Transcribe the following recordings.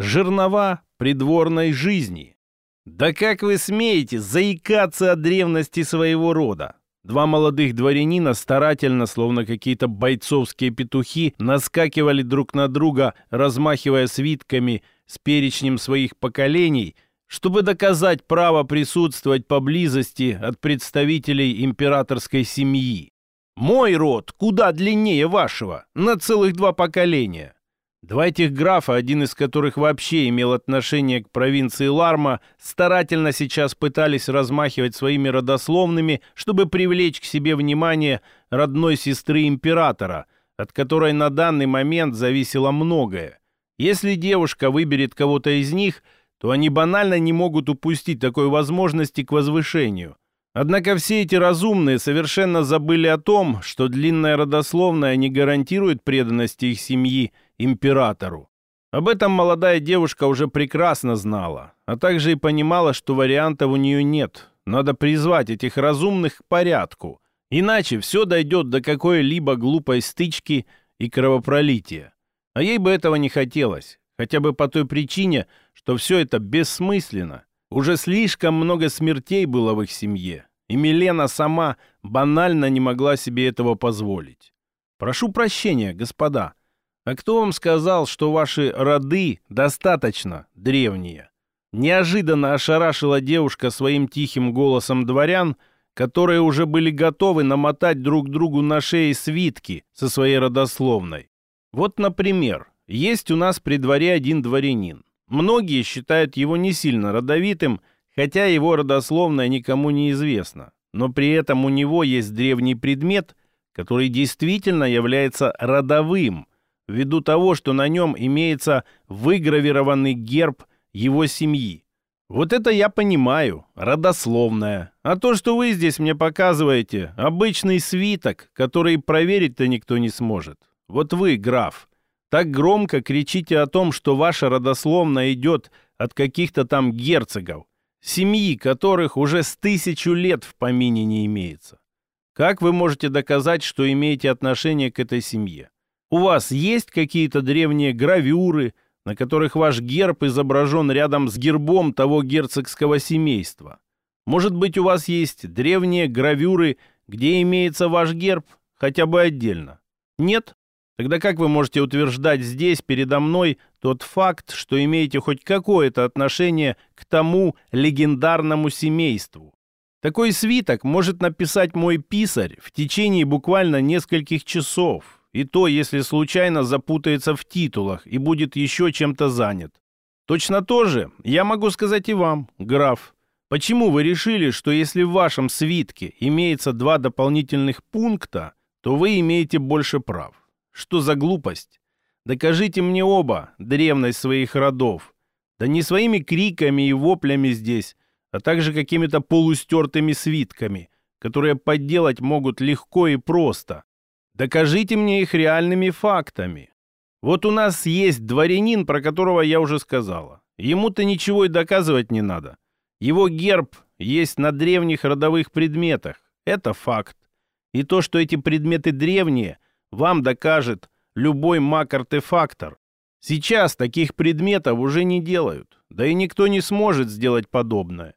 Жернова придворной жизни. Да как вы смеете заикаться о древности своего рода? Два молодых дворянина старательно, словно какие-то бойцовские петухи, наскакивали друг на друга, размахивая свитками с перечнем своих поколений, чтобы доказать право присутствовать поблизости от представителей императорской семьи. Мой род куда длиннее вашего, на целых два поколения. Два этих графа, один из которых вообще имел отношение к провинции Ларма, старательно сейчас пытались размахивать своими родословными, чтобы привлечь к себе внимание родной сестры императора, от которой на данный момент зависело многое. Если девушка выберет кого-то из них, то они банально не могут упустить такой возможности к возвышению. Однако все эти разумные совершенно забыли о том, что длинная родословная не гарантирует преданности их семьи императору. Об этом молодая девушка уже прекрасно знала, а также и понимала, что вариантов у нее нет. Надо призвать этих разумных к порядку, иначе все дойдет до какой-либо глупой стычки и кровопролития. А ей бы этого не хотелось, хотя бы по той причине, что все это бессмысленно. Уже слишком много смертей было в их семье, и Милена сама банально не могла себе этого позволить. «Прошу прощения, господа», а кто вам сказал, что ваши роды достаточно древние? Неожиданно ошарашила девушка своим тихим голосом дворян, которые уже были готовы намотать друг другу на шеи свитки со своей родословной. Вот, например, есть у нас при дворе один дворянин. Многие считают его не сильно родовитым, хотя его родословная никому не известна. Но при этом у него есть древний предмет, который действительно является родовым – ввиду того, что на нем имеется выгравированный герб его семьи. Вот это я понимаю, родословное. А то, что вы здесь мне показываете, обычный свиток, который проверить-то никто не сможет. Вот вы, граф, так громко кричите о том, что ваша родословная идет от каких-то там герцогов, семьи которых уже с тысячу лет в помине не имеется. Как вы можете доказать, что имеете отношение к этой семье? У вас есть какие-то древние гравюры, на которых ваш герб изображен рядом с гербом того герцогского семейства? Может быть, у вас есть древние гравюры, где имеется ваш герб, хотя бы отдельно? Нет? Тогда как вы можете утверждать здесь, передо мной, тот факт, что имеете хоть какое-то отношение к тому легендарному семейству? Такой свиток может написать мой писарь в течение буквально нескольких часов, и то, если случайно запутается в титулах и будет еще чем-то занят. Точно то же я могу сказать и вам, граф. Почему вы решили, что если в вашем свитке имеется два дополнительных пункта, то вы имеете больше прав? Что за глупость? Докажите мне оба древность своих родов. Да не своими криками и воплями здесь, а также какими-то полустертыми свитками, которые подделать могут легко и просто. Докажите мне их реальными фактами. Вот у нас есть дворянин, про которого я уже сказала. Ему-то ничего и доказывать не надо. Его герб есть на древних родовых предметах. Это факт. И то, что эти предметы древние, вам докажет любой маг-артефактор. Сейчас таких предметов уже не делают. Да и никто не сможет сделать подобное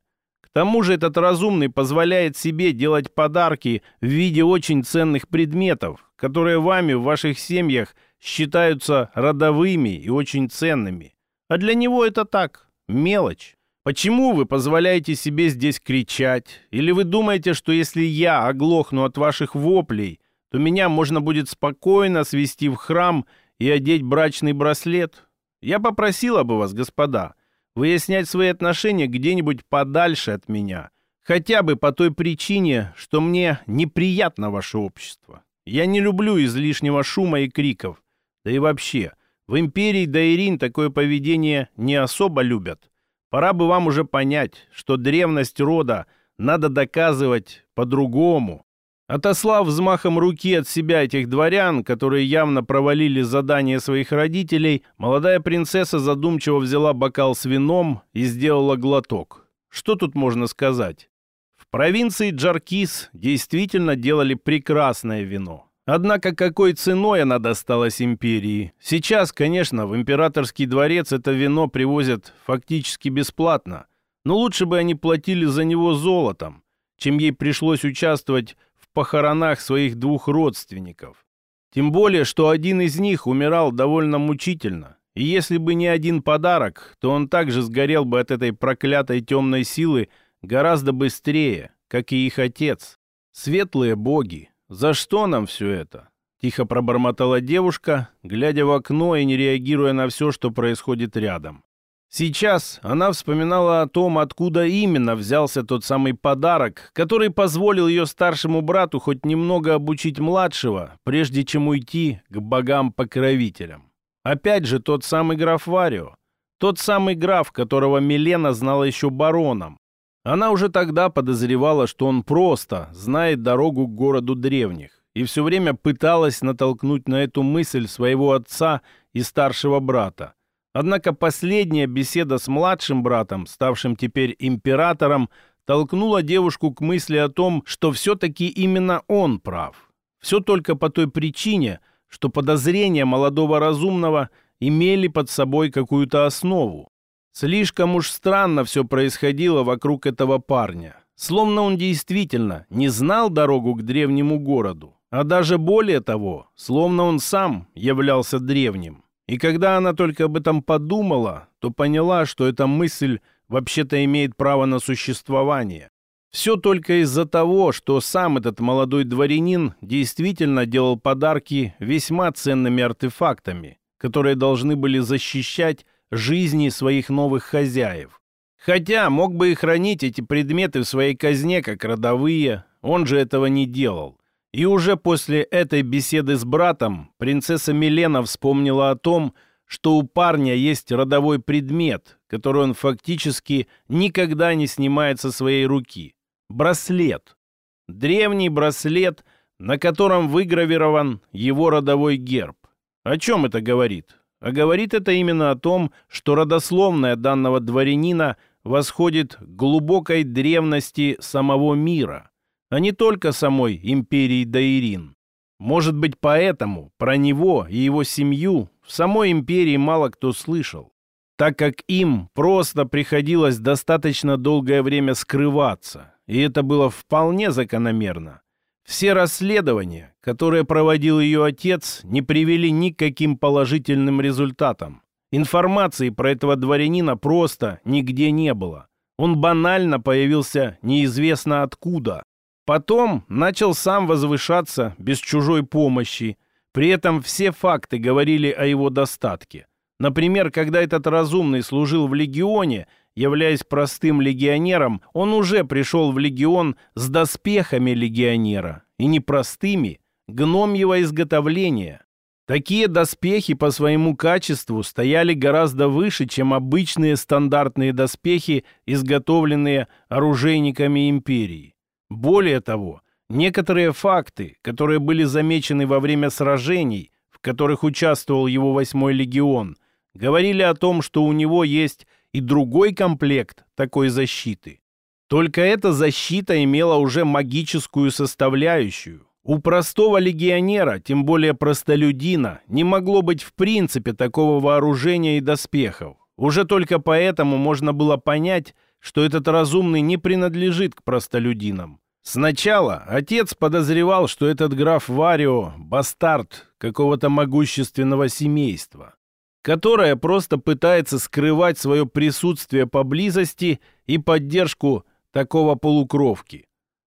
тому же этот разумный позволяет себе делать подарки в виде очень ценных предметов, которые вами в ваших семьях считаются родовыми и очень ценными. А для него это так, мелочь. Почему вы позволяете себе здесь кричать? Или вы думаете, что если я оглохну от ваших воплей, то меня можно будет спокойно свести в храм и одеть брачный браслет? Я попросила бы вас, господа, выяснять свои отношения где-нибудь подальше от меня. Хотя бы по той причине, что мне неприятно ваше общество. Я не люблю излишнего шума и криков. Да и вообще, в империи Дайрин такое поведение не особо любят. Пора бы вам уже понять, что древность рода надо доказывать по-другому. Отослав взмахом руки от себя этих дворян, которые явно провалили задание своих родителей, молодая принцесса задумчиво взяла бокал с вином и сделала глоток. Что тут можно сказать? В провинции Джаркис действительно делали прекрасное вино. Однако какой ценой она досталась империи? Сейчас, конечно, в императорский дворец это вино привозят фактически бесплатно, но лучше бы они платили за него золотом, чем ей пришлось участвовать в похоронах своих двух родственников. Тем более, что один из них умирал довольно мучительно, и если бы не один подарок, то он также сгорел бы от этой проклятой темной силы гораздо быстрее, как и их отец. Светлые боги, за что нам все это? Тихо пробормотала девушка, глядя в окно и не реагируя на все, что происходит рядом. Сейчас она вспоминала о том, откуда именно взялся тот самый подарок, который позволил ее старшему брату хоть немного обучить младшего, прежде чем уйти к богам-покровителям. Опять же тот самый граф Варио, тот самый граф, которого Милена знала еще бароном, она уже тогда подозревала, что он просто знает дорогу к городу древних и все время пыталась натолкнуть на эту мысль своего отца и старшего брата. Однако последняя беседа с младшим братом, ставшим теперь императором, толкнула девушку к мысли о том, что все-таки именно он прав. Все только по той причине, что подозрения молодого разумного имели под собой какую-то основу. Слишком уж странно все происходило вокруг этого парня. Словно он действительно не знал дорогу к древнему городу, а даже более того, словно он сам являлся древним. И когда она только об этом подумала, то поняла, что эта мысль вообще-то имеет право на существование. Все только из-за того, что сам этот молодой дворянин действительно делал подарки весьма ценными артефактами, которые должны были защищать жизни своих новых хозяев. Хотя мог бы и хранить эти предметы в своей казне как родовые, он же этого не делал. И уже после этой беседы с братом принцесса Милена вспомнила о том, что у парня есть родовой предмет, который он фактически никогда не снимает со своей руки. Браслет. Древний браслет, на котором выгравирован его родовой герб. О чем это говорит? А говорит это именно о том, что родословная данного дворянина восходит к глубокой древности самого мира, а не только самой империи Даирин. Может быть, поэтому про него и его семью в самой империи мало кто слышал, так как им просто приходилось достаточно долгое время скрываться, и это было вполне закономерно. Все расследования, которые проводил ее отец, не привели ни к каким положительным результатам. Информации про этого дворянина просто нигде не было. Он банально появился неизвестно откуда. Потом начал сам возвышаться без чужой помощи. При этом все факты говорили о его достатке. Например, когда этот разумный служил в легионе, являясь простым легионером, он уже пришел в легион с доспехами легионера, и не простыми, гномьего изготовления. Такие доспехи по своему качеству стояли гораздо выше, чем обычные стандартные доспехи, изготовленные оружейниками империи. Более того, некоторые факты, которые были замечены во время сражений, в которых участвовал его восьмой легион, говорили о том, что у него есть и другой комплект такой защиты. Только эта защита имела уже магическую составляющую. У простого легионера, тем более простолюдина, не могло быть в принципе такого вооружения и доспехов. Уже только поэтому можно было понять, что этот разумный не принадлежит к простолюдинам. Сначала отец подозревал, что этот граф Варио – бастард какого-то могущественного семейства которая просто пытается скрывать свое присутствие поблизости и поддержку такого полукровки.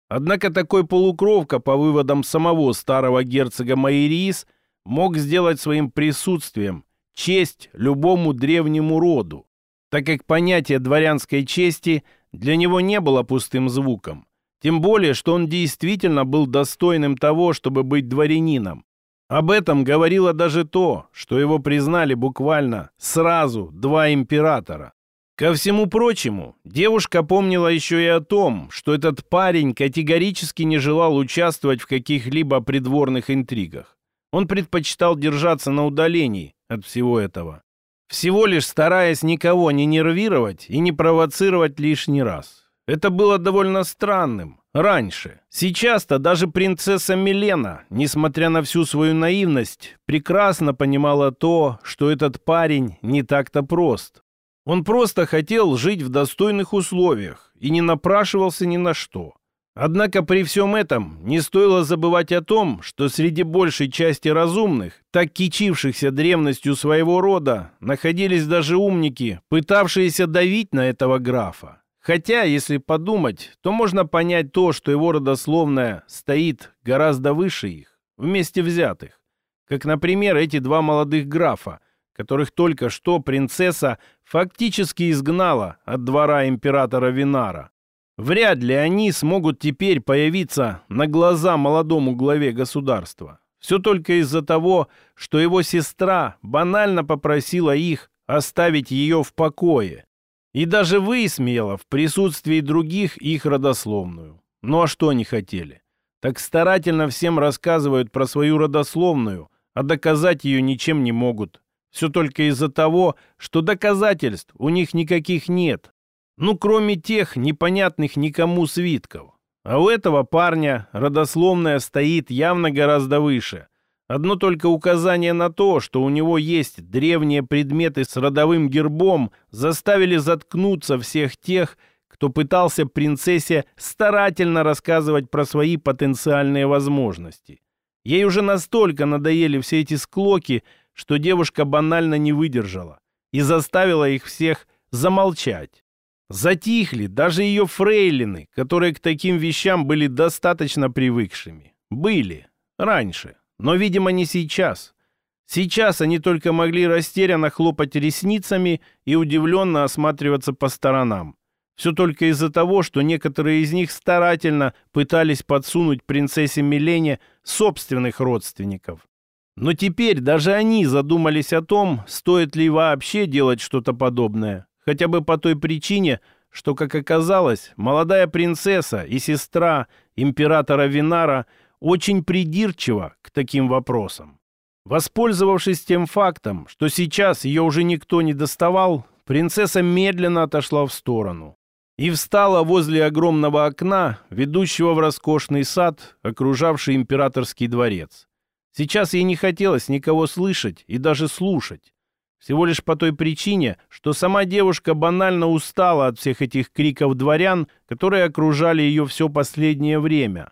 Однако такой полукровка, по выводам самого старого герцога Майрис, мог сделать своим присутствием честь любому древнему роду, так как понятие дворянской чести для него не было пустым звуком. Тем более, что он действительно был достойным того, чтобы быть дворянином, об этом говорило даже то, что его признали буквально сразу два императора. Ко всему прочему, девушка помнила еще и о том, что этот парень категорически не желал участвовать в каких-либо придворных интригах. Он предпочитал держаться на удалении от всего этого, всего лишь стараясь никого не нервировать и не провоцировать лишний раз. Это было довольно странным, раньше. Сейчас-то даже принцесса Милена, несмотря на всю свою наивность, прекрасно понимала то, что этот парень не так-то прост. Он просто хотел жить в достойных условиях и не напрашивался ни на что. Однако при всем этом не стоило забывать о том, что среди большей части разумных, так кичившихся древностью своего рода, находились даже умники, пытавшиеся давить на этого графа. Хотя, если подумать, то можно понять то, что его родословная стоит гораздо выше их, вместе взятых. Как, например, эти два молодых графа, которых только что принцесса фактически изгнала от двора императора Винара. Вряд ли они смогут теперь появиться на глаза молодому главе государства. Все только из-за того, что его сестра банально попросила их оставить ее в покое. И даже высмеяла в присутствии других их родословную. Ну а что они хотели? Так старательно всем рассказывают про свою родословную, а доказать ее ничем не могут. Все только из-за того, что доказательств у них никаких нет, ну, кроме тех непонятных никому свитков. А у этого парня родословная стоит явно гораздо выше. Одно только указание на то, что у него есть древние предметы с родовым гербом, заставили заткнуться всех тех, кто пытался принцессе старательно рассказывать про свои потенциальные возможности. Ей уже настолько надоели все эти склоки, что девушка банально не выдержала и заставила их всех замолчать. Затихли даже ее фрейлины, которые к таким вещам были достаточно привыкшими. Были. Раньше. Но, видимо, не сейчас. Сейчас они только могли растерянно хлопать ресницами и удивленно осматриваться по сторонам. Все только из-за того, что некоторые из них старательно пытались подсунуть принцессе Милене собственных родственников. Но теперь даже они задумались о том, стоит ли вообще делать что-то подобное. Хотя бы по той причине, что, как оказалось, молодая принцесса и сестра императора Винара очень придирчива к таким вопросам. Воспользовавшись тем фактом, что сейчас ее уже никто не доставал, принцесса медленно отошла в сторону и встала возле огромного окна, ведущего в роскошный сад, окружавший императорский дворец. Сейчас ей не хотелось никого слышать и даже слушать. Всего лишь по той причине, что сама девушка банально устала от всех этих криков дворян, которые окружали ее все последнее время.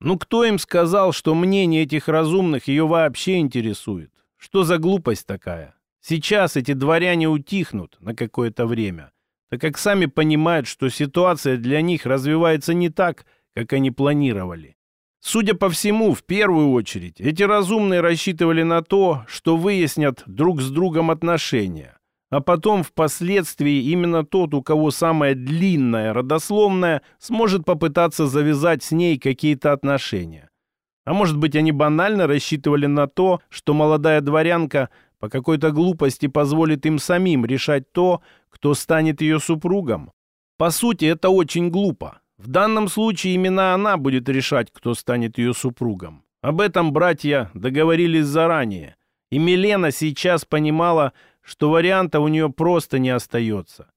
Ну кто им сказал, что мнение этих разумных ее вообще интересует? Что за глупость такая? Сейчас эти дворяне утихнут на какое-то время, так как сами понимают, что ситуация для них развивается не так, как они планировали. Судя по всему, в первую очередь, эти разумные рассчитывали на то, что выяснят друг с другом отношения, а потом впоследствии именно тот, у кого самая длинная родословная, сможет попытаться завязать с ней какие-то отношения. А может быть, они банально рассчитывали на то, что молодая дворянка по какой-то глупости позволит им самим решать то, кто станет ее супругом. По сути, это очень глупо. В данном случае именно она будет решать, кто станет ее супругом. Об этом братья договорились заранее. И Милена сейчас понимала, что варианта у нее просто не остается.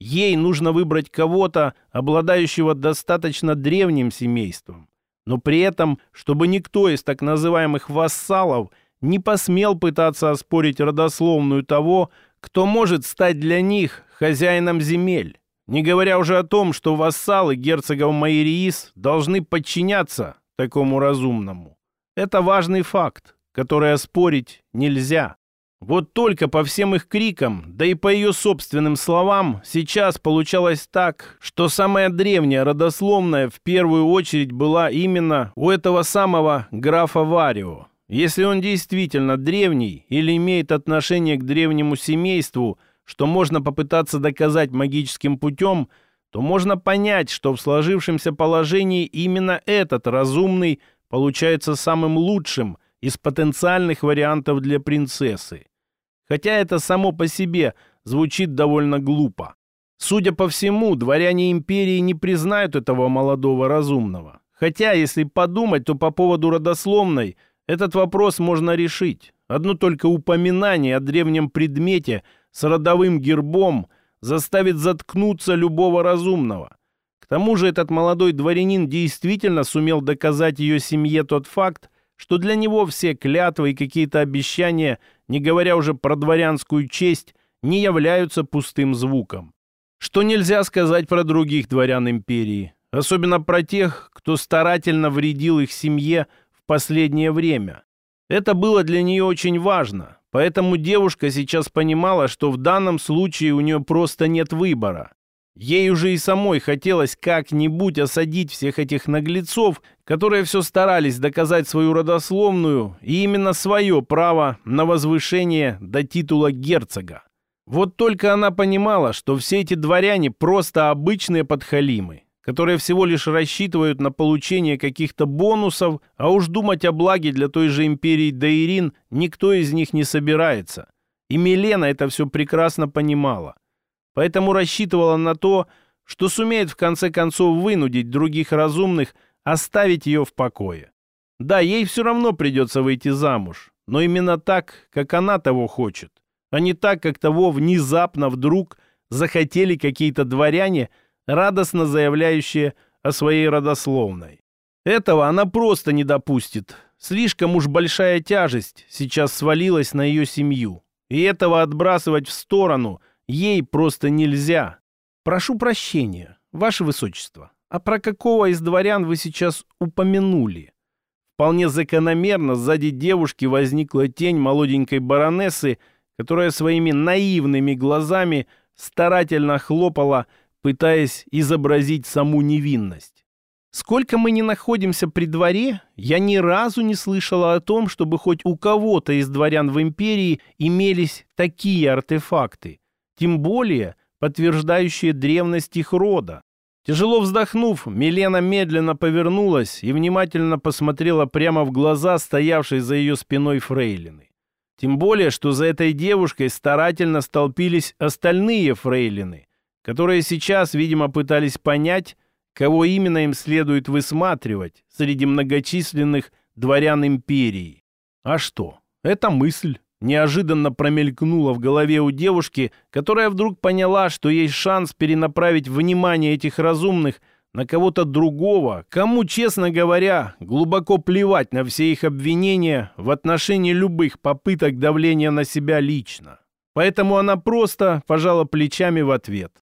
Ей нужно выбрать кого-то, обладающего достаточно древним семейством, но при этом, чтобы никто из так называемых вассалов не посмел пытаться оспорить родословную того, кто может стать для них хозяином земель. Не говоря уже о том, что вассалы герцогов Майриис должны подчиняться такому разумному. Это важный факт, который оспорить нельзя. Вот только по всем их крикам, да и по ее собственным словам, сейчас получалось так, что самая древняя родословная в первую очередь была именно у этого самого графа Варио. Если он действительно древний или имеет отношение к древнему семейству – что можно попытаться доказать магическим путем, то можно понять, что в сложившемся положении именно этот разумный получается самым лучшим из потенциальных вариантов для принцессы. Хотя это само по себе звучит довольно глупо. Судя по всему, дворяне империи не признают этого молодого разумного. Хотя, если подумать, то по поводу родословной этот вопрос можно решить. Одно только упоминание о древнем предмете – с родовым гербом заставит заткнуться любого разумного. К тому же этот молодой дворянин действительно сумел доказать ее семье тот факт, что для него все клятвы и какие-то обещания, не говоря уже про дворянскую честь, не являются пустым звуком. Что нельзя сказать про других дворян империи, особенно про тех, кто старательно вредил их семье в последнее время. Это было для нее очень важно, поэтому девушка сейчас понимала, что в данном случае у нее просто нет выбора. Ей уже и самой хотелось как-нибудь осадить всех этих наглецов, которые все старались доказать свою родословную и именно свое право на возвышение до титула герцога. Вот только она понимала, что все эти дворяне просто обычные подхалимы, которые всего лишь рассчитывают на получение каких-то бонусов, а уж думать о благе для той же империи Даирин никто из них не собирается. И Милена это все прекрасно понимала поэтому рассчитывала на то, что сумеет в конце концов вынудить других разумных оставить ее в покое. Да, ей все равно придется выйти замуж, но именно так, как она того хочет, а не так, как того внезапно вдруг захотели какие-то дворяне, радостно заявляющие о своей родословной. Этого она просто не допустит. Слишком уж большая тяжесть сейчас свалилась на ее семью. И этого отбрасывать в сторону – Ей просто нельзя. Прошу прощения, ваше высочество. А про какого из дворян вы сейчас упомянули? Вполне закономерно сзади девушки возникла тень молоденькой баронессы, которая своими наивными глазами старательно хлопала, пытаясь изобразить саму невинность. Сколько мы не находимся при дворе, я ни разу не слышала о том, чтобы хоть у кого-то из дворян в империи имелись такие артефакты тем более подтверждающие древность их рода. Тяжело вздохнув, Милена медленно повернулась и внимательно посмотрела прямо в глаза стоявшей за ее спиной фрейлины. Тем более, что за этой девушкой старательно столпились остальные фрейлины, которые сейчас, видимо, пытались понять, кого именно им следует высматривать среди многочисленных дворян империи. А что? Это мысль неожиданно промелькнуло в голове у девушки, которая вдруг поняла, что есть шанс перенаправить внимание этих разумных на кого-то другого, кому, честно говоря, глубоко плевать на все их обвинения в отношении любых попыток давления на себя лично. Поэтому она просто пожала плечами в ответ.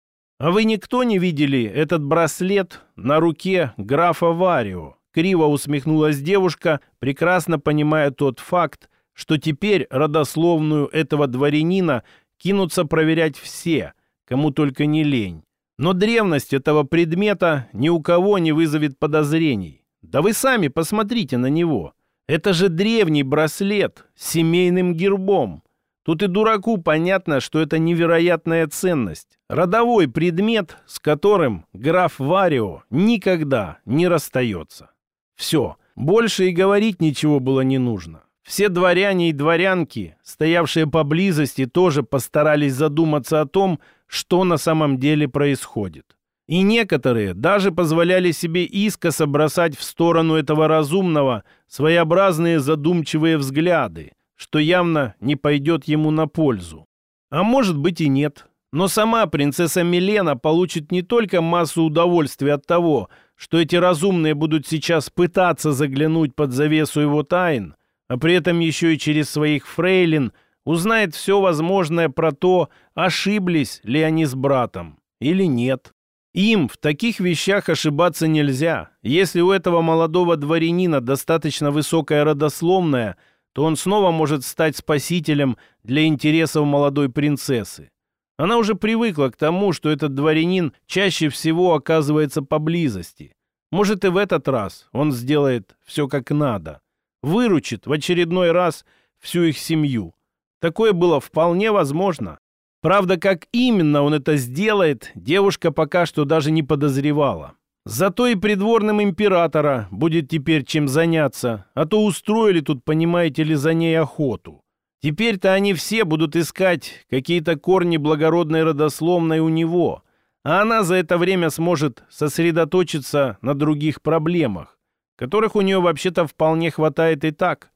«А вы никто не видели этот браслет на руке графа Варио?» Криво усмехнулась девушка, прекрасно понимая тот факт, что теперь родословную этого дворянина кинутся проверять все, кому только не лень. Но древность этого предмета ни у кого не вызовет подозрений. Да вы сами посмотрите на него. Это же древний браслет с семейным гербом. Тут и дураку понятно, что это невероятная ценность. Родовой предмет, с которым граф Варио никогда не расстается. Все, больше и говорить ничего было не нужно. Все дворяне и дворянки, стоявшие поблизости, тоже постарались задуматься о том, что на самом деле происходит. И некоторые даже позволяли себе искоса бросать в сторону этого разумного своеобразные задумчивые взгляды, что явно не пойдет ему на пользу. А может быть и нет. Но сама принцесса Милена получит не только массу удовольствия от того, что эти разумные будут сейчас пытаться заглянуть под завесу его тайн, а при этом еще и через своих фрейлин узнает все возможное про то, ошиблись ли они с братом или нет. Им в таких вещах ошибаться нельзя. Если у этого молодого дворянина достаточно высокая родословная, то он снова может стать спасителем для интересов молодой принцессы. Она уже привыкла к тому, что этот дворянин чаще всего оказывается поблизости. Может и в этот раз он сделает все как надо выручит в очередной раз всю их семью. Такое было вполне возможно. Правда, как именно он это сделает, девушка пока что даже не подозревала. Зато и придворным императора будет теперь чем заняться, а то устроили тут, понимаете ли, за ней охоту. Теперь-то они все будут искать какие-то корни благородной родословной у него, а она за это время сможет сосредоточиться на других проблемах которых у нее вообще-то вполне хватает и так.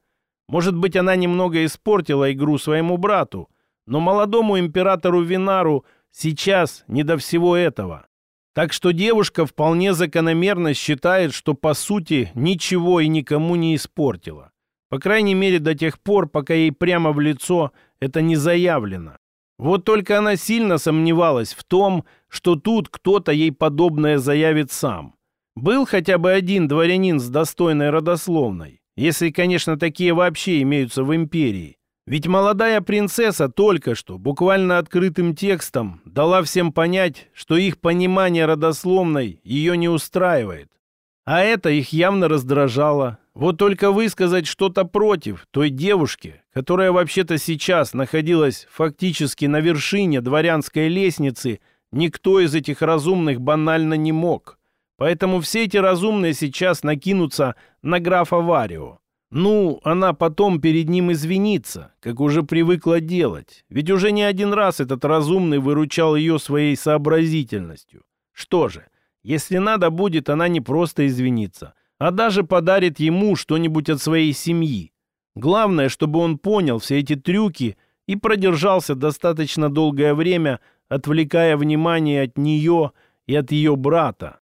Может быть, она немного испортила игру своему брату, но молодому императору Винару сейчас не до всего этого. Так что девушка вполне закономерно считает, что по сути ничего и никому не испортила. По крайней мере до тех пор, пока ей прямо в лицо это не заявлено. Вот только она сильно сомневалась в том, что тут кто-то ей подобное заявит сам. Был хотя бы один дворянин с достойной родословной, если, конечно, такие вообще имеются в империи. Ведь молодая принцесса только что буквально открытым текстом дала всем понять, что их понимание родословной ее не устраивает. А это их явно раздражало. Вот только высказать что-то против той девушки, которая вообще-то сейчас находилась фактически на вершине дворянской лестницы, никто из этих разумных банально не мог. Поэтому все эти разумные сейчас накинутся на графа Варио. Ну, она потом перед ним извинится, как уже привыкла делать. Ведь уже не один раз этот разумный выручал ее своей сообразительностью. Что же, если надо будет, она не просто извинится, а даже подарит ему что-нибудь от своей семьи. Главное, чтобы он понял все эти трюки и продержался достаточно долгое время, отвлекая внимание от нее и от ее брата.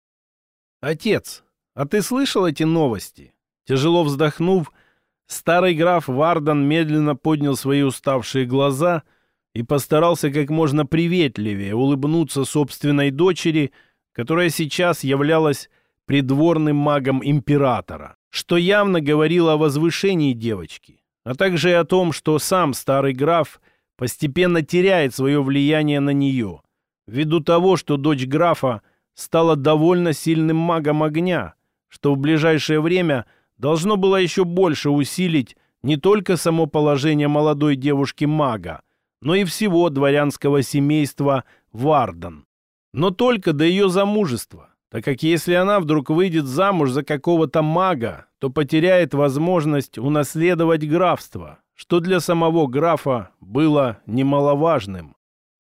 «Отец, а ты слышал эти новости?» Тяжело вздохнув, старый граф Вардан медленно поднял свои уставшие глаза и постарался как можно приветливее улыбнуться собственной дочери, которая сейчас являлась придворным магом императора, что явно говорило о возвышении девочки, а также и о том, что сам старый граф постепенно теряет свое влияние на нее, ввиду того, что дочь графа стала довольно сильным магом огня, что в ближайшее время – должно было еще больше усилить не только само положение молодой девушки-мага, но и всего дворянского семейства Вардан. Но только до ее замужества, так как если она вдруг выйдет замуж за какого-то мага, то потеряет возможность унаследовать графство, что для самого графа было немаловажным.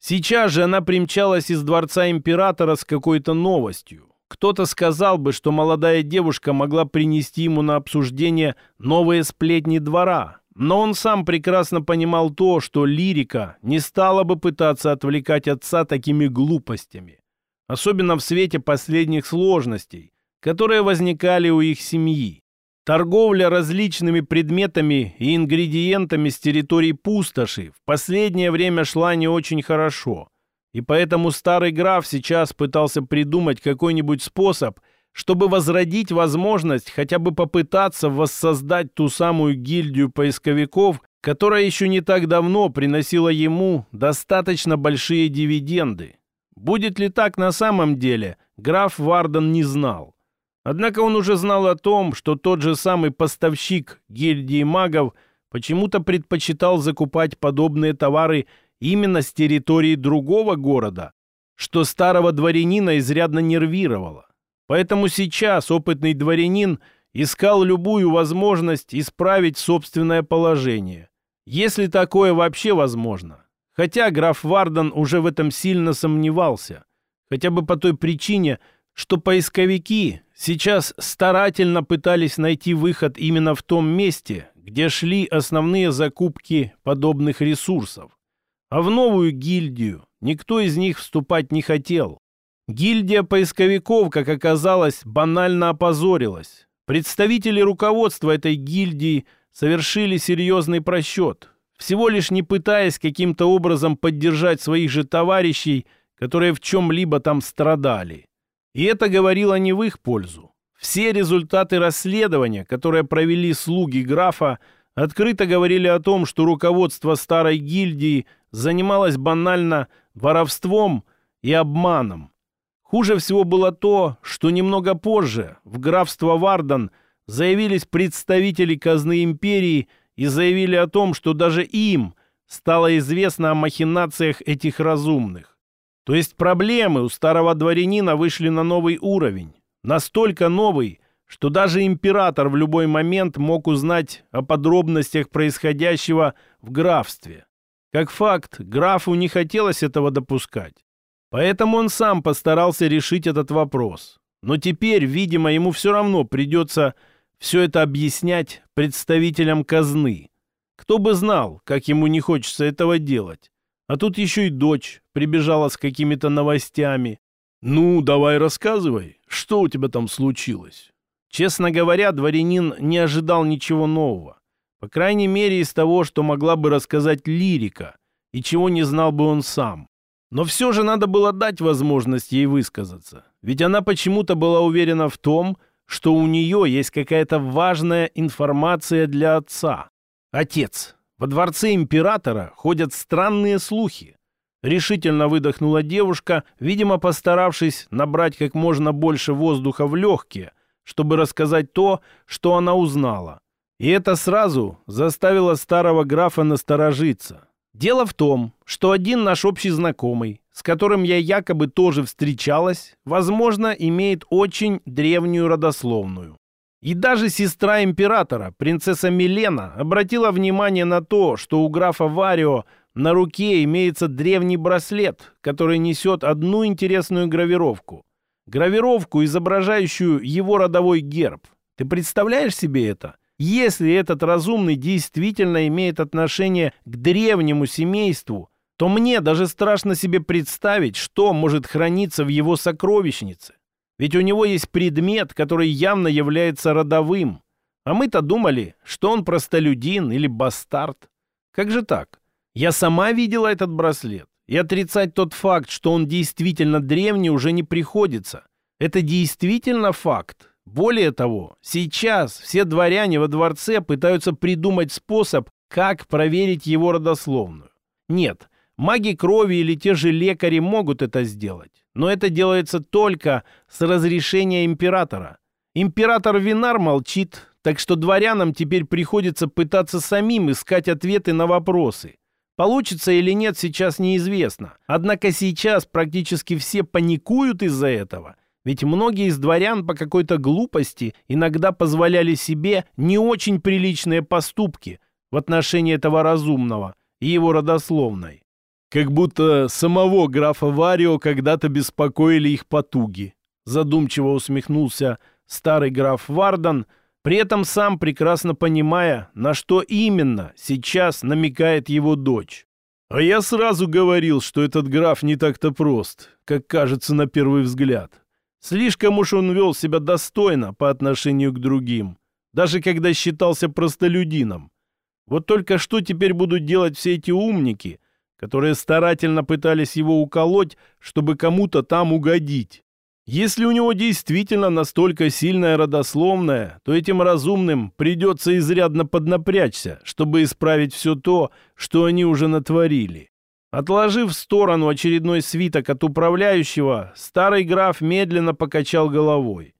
Сейчас же она примчалась из дворца императора с какой-то новостью, кто-то сказал бы, что молодая девушка могла принести ему на обсуждение новые сплетни двора, но он сам прекрасно понимал то, что лирика не стала бы пытаться отвлекать отца такими глупостями, особенно в свете последних сложностей, которые возникали у их семьи. Торговля различными предметами и ингредиентами с территории пустоши в последнее время шла не очень хорошо. И поэтому старый граф сейчас пытался придумать какой-нибудь способ, чтобы возродить возможность хотя бы попытаться воссоздать ту самую гильдию поисковиков, которая еще не так давно приносила ему достаточно большие дивиденды. Будет ли так на самом деле, граф Варден не знал. Однако он уже знал о том, что тот же самый поставщик гильдии магов почему-то предпочитал закупать подобные товары именно с территории другого города, что старого дворянина изрядно нервировало. Поэтому сейчас опытный дворянин искал любую возможность исправить собственное положение, если такое вообще возможно. Хотя граф Вардан уже в этом сильно сомневался, хотя бы по той причине, что поисковики сейчас старательно пытались найти выход именно в том месте, где шли основные закупки подобных ресурсов. А в новую гильдию никто из них вступать не хотел. Гильдия поисковиков, как оказалось, банально опозорилась. Представители руководства этой гильдии совершили серьезный просчет, всего лишь не пытаясь каким-то образом поддержать своих же товарищей, которые в чем-либо там страдали. И это говорило не в их пользу. Все результаты расследования, которые провели слуги графа, открыто говорили о том, что руководство старой гильдии занималось банально воровством и обманом. Хуже всего было то, что немного позже в графство Вардан заявились представители казны империи и заявили о том, что даже им стало известно о махинациях этих разумных. То есть проблемы у старого дворянина вышли на новый уровень. Настолько новый, что даже император в любой момент мог узнать о подробностях происходящего в графстве. Как факт, графу не хотелось этого допускать. Поэтому он сам постарался решить этот вопрос. Но теперь, видимо, ему все равно придется все это объяснять представителям казны. Кто бы знал, как ему не хочется этого делать. А тут еще и дочь прибежала с какими-то новостями. «Ну, давай рассказывай, что у тебя там случилось?» Честно говоря, дворянин не ожидал ничего нового. По крайней мере, из того, что могла бы рассказать лирика, и чего не знал бы он сам. Но все же надо было дать возможность ей высказаться. Ведь она почему-то была уверена в том, что у нее есть какая-то важная информация для отца. Отец. Во дворце императора ходят странные слухи. Решительно выдохнула девушка, видимо, постаравшись набрать как можно больше воздуха в легкие, чтобы рассказать то, что она узнала. И это сразу заставило старого графа насторожиться. Дело в том, что один наш общий знакомый, с которым я якобы тоже встречалась, возможно, имеет очень древнюю родословную. И даже сестра императора, принцесса Милена, обратила внимание на то, что у графа Варио на руке имеется древний браслет, который несет одну интересную гравировку. Гравировку, изображающую его родовой герб. Ты представляешь себе это? Если этот разумный действительно имеет отношение к древнему семейству, то мне даже страшно себе представить, что может храниться в его сокровищнице. Ведь у него есть предмет, который явно является родовым. А мы-то думали, что он простолюдин или бастард. Как же так? Я сама видела этот браслет. И отрицать тот факт, что он действительно древний, уже не приходится. Это действительно факт. Более того, сейчас все дворяне во дворце пытаются придумать способ, как проверить его родословную. Нет, маги крови или те же лекари могут это сделать. Но это делается только с разрешения императора. Император Винар молчит, так что дворянам теперь приходится пытаться самим искать ответы на вопросы. Получится или нет, сейчас неизвестно. Однако сейчас практически все паникуют из-за этого. Ведь многие из дворян по какой-то глупости иногда позволяли себе не очень приличные поступки в отношении этого разумного и его родословной. Как будто самого графа Варио когда-то беспокоили их потуги. Задумчиво усмехнулся старый граф Вардан – при этом сам прекрасно понимая, на что именно сейчас намекает его дочь. А я сразу говорил, что этот граф не так-то прост, как кажется на первый взгляд. Слишком уж он вел себя достойно по отношению к другим, даже когда считался простолюдином. Вот только что теперь будут делать все эти умники, которые старательно пытались его уколоть, чтобы кому-то там угодить. Если у него действительно настолько сильная родословная, то этим разумным придется изрядно поднапрячься, чтобы исправить все то, что они уже натворили. Отложив в сторону очередной свиток от управляющего, старый граф медленно покачал головой.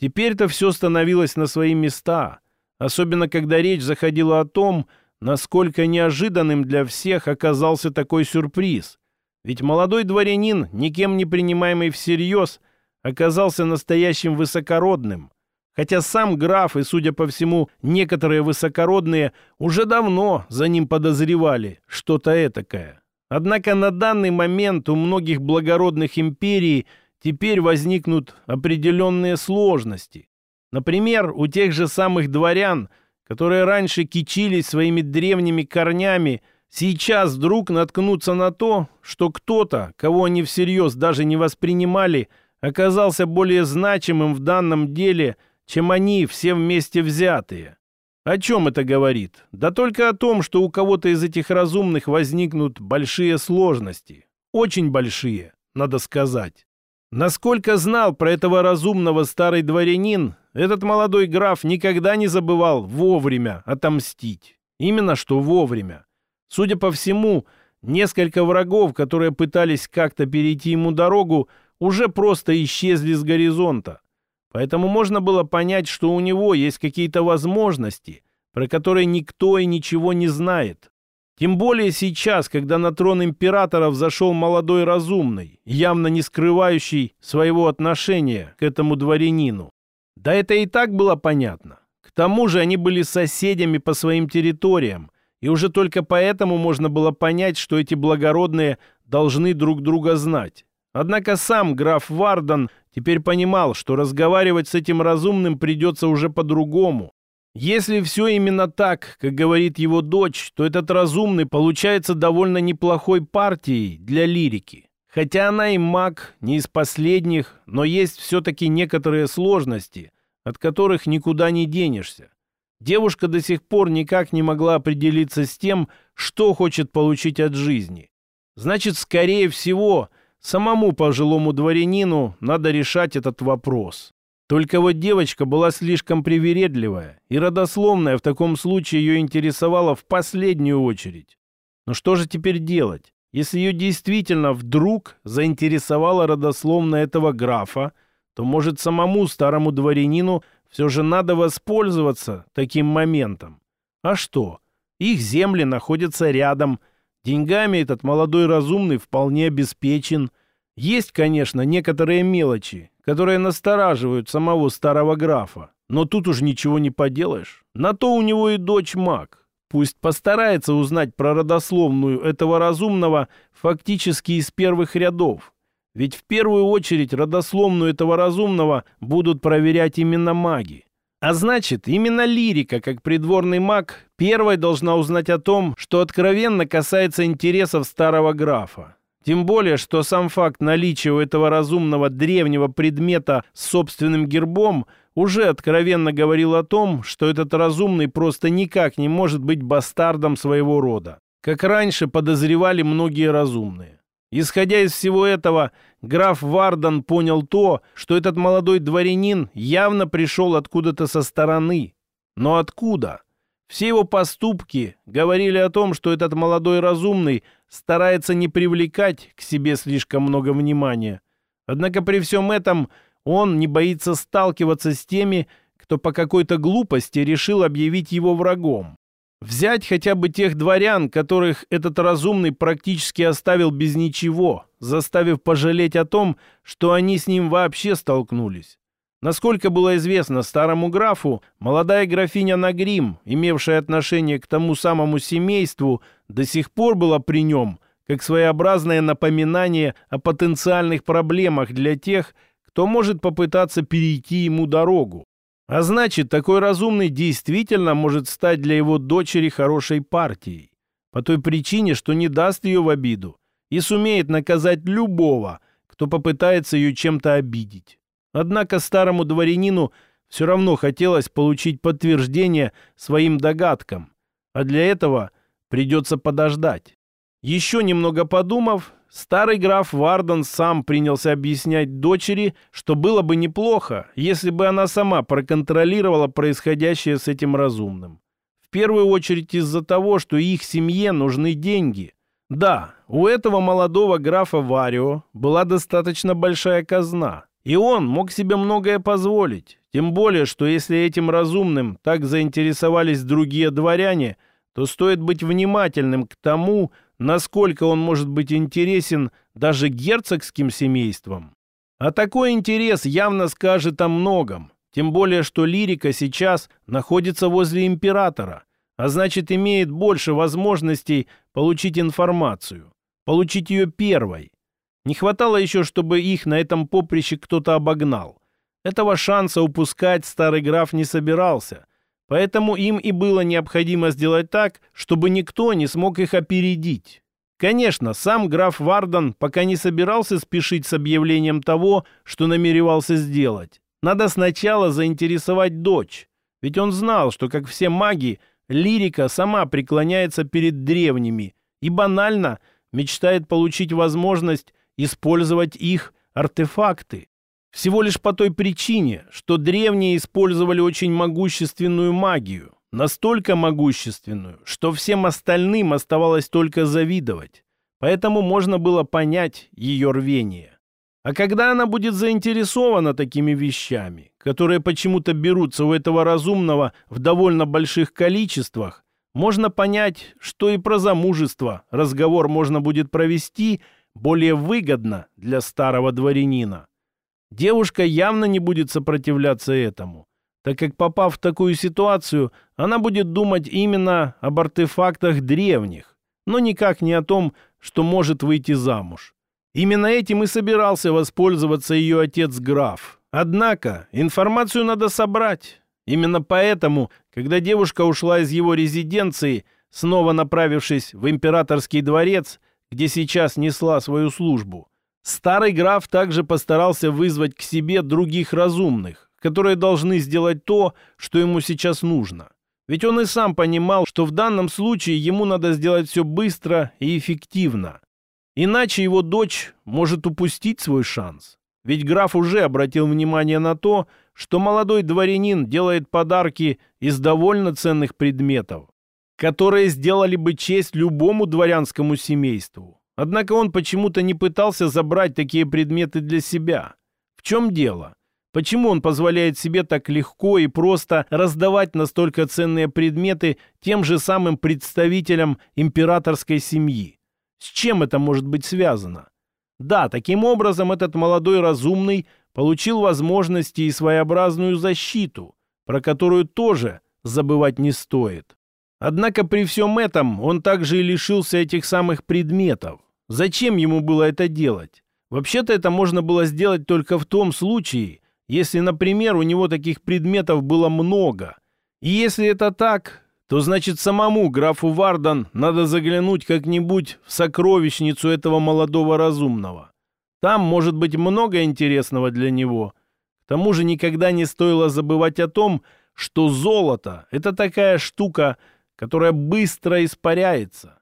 Теперь-то все становилось на свои места, особенно когда речь заходила о том, насколько неожиданным для всех оказался такой сюрприз. Ведь молодой дворянин, никем не принимаемый всерьез, — оказался настоящим высокородным, хотя сам граф и, судя по всему, некоторые высокородные уже давно за ним подозревали что-то этакое. Однако на данный момент у многих благородных империй теперь возникнут определенные сложности. Например, у тех же самых дворян, которые раньше кичились своими древними корнями, сейчас вдруг наткнутся на то, что кто-то, кого они всерьез даже не воспринимали – оказался более значимым в данном деле, чем они все вместе взятые. О чем это говорит? Да только о том, что у кого-то из этих разумных возникнут большие сложности. Очень большие, надо сказать. Насколько знал про этого разумного старый дворянин, этот молодой граф никогда не забывал вовремя отомстить. Именно что вовремя. Судя по всему, несколько врагов, которые пытались как-то перейти ему дорогу, уже просто исчезли с горизонта. Поэтому можно было понять, что у него есть какие-то возможности, про которые никто и ничего не знает. Тем более сейчас, когда на трон императоров зашел молодой разумный, явно не скрывающий своего отношения к этому дворянину. Да это и так было понятно. К тому же они были соседями по своим территориям, и уже только поэтому можно было понять, что эти благородные должны друг друга знать. Однако сам граф Вардан теперь понимал, что разговаривать с этим разумным придется уже по-другому. Если все именно так, как говорит его дочь, то этот разумный получается довольно неплохой партией для лирики. Хотя она и маг, не из последних, но есть все-таки некоторые сложности, от которых никуда не денешься. Девушка до сих пор никак не могла определиться с тем, что хочет получить от жизни. Значит, скорее всего, самому пожилому дворянину надо решать этот вопрос. Только вот девочка была слишком привередливая, и родословная в таком случае ее интересовала в последнюю очередь. Но что же теперь делать, если ее действительно вдруг заинтересовала родословная этого графа, то, может, самому старому дворянину все же надо воспользоваться таким моментом. А что? Их земли находятся рядом. Деньгами этот молодой разумный вполне обеспечен. Есть, конечно, некоторые мелочи, которые настораживают самого старого графа. Но тут уж ничего не поделаешь. На то у него и дочь маг. Пусть постарается узнать про родословную этого разумного фактически из первых рядов. Ведь в первую очередь родословную этого разумного будут проверять именно маги. А значит, именно лирика, как придворный маг, первой должна узнать о том, что откровенно касается интересов старого графа. Тем более, что сам факт наличия у этого разумного древнего предмета с собственным гербом уже откровенно говорил о том, что этот разумный просто никак не может быть бастардом своего рода, как раньше подозревали многие разумные. Исходя из всего этого, граф Вардан понял то, что этот молодой дворянин явно пришел откуда-то со стороны. Но откуда? Все его поступки говорили о том, что этот молодой разумный старается не привлекать к себе слишком много внимания. Однако при всем этом он не боится сталкиваться с теми, кто по какой-то глупости решил объявить его врагом. Взять хотя бы тех дворян, которых этот разумный практически оставил без ничего, заставив пожалеть о том, что они с ним вообще столкнулись. Насколько было известно старому графу, молодая графиня Нагрим, имевшая отношение к тому самому семейству, до сих пор была при нем, как своеобразное напоминание о потенциальных проблемах для тех, кто может попытаться перейти ему дорогу. А значит, такой разумный действительно может стать для его дочери хорошей партией. По той причине, что не даст ее в обиду и сумеет наказать любого, кто попытается ее чем-то обидеть. Однако старому дворянину все равно хотелось получить подтверждение своим догадкам, а для этого придется подождать. Еще немного подумав, старый граф Варден сам принялся объяснять дочери, что было бы неплохо, если бы она сама проконтролировала происходящее с этим разумным. В первую очередь из-за того, что их семье нужны деньги. Да, у этого молодого графа Варио была достаточно большая казна, и он мог себе многое позволить. Тем более, что если этим разумным так заинтересовались другие дворяне, то стоит быть внимательным к тому, насколько он может быть интересен даже герцогским семействам. А такой интерес явно скажет о многом, тем более, что лирика сейчас находится возле императора, а значит имеет больше возможностей получить информацию, получить ее первой. Не хватало еще, чтобы их на этом поприще кто-то обогнал. Этого шанса упускать старый граф не собирался, поэтому им и было необходимо сделать так, чтобы никто не смог их опередить. Конечно, сам граф Вардан пока не собирался спешить с объявлением того, что намеревался сделать. Надо сначала заинтересовать дочь, ведь он знал, что, как все маги, лирика сама преклоняется перед древними и банально мечтает получить возможность использовать их артефакты. Всего лишь по той причине, что древние использовали очень могущественную магию, настолько могущественную, что всем остальным оставалось только завидовать. Поэтому можно было понять ее рвение. А когда она будет заинтересована такими вещами, которые почему-то берутся у этого разумного в довольно больших количествах, можно понять, что и про замужество разговор можно будет провести более выгодно для старого дворянина. Девушка явно не будет сопротивляться этому, так как, попав в такую ситуацию, она будет думать именно об артефактах древних, но никак не о том, что может выйти замуж. Именно этим и собирался воспользоваться ее отец-граф. Однако информацию надо собрать. Именно поэтому, когда девушка ушла из его резиденции, снова направившись в императорский дворец, где сейчас несла свою службу, Старый граф также постарался вызвать к себе других разумных, которые должны сделать то, что ему сейчас нужно. Ведь он и сам понимал, что в данном случае ему надо сделать все быстро и эффективно. Иначе его дочь может упустить свой шанс. Ведь граф уже обратил внимание на то, что молодой дворянин делает подарки из довольно ценных предметов, которые сделали бы честь любому дворянскому семейству. Однако он почему-то не пытался забрать такие предметы для себя. В чем дело? Почему он позволяет себе так легко и просто раздавать настолько ценные предметы тем же самым представителям императорской семьи? С чем это может быть связано? Да, таким образом этот молодой разумный получил возможности и своеобразную защиту, про которую тоже забывать не стоит. Однако при всем этом он также и лишился этих самых предметов. Зачем ему было это делать? Вообще-то это можно было сделать только в том случае, если, например, у него таких предметов было много. И если это так, то значит самому графу Вардан надо заглянуть как-нибудь в сокровищницу этого молодого разумного. Там может быть много интересного для него. К тому же никогда не стоило забывать о том, что золото – это такая штука, которая быстро испаряется.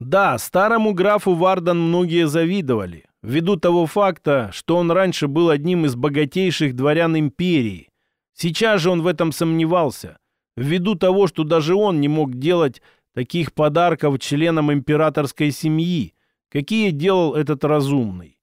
Да, старому графу Вардан многие завидовали, ввиду того факта, что он раньше был одним из богатейших дворян империи. Сейчас же он в этом сомневался – ввиду того, что даже он не мог делать таких подарков членам императорской семьи, какие делал этот разумный.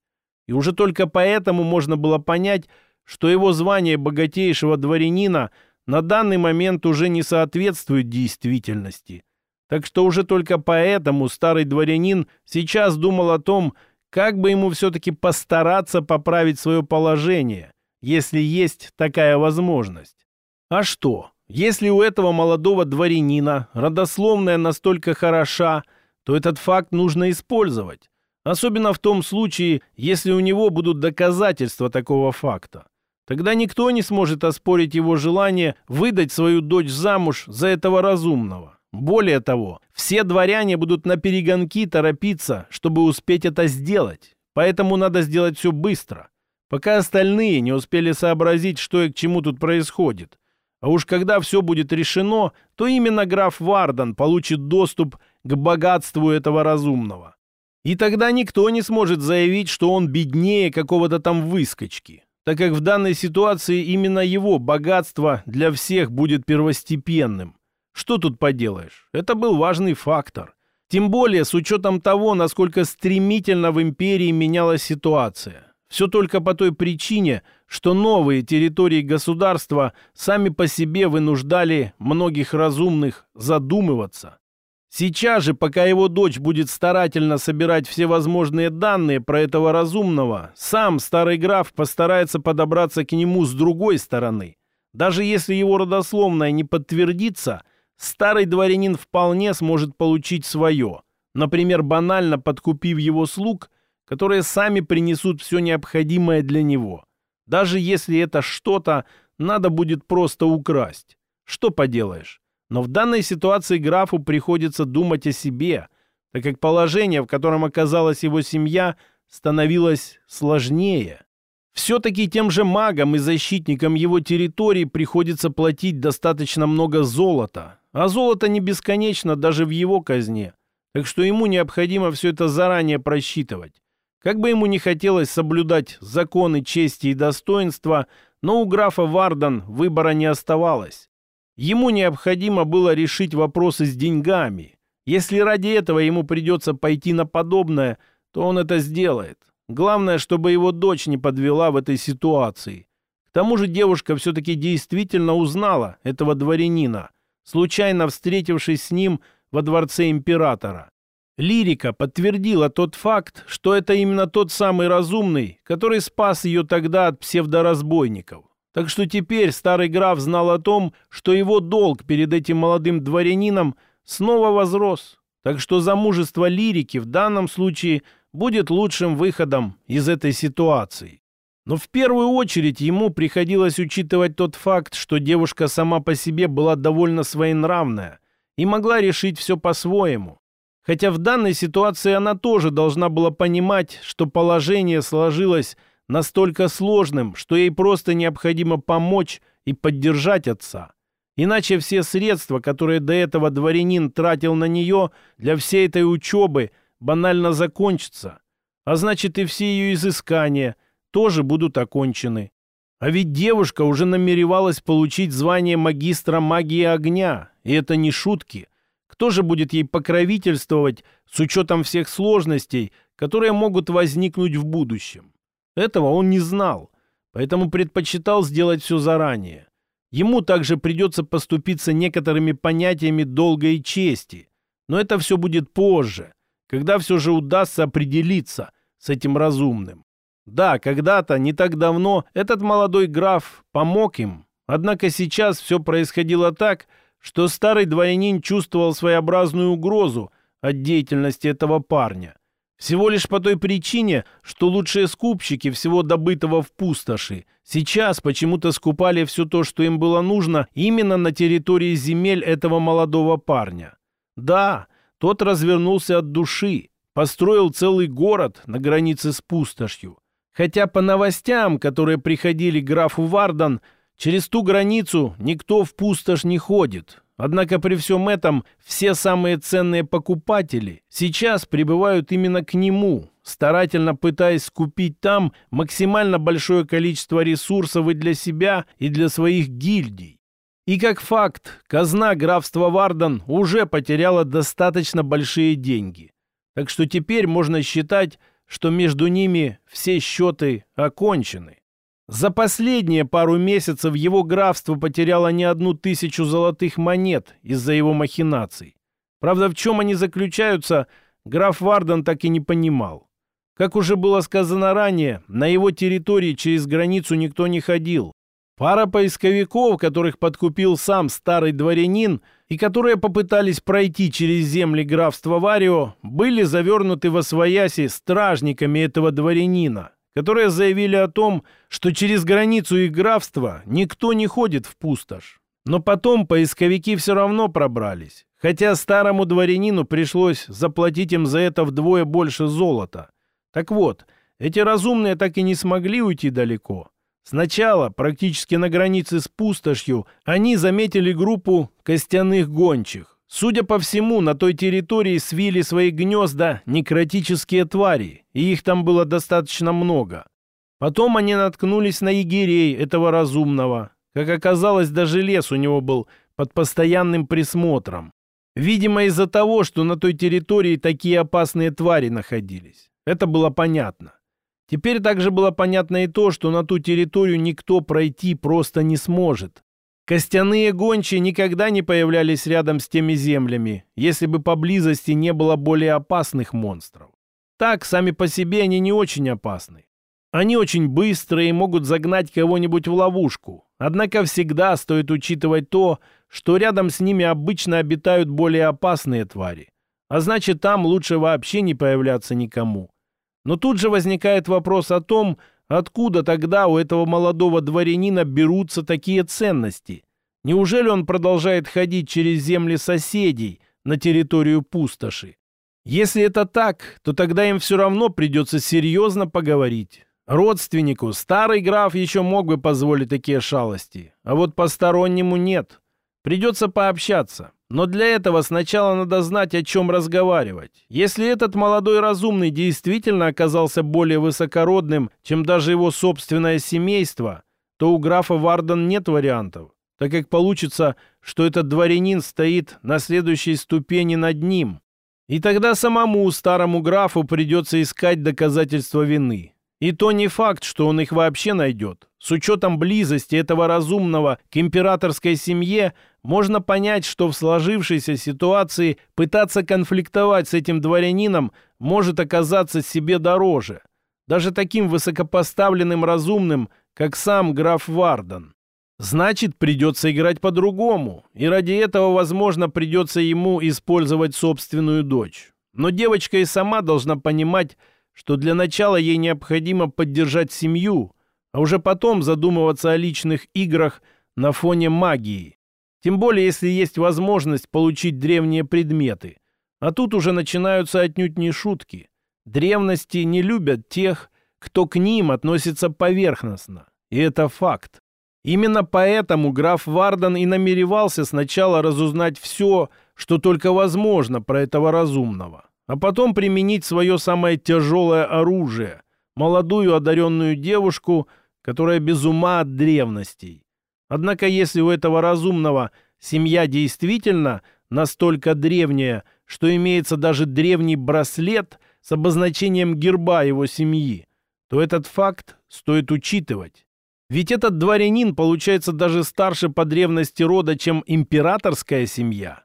И уже только поэтому можно было понять, что его звание богатейшего дворянина на данный момент уже не соответствует действительности. Так что уже только поэтому старый дворянин сейчас думал о том, как бы ему все-таки постараться поправить свое положение, если есть такая возможность. А что? Если у этого молодого дворянина родословная настолько хороша, то этот факт нужно использовать. Особенно в том случае, если у него будут доказательства такого факта. Тогда никто не сможет оспорить его желание выдать свою дочь замуж за этого разумного. Более того, все дворяне будут на перегонки торопиться, чтобы успеть это сделать. Поэтому надо сделать все быстро, пока остальные не успели сообразить, что и к чему тут происходит. А уж когда все будет решено, то именно граф Вардан получит доступ к богатству этого разумного. И тогда никто не сможет заявить, что он беднее какого-то там выскочки, так как в данной ситуации именно его богатство для всех будет первостепенным. Что тут поделаешь? Это был важный фактор. Тем более с учетом того, насколько стремительно в империи менялась ситуация. Все только по той причине, что новые территории государства сами по себе вынуждали многих разумных задумываться. Сейчас же, пока его дочь будет старательно собирать все возможные данные про этого разумного, сам старый граф постарается подобраться к нему с другой стороны. Даже если его родословная не подтвердится, старый дворянин вполне сможет получить свое. Например, банально подкупив его слуг – которые сами принесут все необходимое для него. Даже если это что-то надо будет просто украсть. Что поделаешь? Но в данной ситуации графу приходится думать о себе, так как положение, в котором оказалась его семья, становилось сложнее. Все-таки тем же магам и защитникам его территории приходится платить достаточно много золота, а золото не бесконечно даже в его казне, так что ему необходимо все это заранее просчитывать. Как бы ему не хотелось соблюдать законы чести и достоинства, но у графа Вардан выбора не оставалось. Ему необходимо было решить вопросы с деньгами. Если ради этого ему придется пойти на подобное, то он это сделает. Главное, чтобы его дочь не подвела в этой ситуации. К тому же девушка все-таки действительно узнала этого дворянина, случайно встретившись с ним во дворце императора. Лирика подтвердила тот факт, что это именно тот самый разумный, который спас ее тогда от псевдоразбойников. Так что теперь старый граф знал о том, что его долг перед этим молодым дворянином снова возрос. Так что замужество лирики в данном случае будет лучшим выходом из этой ситуации. Но в первую очередь ему приходилось учитывать тот факт, что девушка сама по себе была довольно своенравная и могла решить все по-своему. Хотя в данной ситуации она тоже должна была понимать, что положение сложилось настолько сложным, что ей просто необходимо помочь и поддержать отца. Иначе все средства, которые до этого дворянин тратил на нее для всей этой учебы, банально закончатся. А значит и все ее изыскания тоже будут окончены. А ведь девушка уже намеревалась получить звание магистра магии огня, и это не шутки. Кто же будет ей покровительствовать с учетом всех сложностей, которые могут возникнуть в будущем? Этого он не знал, поэтому предпочитал сделать все заранее. Ему также придется поступиться некоторыми понятиями долга и чести, но это все будет позже, когда все же удастся определиться с этим разумным. Да, когда-то, не так давно, этот молодой граф помог им, однако сейчас все происходило так, что старый дворянин чувствовал своеобразную угрозу от деятельности этого парня. Всего лишь по той причине, что лучшие скупщики всего добытого в пустоши сейчас почему-то скупали все то, что им было нужно именно на территории земель этого молодого парня. Да, тот развернулся от души, построил целый город на границе с пустошью. Хотя по новостям, которые приходили графу Вардан, Через ту границу никто в пустошь не ходит. Однако при всем этом все самые ценные покупатели сейчас прибывают именно к нему, старательно пытаясь скупить там максимально большое количество ресурсов и для себя, и для своих гильдий. И как факт, казна графства Вардан уже потеряла достаточно большие деньги. Так что теперь можно считать, что между ними все счеты окончены. За последние пару месяцев его графство потеряло не одну тысячу золотых монет из-за его махинаций. Правда, в чем они заключаются, граф Варден так и не понимал. Как уже было сказано ранее, на его территории через границу никто не ходил. Пара поисковиков, которых подкупил сам старый дворянин, и которые попытались пройти через земли графства Варио, были завернуты во свояси стражниками этого дворянина, которые заявили о том, что через границу их графства никто не ходит в пустошь. Но потом поисковики все равно пробрались, хотя старому дворянину пришлось заплатить им за это вдвое больше золота. Так вот, эти разумные так и не смогли уйти далеко. Сначала, практически на границе с пустошью, они заметили группу костяных гончих. Судя по всему, на той территории свили свои гнезда некротические твари, и их там было достаточно много. Потом они наткнулись на егерей этого разумного. Как оказалось, даже лес у него был под постоянным присмотром. Видимо, из-за того, что на той территории такие опасные твари находились. Это было понятно. Теперь также было понятно и то, что на ту территорию никто пройти просто не сможет. Костяные гончие никогда не появлялись рядом с теми землями, если бы поблизости не было более опасных монстров. Так, сами по себе они не очень опасны. Они очень быстрые и могут загнать кого-нибудь в ловушку. Однако всегда стоит учитывать то, что рядом с ними обычно обитают более опасные твари. А значит, там лучше вообще не появляться никому. Но тут же возникает вопрос о том, Откуда тогда у этого молодого дворянина берутся такие ценности? Неужели он продолжает ходить через земли соседей на территорию пустоши? Если это так, то тогда им все равно придется серьезно поговорить. Родственнику старый граф еще мог бы позволить такие шалости, а вот постороннему нет. Придется пообщаться. Но для этого сначала надо знать, о чем разговаривать. Если этот молодой разумный действительно оказался более высокородным, чем даже его собственное семейство, то у графа Варден нет вариантов, так как получится, что этот дворянин стоит на следующей ступени над ним. И тогда самому старому графу придется искать доказательства вины. И то не факт, что он их вообще найдет. С учетом близости этого разумного к императорской семье можно понять, что в сложившейся ситуации пытаться конфликтовать с этим дворянином может оказаться себе дороже. Даже таким высокопоставленным разумным, как сам граф Вардан. Значит, придется играть по-другому, и ради этого, возможно, придется ему использовать собственную дочь. Но девочка и сама должна понимать, что для начала ей необходимо поддержать семью – а уже потом задумываться о личных играх на фоне магии. Тем более, если есть возможность получить древние предметы. А тут уже начинаются отнюдь не шутки. Древности не любят тех, кто к ним относится поверхностно. И это факт. Именно поэтому граф Вардан и намеревался сначала разузнать все, что только возможно про этого разумного, а потом применить свое самое тяжелое оружие – молодую одаренную девушку, которая без ума от древностей. Однако если у этого разумного семья действительно настолько древняя, что имеется даже древний браслет с обозначением герба его семьи, то этот факт стоит учитывать. Ведь этот дворянин получается даже старше по древности рода, чем императорская семья.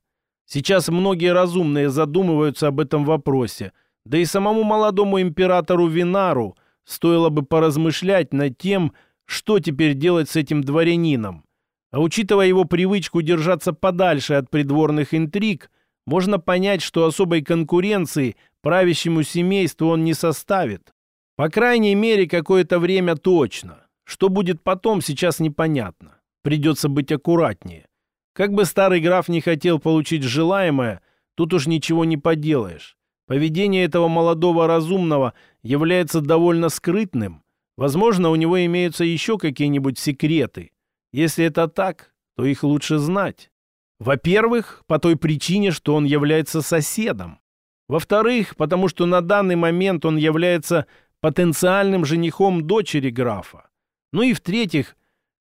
Сейчас многие разумные задумываются об этом вопросе, да и самому молодому императору Винару стоило бы поразмышлять над тем, что теперь делать с этим дворянином. А учитывая его привычку держаться подальше от придворных интриг, можно понять, что особой конкуренции правящему семейству он не составит. По крайней мере, какое-то время точно. Что будет потом, сейчас непонятно. Придется быть аккуратнее. Как бы старый граф не хотел получить желаемое, тут уж ничего не поделаешь. Поведение этого молодого разумного является довольно скрытным. Возможно, у него имеются еще какие-нибудь секреты. Если это так, то их лучше знать. Во-первых, по той причине, что он является соседом. Во-вторых, потому что на данный момент он является потенциальным женихом дочери графа. Ну и в-третьих,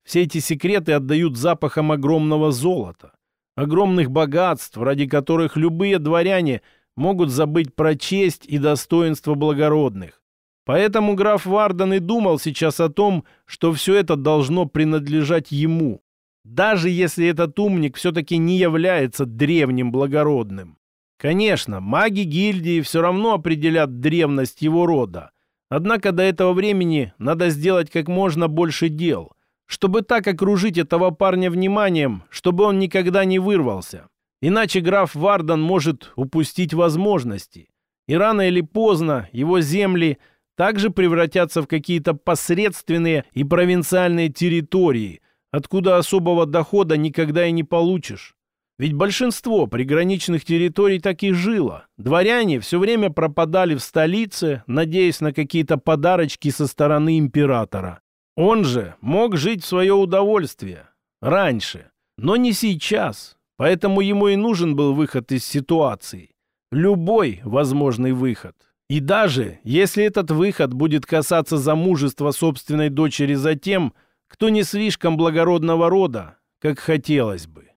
все эти секреты отдают запахом огромного золота, огромных богатств, ради которых любые дворяне могут забыть про честь и достоинство благородных. Поэтому граф Вардан и думал сейчас о том, что все это должно принадлежать ему, даже если этот умник все-таки не является древним благородным. Конечно, маги гильдии все равно определят древность его рода, Однако до этого времени надо сделать как можно больше дел, чтобы так окружить этого парня вниманием, чтобы он никогда не вырвался. Иначе граф Вардан может упустить возможности. И рано или поздно его земли также превратятся в какие-то посредственные и провинциальные территории, откуда особого дохода никогда и не получишь. Ведь большинство приграничных территорий так и жило. Дворяне все время пропадали в столице, надеясь на какие-то подарочки со стороны императора. Он же мог жить в свое удовольствие. Раньше. Но не сейчас. Поэтому ему и нужен был выход из ситуации. Любой возможный выход. И даже если этот выход будет касаться замужества собственной дочери за тем, кто не слишком благородного рода, как хотелось бы.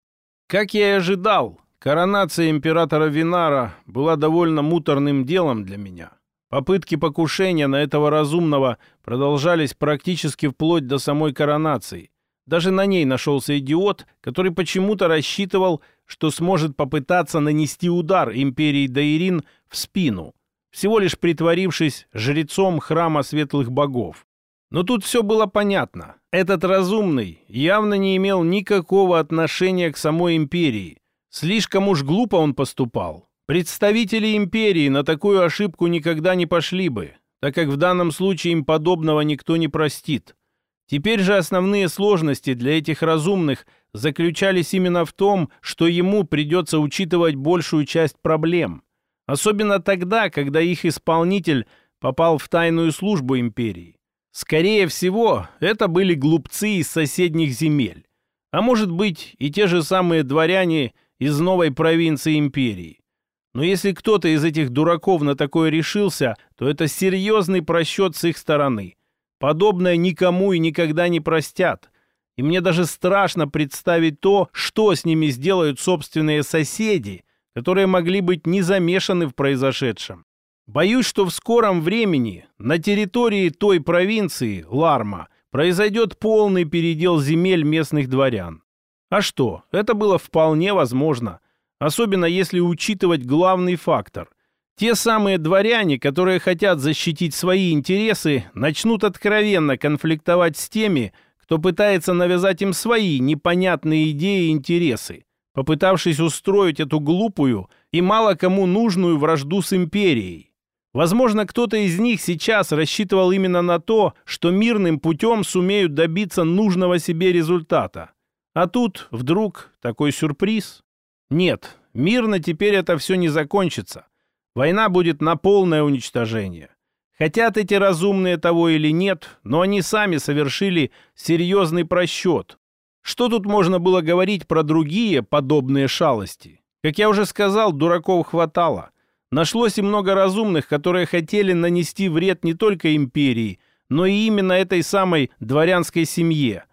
Как я и ожидал, коронация императора Винара была довольно муторным делом для меня. Попытки покушения на этого разумного продолжались практически вплоть до самой коронации. Даже на ней нашелся идиот, который почему-то рассчитывал, что сможет попытаться нанести удар империи Даирин в спину, всего лишь притворившись жрецом храма светлых богов. Но тут все было понятно. Этот разумный явно не имел никакого отношения к самой империи. Слишком уж глупо он поступал. Представители империи на такую ошибку никогда не пошли бы, так как в данном случае им подобного никто не простит. Теперь же основные сложности для этих разумных заключались именно в том, что ему придется учитывать большую часть проблем. Особенно тогда, когда их исполнитель попал в тайную службу империи. Скорее всего, это были глупцы из соседних земель. А может быть, и те же самые дворяне из новой провинции империи. Но если кто-то из этих дураков на такое решился, то это серьезный просчет с их стороны. Подобное никому и никогда не простят. И мне даже страшно представить то, что с ними сделают собственные соседи, которые могли быть не замешаны в произошедшем. Боюсь, что в скором времени на территории той провинции, Ларма, произойдет полный передел земель местных дворян. А что, это было вполне возможно, особенно если учитывать главный фактор. Те самые дворяне, которые хотят защитить свои интересы, начнут откровенно конфликтовать с теми, кто пытается навязать им свои непонятные идеи и интересы, попытавшись устроить эту глупую и мало кому нужную вражду с империей. Возможно, кто-то из них сейчас рассчитывал именно на то, что мирным путем сумеют добиться нужного себе результата. А тут вдруг такой сюрприз. Нет, Мирно теперь это все не закончится. Война будет на полное уничтожение. Хотят эти разумные того или нет, но они сами совершили серьезный просчет. Что тут можно было говорить про другие подобные шалости? Как я уже сказал, дураков хватало. Нашлось и много разумных, которые хотели нанести вред не только империи, но и именно этой самой дворянской семье.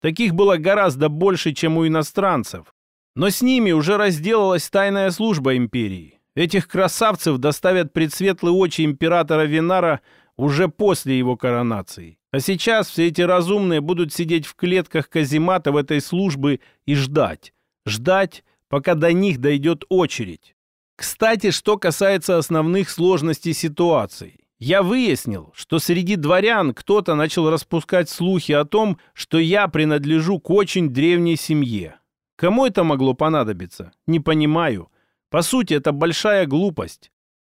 Таких было гораздо больше, чем у иностранцев. Но с ними уже разделалась тайная служба империи. Этих красавцев доставят пред светлые очи императора Винара уже после его коронации. А сейчас все эти разумные будут сидеть в клетках казематов этой службы и ждать. Ждать, пока до них дойдет очередь. Кстати, что касается основных сложностей ситуации. Я выяснил, что среди дворян кто-то начал распускать слухи о том, что я принадлежу к очень древней семье. Кому это могло понадобиться? Не понимаю. По сути, это большая глупость.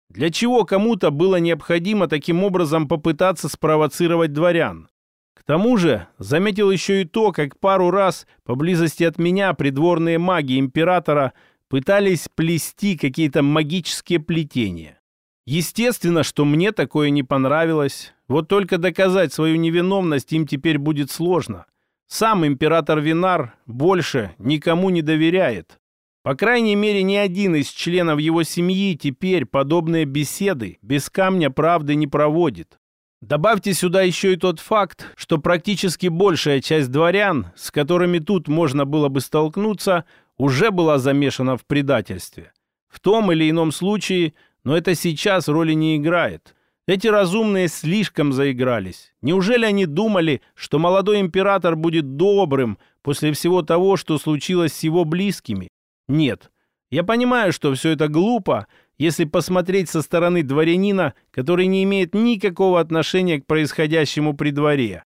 Для чего кому-то было необходимо таким образом попытаться спровоцировать дворян? К тому же заметил еще и то, как пару раз поблизости от меня придворные маги императора пытались плести какие-то магические плетения. Естественно, что мне такое не понравилось. Вот только доказать свою невиновность им теперь будет сложно. Сам император Винар больше никому не доверяет. По крайней мере, ни один из членов его семьи теперь подобные беседы без камня правды не проводит. Добавьте сюда еще и тот факт, что практически большая часть дворян, с которыми тут можно было бы столкнуться, уже была замешана в предательстве. В том или ином случае, но это сейчас роли не играет. Эти разумные слишком заигрались. Неужели они думали, что молодой император будет добрым после всего того, что случилось с его близкими? Нет. Я понимаю, что все это глупо, если посмотреть со стороны дворянина, который не имеет никакого отношения к происходящему при дворе.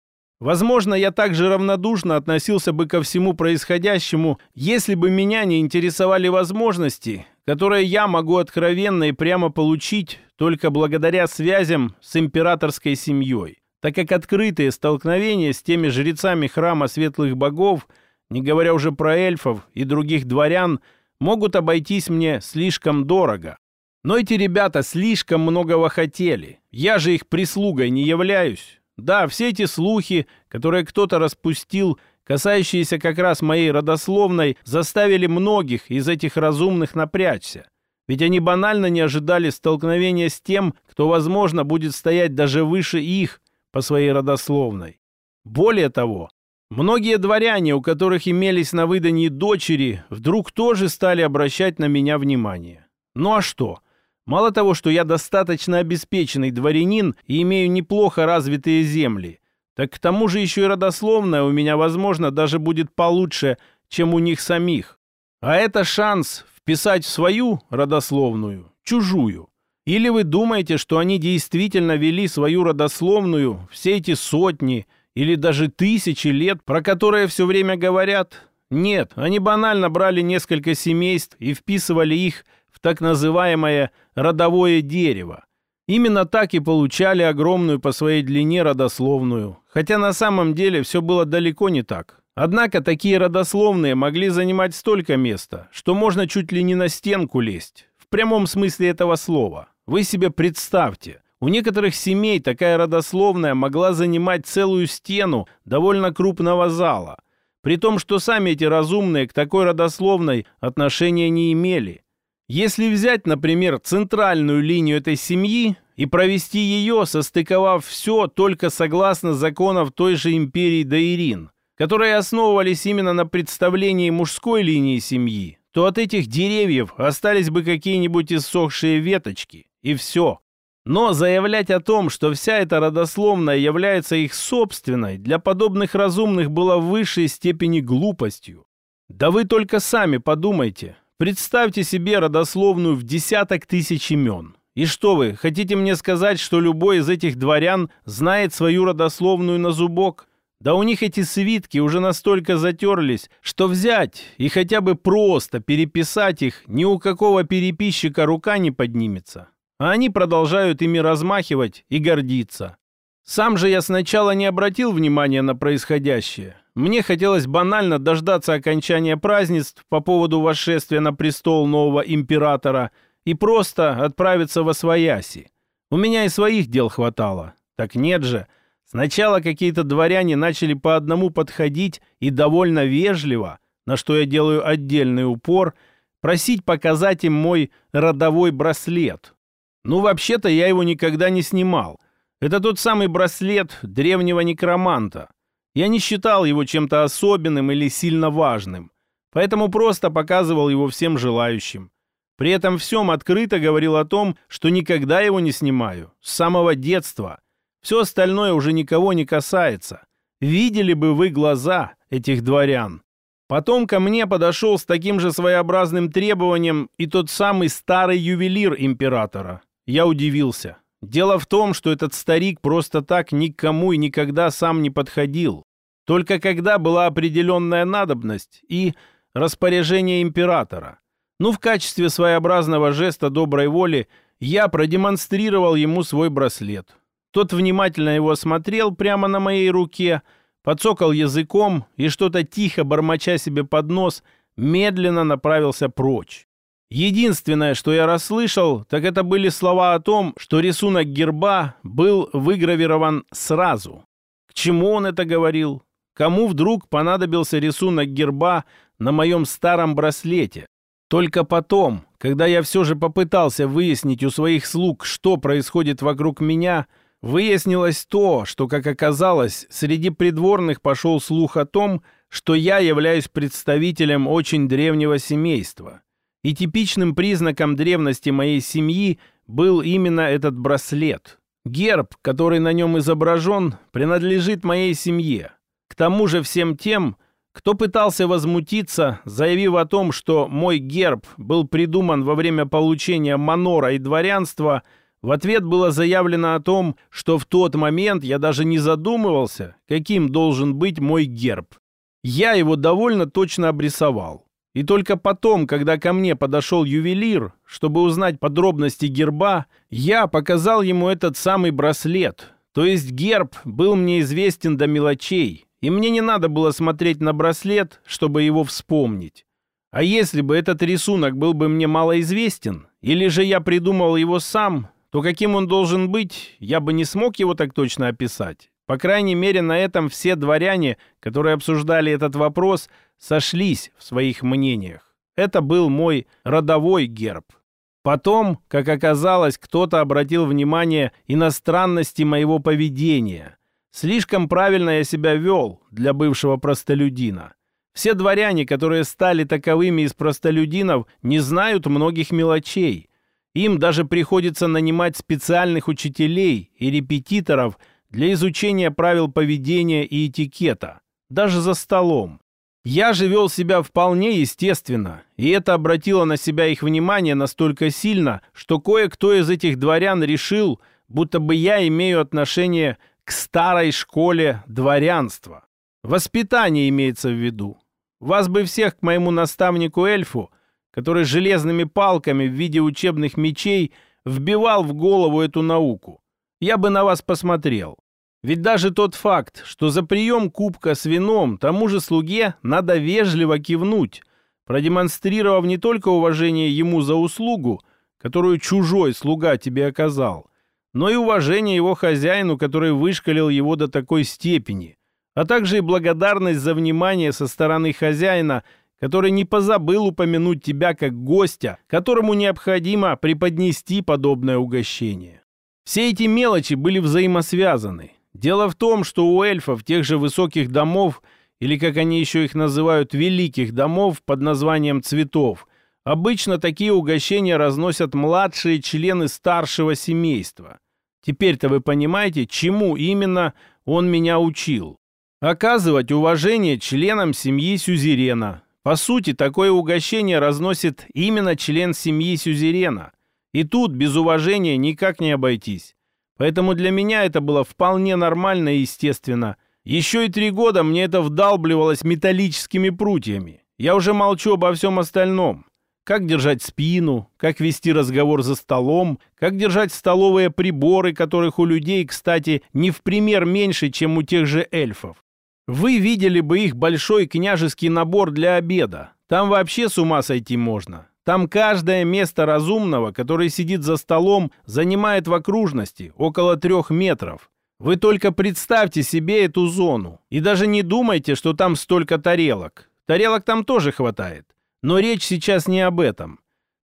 Возможно, я также равнодушно относился бы ко всему происходящему, если бы меня не интересовали возможности, которые я могу откровенно и прямо получить только благодаря связям с императорской семьей, так как открытые столкновения с теми жрецами храма светлых богов – не говоря уже про эльфов и других дворян, могут обойтись мне слишком дорого. Но эти ребята слишком многого хотели. Я же их прислугой не являюсь. Да, все эти слухи, которые кто-то распустил, касающиеся как раз моей родословной, заставили многих из этих разумных напрячься. Ведь они банально не ожидали столкновения с тем, кто, возможно, будет стоять даже выше их по своей родословной. Более того, Многие дворяне, у которых имелись на выдании дочери, вдруг тоже стали обращать на меня внимание. Ну а что? Мало того, что я достаточно обеспеченный дворянин и имею неплохо развитые земли, так к тому же еще и родословная у меня, возможно, даже будет получше, чем у них самих. А это шанс вписать в свою родословную чужую. Или вы думаете, что они действительно вели свою родословную все эти сотни, или даже тысячи лет, про которые все время говорят? Нет, они банально брали несколько семейств и вписывали их в так называемое родовое дерево. Именно так и получали огромную по своей длине родословную. Хотя на самом деле все было далеко не так. Однако такие родословные могли занимать столько места, что можно чуть ли не на стенку лезть. В прямом смысле этого слова. Вы себе представьте – у некоторых семей такая родословная могла занимать целую стену довольно крупного зала, при том, что сами эти разумные к такой родословной отношения не имели. Если взять, например, центральную линию этой семьи и провести ее, состыковав все только согласно законов той же империи Даирин, которые основывались именно на представлении мужской линии семьи, то от этих деревьев остались бы какие-нибудь иссохшие веточки, и все. Но заявлять о том, что вся эта родословная является их собственной, для подобных разумных было в высшей степени глупостью. Да вы только сами подумайте. Представьте себе родословную в десяток тысяч имен. И что вы, хотите мне сказать, что любой из этих дворян знает свою родословную на зубок? Да у них эти свитки уже настолько затерлись, что взять и хотя бы просто переписать их ни у какого переписчика рука не поднимется а они продолжают ими размахивать и гордиться. Сам же я сначала не обратил внимания на происходящее. Мне хотелось банально дождаться окончания празднеств по поводу восшествия на престол нового императора и просто отправиться во свояси. У меня и своих дел хватало. Так нет же. Сначала какие-то дворяне начали по одному подходить и довольно вежливо, на что я делаю отдельный упор, просить показать им мой родовой браслет. Ну, вообще-то я его никогда не снимал. Это тот самый браслет древнего некроманта. Я не считал его чем-то особенным или сильно важным, поэтому просто показывал его всем желающим. При этом всем открыто говорил о том, что никогда его не снимаю, с самого детства. Все остальное уже никого не касается. Видели бы вы глаза этих дворян. Потом ко мне подошел с таким же своеобразным требованием и тот самый старый ювелир императора. Я удивился. Дело в том, что этот старик просто так никому и никогда сам не подходил. Только когда была определенная надобность и распоряжение императора. Ну, в качестве своеобразного жеста доброй воли я продемонстрировал ему свой браслет. Тот внимательно его осмотрел прямо на моей руке, подсокал языком и что-то тихо, бормоча себе под нос, медленно направился прочь. Единственное, что я расслышал, так это были слова о том, что рисунок герба был выгравирован сразу. К чему он это говорил? Кому вдруг понадобился рисунок герба на моем старом браслете? Только потом, когда я все же попытался выяснить у своих слуг, что происходит вокруг меня, выяснилось то, что, как оказалось, среди придворных пошел слух о том, что я являюсь представителем очень древнего семейства. И типичным признаком древности моей семьи был именно этот браслет. Герб, который на нем изображен, принадлежит моей семье. К тому же всем тем, кто пытался возмутиться, заявив о том, что мой герб был придуман во время получения манора и дворянства, в ответ было заявлено о том, что в тот момент я даже не задумывался, каким должен быть мой герб. Я его довольно точно обрисовал. И только потом, когда ко мне подошел ювелир, чтобы узнать подробности герба, я показал ему этот самый браслет. То есть герб был мне известен до мелочей, и мне не надо было смотреть на браслет, чтобы его вспомнить. А если бы этот рисунок был бы мне малоизвестен, или же я придумал его сам, то каким он должен быть, я бы не смог его так точно описать. По крайней мере, на этом все дворяне, которые обсуждали этот вопрос, сошлись в своих мнениях. Это был мой родовой герб. Потом, как оказалось, кто-то обратил внимание и на странности моего поведения. Слишком правильно я себя вел для бывшего простолюдина. Все дворяне, которые стали таковыми из простолюдинов, не знают многих мелочей. Им даже приходится нанимать специальных учителей и репетиторов – для изучения правил поведения и этикета, даже за столом. Я же вел себя вполне естественно, и это обратило на себя их внимание настолько сильно, что кое-кто из этих дворян решил, будто бы я имею отношение к старой школе дворянства. Воспитание имеется в виду. Вас бы всех к моему наставнику-эльфу, который железными палками в виде учебных мечей вбивал в голову эту науку я бы на вас посмотрел. Ведь даже тот факт, что за прием кубка с вином тому же слуге надо вежливо кивнуть, продемонстрировав не только уважение ему за услугу, которую чужой слуга тебе оказал, но и уважение его хозяину, который вышкалил его до такой степени, а также и благодарность за внимание со стороны хозяина, который не позабыл упомянуть тебя как гостя, которому необходимо преподнести подобное угощение. Все эти мелочи были взаимосвязаны. Дело в том, что у эльфов тех же высоких домов, или как они еще их называют, великих домов под названием цветов, обычно такие угощения разносят младшие члены старшего семейства. Теперь-то вы понимаете, чему именно он меня учил. Оказывать уважение членам семьи Сюзерена. По сути, такое угощение разносит именно член семьи Сюзерена – и тут без уважения никак не обойтись. Поэтому для меня это было вполне нормально и естественно. Еще и три года мне это вдалбливалось металлическими прутьями. Я уже молчу обо всем остальном. Как держать спину, как вести разговор за столом, как держать столовые приборы, которых у людей, кстати, не в пример меньше, чем у тех же эльфов. Вы видели бы их большой княжеский набор для обеда. Там вообще с ума сойти можно. Там каждое место разумного, который сидит за столом, занимает в окружности около трех метров. Вы только представьте себе эту зону. И даже не думайте, что там столько тарелок. Тарелок там тоже хватает. Но речь сейчас не об этом.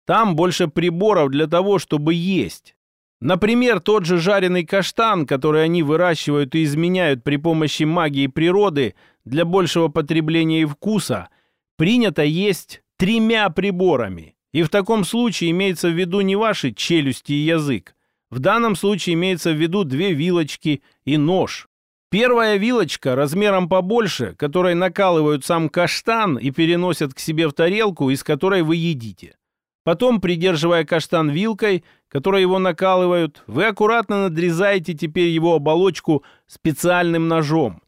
Там больше приборов для того, чтобы есть. Например, тот же жареный каштан, который они выращивают и изменяют при помощи магии природы для большего потребления и вкуса, принято есть тремя приборами. И в таком случае имеется в виду не ваши челюсти и язык. В данном случае имеется в виду две вилочки и нож. Первая вилочка размером побольше, которой накалывают сам каштан и переносят к себе в тарелку, из которой вы едите. Потом, придерживая каштан вилкой, которой его накалывают, вы аккуратно надрезаете теперь его оболочку специальным ножом.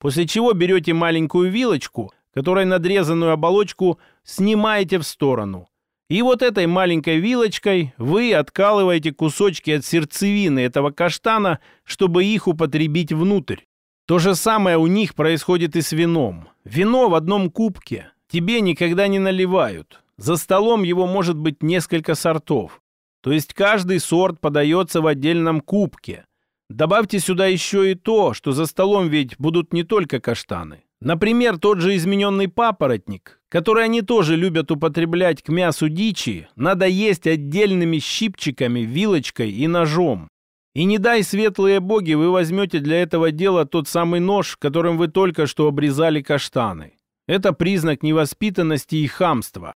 После чего берете маленькую вилочку, которой надрезанную оболочку снимаете в сторону. И вот этой маленькой вилочкой вы откалываете кусочки от сердцевины этого каштана, чтобы их употребить внутрь. То же самое у них происходит и с вином. Вино в одном кубке тебе никогда не наливают. За столом его может быть несколько сортов. То есть каждый сорт подается в отдельном кубке. Добавьте сюда еще и то, что за столом ведь будут не только каштаны. Например, тот же измененный папоротник, который они тоже любят употреблять к мясу дичи, надо есть отдельными щипчиками, вилочкой и ножом. И не дай светлые боги, вы возьмете для этого дела тот самый нож, которым вы только что обрезали каштаны. Это признак невоспитанности и хамства.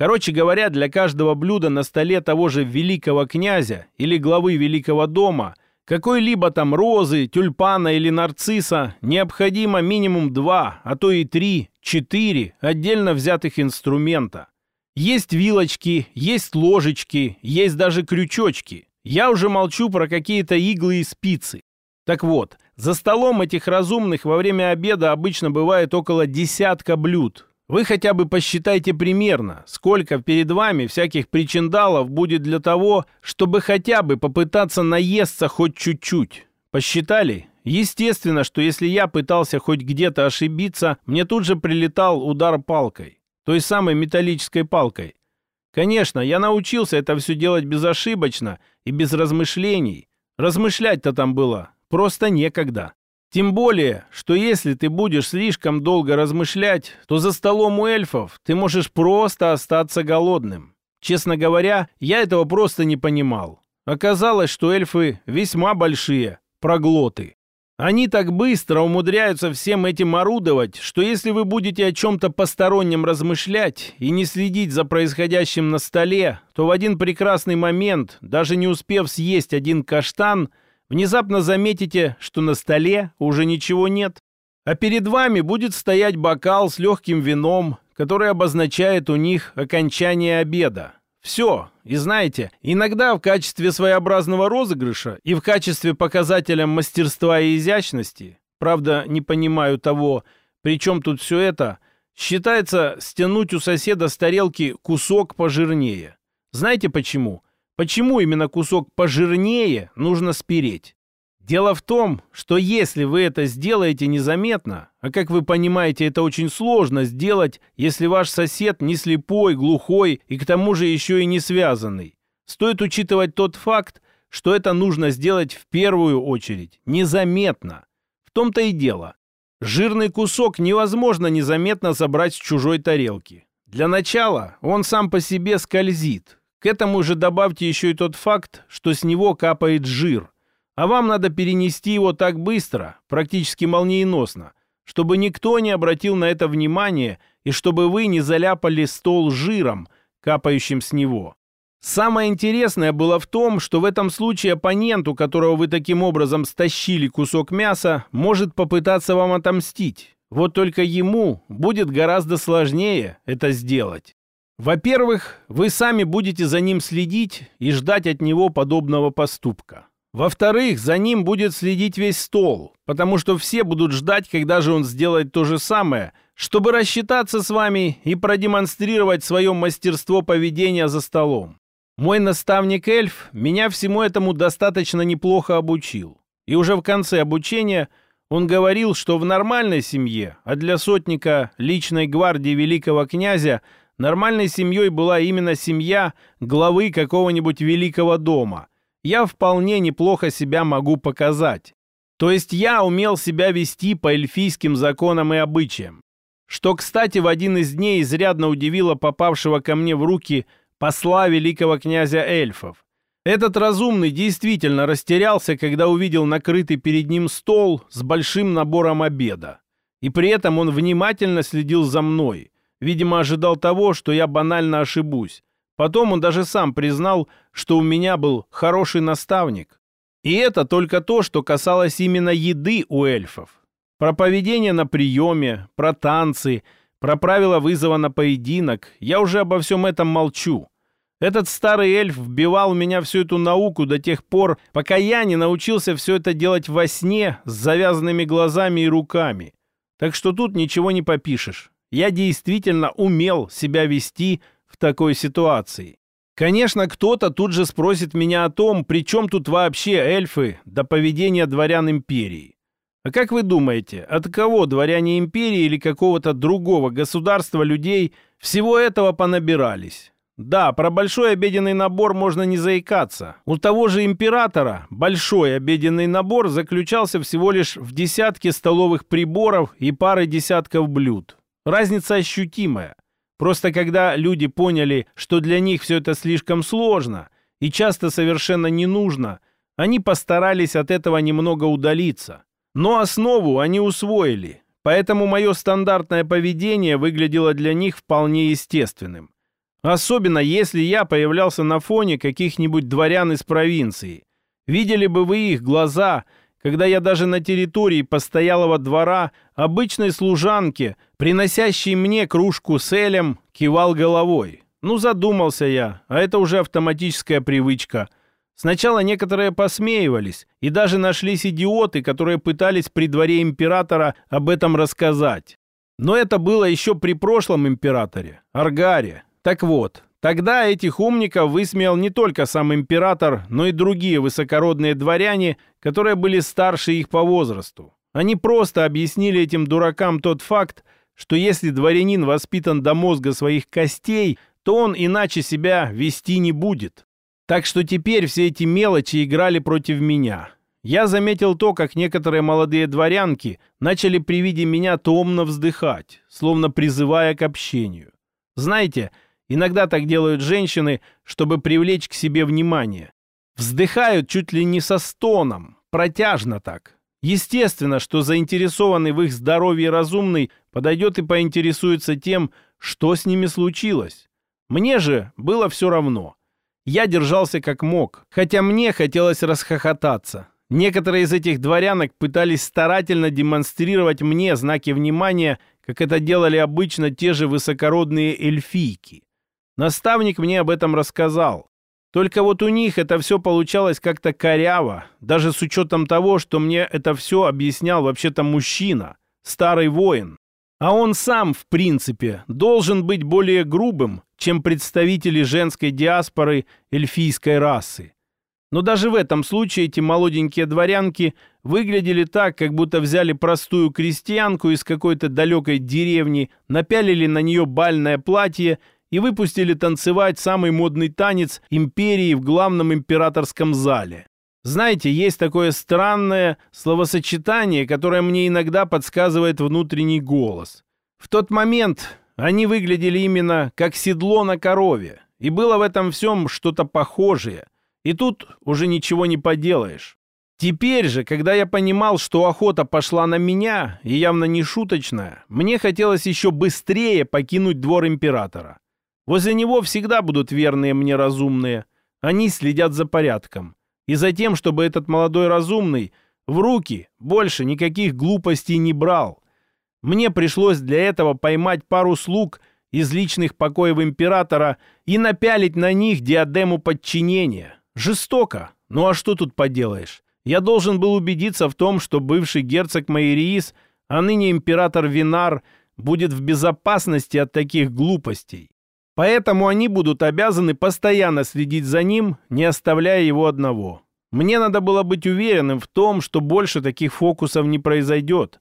Короче говоря, для каждого блюда на столе того же великого князя или главы великого дома какой-либо там розы, тюльпана или нарцисса необходимо минимум два, а то и три, четыре отдельно взятых инструмента. Есть вилочки, есть ложечки, есть даже крючочки. Я уже молчу про какие-то иглы и спицы. Так вот, за столом этих разумных во время обеда обычно бывает около десятка блюд, вы хотя бы посчитайте примерно, сколько перед вами всяких причиндалов будет для того, чтобы хотя бы попытаться наесться хоть чуть-чуть. Посчитали? Естественно, что если я пытался хоть где-то ошибиться, мне тут же прилетал удар палкой. Той самой металлической палкой. Конечно, я научился это все делать безошибочно и без размышлений. Размышлять-то там было просто некогда. Тем более, что если ты будешь слишком долго размышлять, то за столом у эльфов ты можешь просто остаться голодным. Честно говоря, я этого просто не понимал. Оказалось, что эльфы весьма большие, проглоты. Они так быстро умудряются всем этим орудовать, что если вы будете о чем-то постороннем размышлять и не следить за происходящим на столе, то в один прекрасный момент, даже не успев съесть один каштан, Внезапно заметите, что на столе уже ничего нет, а перед вами будет стоять бокал с легким вином, который обозначает у них окончание обеда. Все. И знаете, иногда в качестве своеобразного розыгрыша и в качестве показателя мастерства и изящности, правда, не понимаю того, при чем тут все это, считается стянуть у соседа с тарелки кусок пожирнее. Знаете почему? Почему именно кусок пожирнее нужно спереть? Дело в том, что если вы это сделаете незаметно, а как вы понимаете, это очень сложно сделать, если ваш сосед не слепой, глухой и к тому же еще и не связанный, стоит учитывать тот факт, что это нужно сделать в первую очередь, незаметно. В том-то и дело. Жирный кусок невозможно незаметно забрать с чужой тарелки. Для начала он сам по себе скользит, к этому же добавьте еще и тот факт, что с него капает жир. А вам надо перенести его так быстро, практически молниеносно, чтобы никто не обратил на это внимание и чтобы вы не заляпали стол жиром, капающим с него. Самое интересное было в том, что в этом случае оппонент, у которого вы таким образом стащили кусок мяса, может попытаться вам отомстить. Вот только ему будет гораздо сложнее это сделать. Во-первых, вы сами будете за ним следить и ждать от него подобного поступка. Во-вторых, за ним будет следить весь стол, потому что все будут ждать, когда же он сделает то же самое, чтобы рассчитаться с вами и продемонстрировать свое мастерство поведения за столом. Мой наставник-эльф меня всему этому достаточно неплохо обучил. И уже в конце обучения Он говорил, что в нормальной семье, а для сотника личной гвардии великого князя нормальной семьей была именно семья главы какого-нибудь великого дома. Я вполне неплохо себя могу показать. То есть я умел себя вести по эльфийским законам и обычаям. Что, кстати, в один из дней изрядно удивило попавшего ко мне в руки посла великого князя эльфов. Этот разумный действительно растерялся, когда увидел накрытый перед ним стол с большим набором обеда. И при этом он внимательно следил за мной. Видимо, ожидал того, что я банально ошибусь. Потом он даже сам признал, что у меня был хороший наставник. И это только то, что касалось именно еды у эльфов. Про поведение на приеме, про танцы, про правила вызова на поединок я уже обо всем этом молчу. Этот старый эльф вбивал в меня всю эту науку до тех пор, пока я не научился все это делать во сне с завязанными глазами и руками. Так что тут ничего не попишешь. Я действительно умел себя вести в такой ситуации. Конечно, кто-то тут же спросит меня о том, при чем тут вообще эльфы до поведения дворян империи. А как вы думаете, от кого дворяне империи или какого-то другого государства людей всего этого понабирались? Да, про большой обеденный набор можно не заикаться. У того же императора большой обеденный набор заключался всего лишь в десятке столовых приборов и пары десятков блюд. Разница ощутимая. Просто когда люди поняли, что для них все это слишком сложно и часто совершенно не нужно, они постарались от этого немного удалиться. Но основу они усвоили, поэтому мое стандартное поведение выглядело для них вполне естественным. Особенно если я появлялся на фоне каких-нибудь дворян из провинции. Видели бы вы их глаза, когда я даже на территории постоялого двора обычной служанке, приносящей мне кружку с элем, кивал головой. Ну, задумался я, а это уже автоматическая привычка. Сначала некоторые посмеивались, и даже нашлись идиоты, которые пытались при дворе императора об этом рассказать. Но это было еще при прошлом императоре, Аргаре, так вот, тогда этих умников высмеял не только сам император, но и другие высокородные дворяне, которые были старше их по возрасту. Они просто объяснили этим дуракам тот факт, что если дворянин воспитан до мозга своих костей, то он иначе себя вести не будет. Так что теперь все эти мелочи играли против меня. Я заметил то, как некоторые молодые дворянки начали при виде меня томно вздыхать, словно призывая к общению. Знаете, Иногда так делают женщины, чтобы привлечь к себе внимание. Вздыхают чуть ли не со стоном, протяжно так. Естественно, что заинтересованный в их здоровье разумный подойдет и поинтересуется тем, что с ними случилось. Мне же было все равно. Я держался как мог, хотя мне хотелось расхохотаться. Некоторые из этих дворянок пытались старательно демонстрировать мне знаки внимания, как это делали обычно те же высокородные эльфийки. Наставник мне об этом рассказал. Только вот у них это все получалось как-то коряво, даже с учетом того, что мне это все объяснял вообще-то мужчина, старый воин. А он сам, в принципе, должен быть более грубым, чем представители женской диаспоры эльфийской расы. Но даже в этом случае эти молоденькие дворянки выглядели так, как будто взяли простую крестьянку из какой-то далекой деревни, напялили на нее бальное платье и выпустили танцевать самый модный танец империи в главном императорском зале. Знаете, есть такое странное словосочетание, которое мне иногда подсказывает внутренний голос. В тот момент они выглядели именно как седло на корове, и было в этом всем что-то похожее. И тут уже ничего не поделаешь. Теперь же, когда я понимал, что охота пошла на меня, и явно не шуточная, мне хотелось еще быстрее покинуть двор императора. Возле него всегда будут верные мне разумные. Они следят за порядком. И за тем, чтобы этот молодой разумный в руки больше никаких глупостей не брал. Мне пришлось для этого поймать пару слуг из личных покоев императора и напялить на них диадему подчинения. Жестоко. Ну а что тут поделаешь? Я должен был убедиться в том, что бывший герцог Майриис, а ныне император Винар, будет в безопасности от таких глупостей. Поэтому они будут обязаны постоянно следить за ним, не оставляя его одного. Мне надо было быть уверенным в том, что больше таких фокусов не произойдет.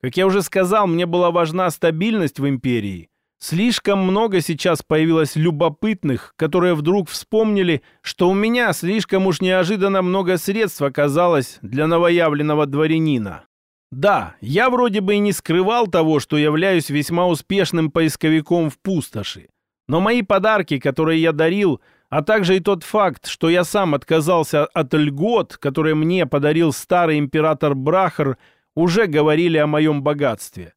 Как я уже сказал, мне была важна стабильность в империи. Слишком много сейчас появилось любопытных, которые вдруг вспомнили, что у меня слишком уж неожиданно много средств оказалось для новоявленного дворянина. Да, я вроде бы и не скрывал того, что являюсь весьма успешным поисковиком в пустоши. Но мои подарки, которые я дарил, а также и тот факт, что я сам отказался от льгот, которые мне подарил старый император Брахар, уже говорили о моем богатстве.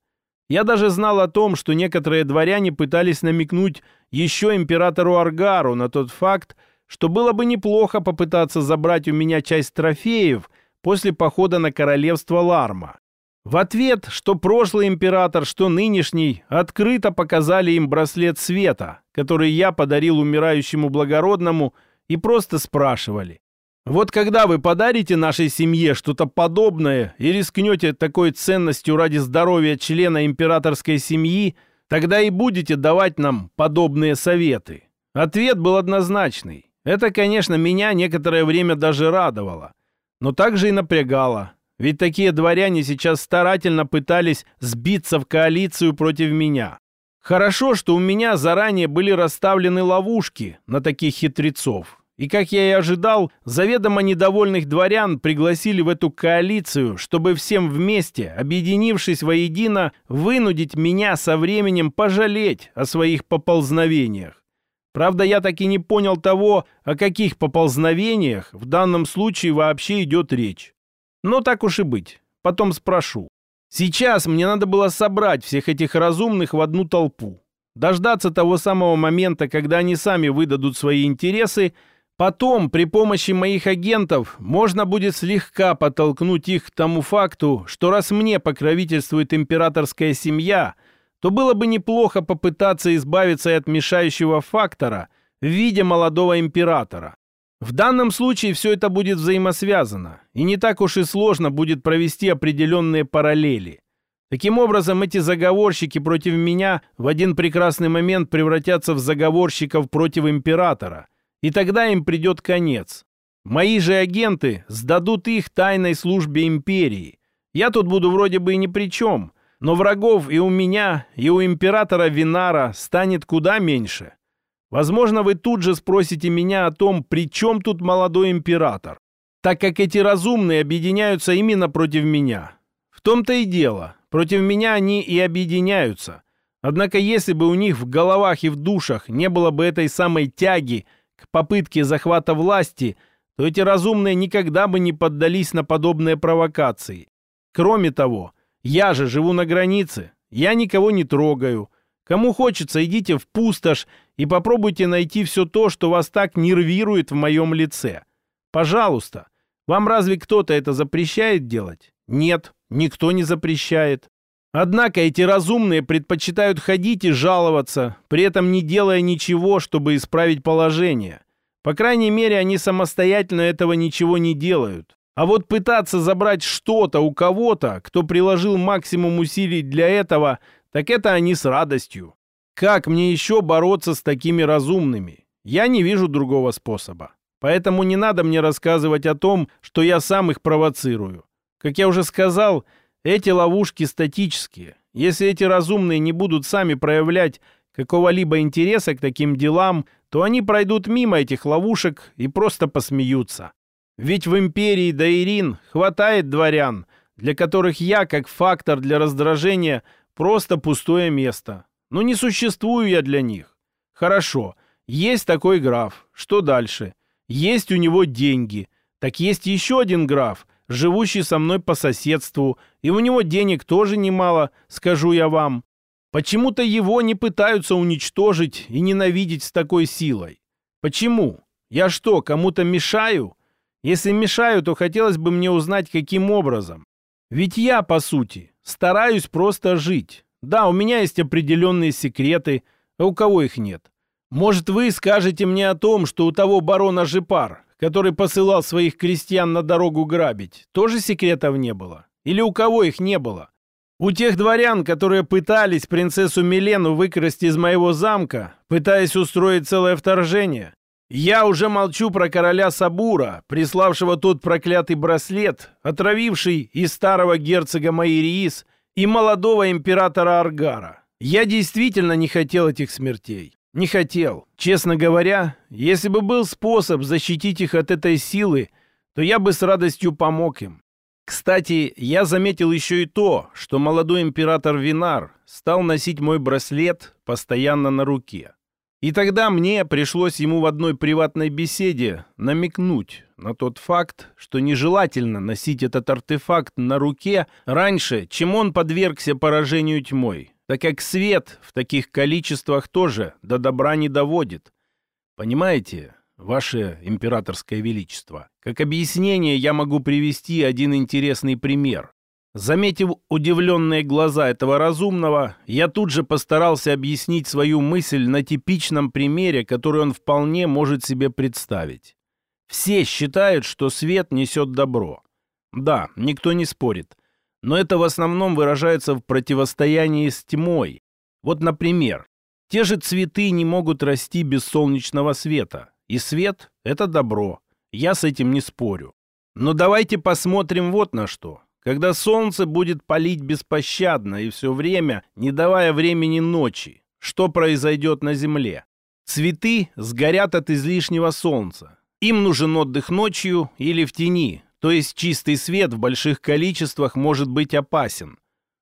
Я даже знал о том, что некоторые дворяне пытались намекнуть еще императору Аргару на тот факт, что было бы неплохо попытаться забрать у меня часть трофеев после похода на королевство Ларма. В ответ, что прошлый император, что нынешний, открыто показали им браслет света, который я подарил умирающему благородному, и просто спрашивали, вот когда вы подарите нашей семье что-то подобное и рискнете такой ценностью ради здоровья члена императорской семьи, тогда и будете давать нам подобные советы. Ответ был однозначный. Это, конечно, меня некоторое время даже радовало, но также и напрягало. Ведь такие дворяне сейчас старательно пытались сбиться в коалицию против меня. Хорошо, что у меня заранее были расставлены ловушки на таких хитрецов. И, как я и ожидал, заведомо недовольных дворян пригласили в эту коалицию, чтобы всем вместе, объединившись воедино, вынудить меня со временем пожалеть о своих поползновениях. Правда, я так и не понял того, о каких поползновениях в данном случае вообще идет речь. Но так уж и быть, потом спрошу. Сейчас мне надо было собрать всех этих разумных в одну толпу. Дождаться того самого момента, когда они сами выдадут свои интересы, Потом, при помощи моих агентов, можно будет слегка подтолкнуть их к тому факту, что раз мне покровительствует императорская семья, то было бы неплохо попытаться избавиться от мешающего фактора в виде молодого императора. В данном случае все это будет взаимосвязано, и не так уж и сложно будет провести определенные параллели. Таким образом, эти заговорщики против меня в один прекрасный момент превратятся в заговорщиков против императора – и тогда им придет конец. Мои же агенты сдадут их тайной службе империи. Я тут буду вроде бы и ни при чем, но врагов и у меня, и у императора Винара станет куда меньше. Возможно, вы тут же спросите меня о том, при чем тут молодой император, так как эти разумные объединяются именно против меня. В том-то и дело, против меня они и объединяются. Однако если бы у них в головах и в душах не было бы этой самой тяги к попытке захвата власти, то эти разумные никогда бы не поддались на подобные провокации. Кроме того, я же живу на границе, я никого не трогаю. Кому хочется, идите в пустошь и попробуйте найти все то, что вас так нервирует в моем лице. Пожалуйста. Вам разве кто-то это запрещает делать? Нет, никто не запрещает. Однако эти разумные предпочитают ходить и жаловаться, при этом не делая ничего, чтобы исправить положение. По крайней мере, они самостоятельно этого ничего не делают. А вот пытаться забрать что-то у кого-то, кто приложил максимум усилий для этого, так это они с радостью. Как мне еще бороться с такими разумными? Я не вижу другого способа. Поэтому не надо мне рассказывать о том, что я сам их провоцирую. Как я уже сказал, эти ловушки статические. Если эти разумные не будут сами проявлять какого-либо интереса к таким делам, то они пройдут мимо этих ловушек и просто посмеются. Ведь в империи Даирин хватает дворян, для которых я, как фактор для раздражения, просто пустое место. Но не существую я для них. Хорошо, есть такой граф. Что дальше? Есть у него деньги. Так есть еще один граф, живущий со мной по соседству, и у него денег тоже немало, скажу я вам. Почему-то его не пытаются уничтожить и ненавидеть с такой силой. Почему? Я что, кому-то мешаю? Если мешаю, то хотелось бы мне узнать, каким образом. Ведь я, по сути, стараюсь просто жить. Да, у меня есть определенные секреты, а у кого их нет? Может, вы скажете мне о том, что у того барона Жипар который посылал своих крестьян на дорогу грабить, тоже секретов не было? Или у кого их не было? У тех дворян, которые пытались принцессу Милену выкрасть из моего замка, пытаясь устроить целое вторжение? Я уже молчу про короля Сабура, приславшего тот проклятый браслет, отравивший и старого герцога Майриис, и молодого императора Аргара. Я действительно не хотел этих смертей. Не хотел. Честно говоря, если бы был способ защитить их от этой силы, то я бы с радостью помог им. Кстати, я заметил еще и то, что молодой император Винар стал носить мой браслет постоянно на руке. И тогда мне пришлось ему в одной приватной беседе намекнуть на тот факт, что нежелательно носить этот артефакт на руке раньше, чем он подвергся поражению тьмой, так как свет в таких количествах тоже до добра не доводит. Понимаете, ваше императорское величество? Как объяснение я могу привести один интересный пример. Заметив удивленные глаза этого разумного, я тут же постарался объяснить свою мысль на типичном примере, который он вполне может себе представить. Все считают, что свет несет добро. Да, никто не спорит. Но это в основном выражается в противостоянии с тьмой. Вот, например, те же цветы не могут расти без солнечного света. И свет — это добро. Я с этим не спорю. Но давайте посмотрим вот на что когда солнце будет палить беспощадно и все время, не давая времени ночи, что произойдет на земле? Цветы сгорят от излишнего солнца. Им нужен отдых ночью или в тени, то есть чистый свет в больших количествах может быть опасен.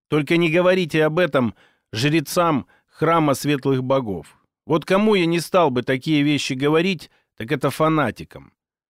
Только не говорите об этом жрецам храма светлых богов. Вот кому я не стал бы такие вещи говорить, так это фанатикам.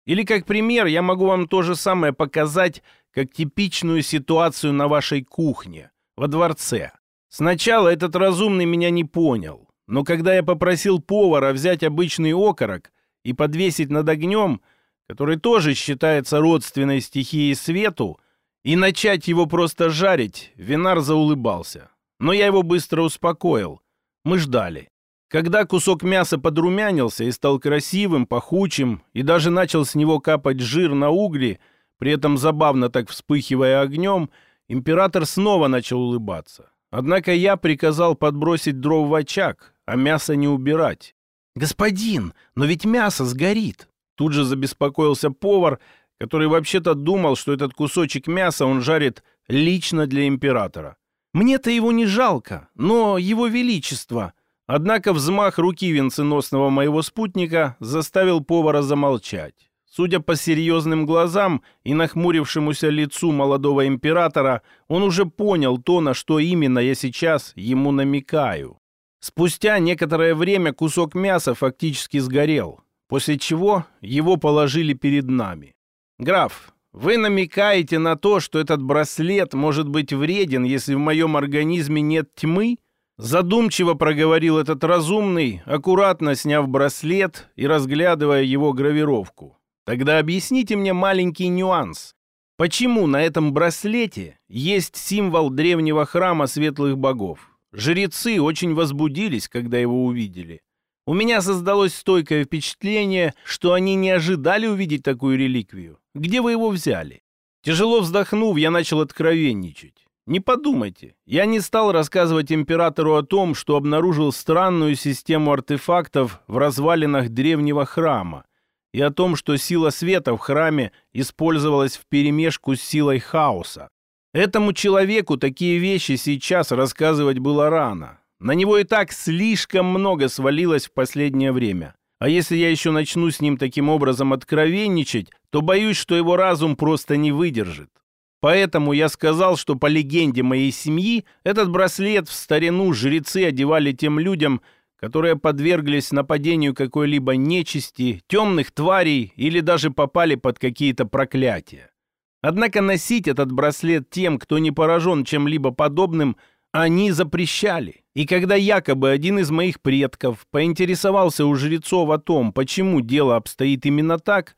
Или как пример, я могу вам то же самое показать, как типичную ситуацию на вашей кухне, во дворце. Сначала этот разумный меня не понял, но когда я попросил повара взять обычный окорок и подвесить над огнем, который тоже считается родственной стихией свету, и начать его просто жарить, Винар заулыбался. Но я его быстро успокоил. Мы ждали. Когда кусок мяса подрумянился и стал красивым, пахучим, и даже начал с него капать жир на угли – при этом забавно так вспыхивая огнем, император снова начал улыбаться. Однако я приказал подбросить дров в очаг, а мясо не убирать. «Господин, но ведь мясо сгорит!» Тут же забеспокоился повар, который вообще-то думал, что этот кусочек мяса он жарит лично для императора. «Мне-то его не жалко, но его величество...» Однако взмах руки венценосного моего спутника заставил повара замолчать. Судя по серьезным глазам и нахмурившемуся лицу молодого императора, он уже понял то, на что именно я сейчас ему намекаю. Спустя некоторое время кусок мяса фактически сгорел, после чего его положили перед нами. «Граф, вы намекаете на то, что этот браслет может быть вреден, если в моем организме нет тьмы?» Задумчиво проговорил этот разумный, аккуратно сняв браслет и разглядывая его гравировку. Тогда объясните мне маленький нюанс. Почему на этом браслете есть символ древнего храма светлых богов? Жрецы очень возбудились, когда его увидели. У меня создалось стойкое впечатление, что они не ожидали увидеть такую реликвию. Где вы его взяли? Тяжело вздохнув, я начал откровенничать. Не подумайте, я не стал рассказывать императору о том, что обнаружил странную систему артефактов в развалинах древнего храма, и о том, что сила света в храме использовалась вперемешку с силой хаоса. Этому человеку такие вещи сейчас рассказывать было рано. На него и так слишком много свалилось в последнее время. А если я еще начну с ним таким образом откровенничать, то боюсь, что его разум просто не выдержит. Поэтому я сказал, что по легенде моей семьи этот браслет в старину жрецы одевали тем людям, которые подверглись нападению какой-либо нечисти, темных тварей или даже попали под какие-то проклятия. Однако носить этот браслет тем, кто не поражен чем-либо подобным, они запрещали. И когда якобы один из моих предков поинтересовался у жрецов о том, почему дело обстоит именно так,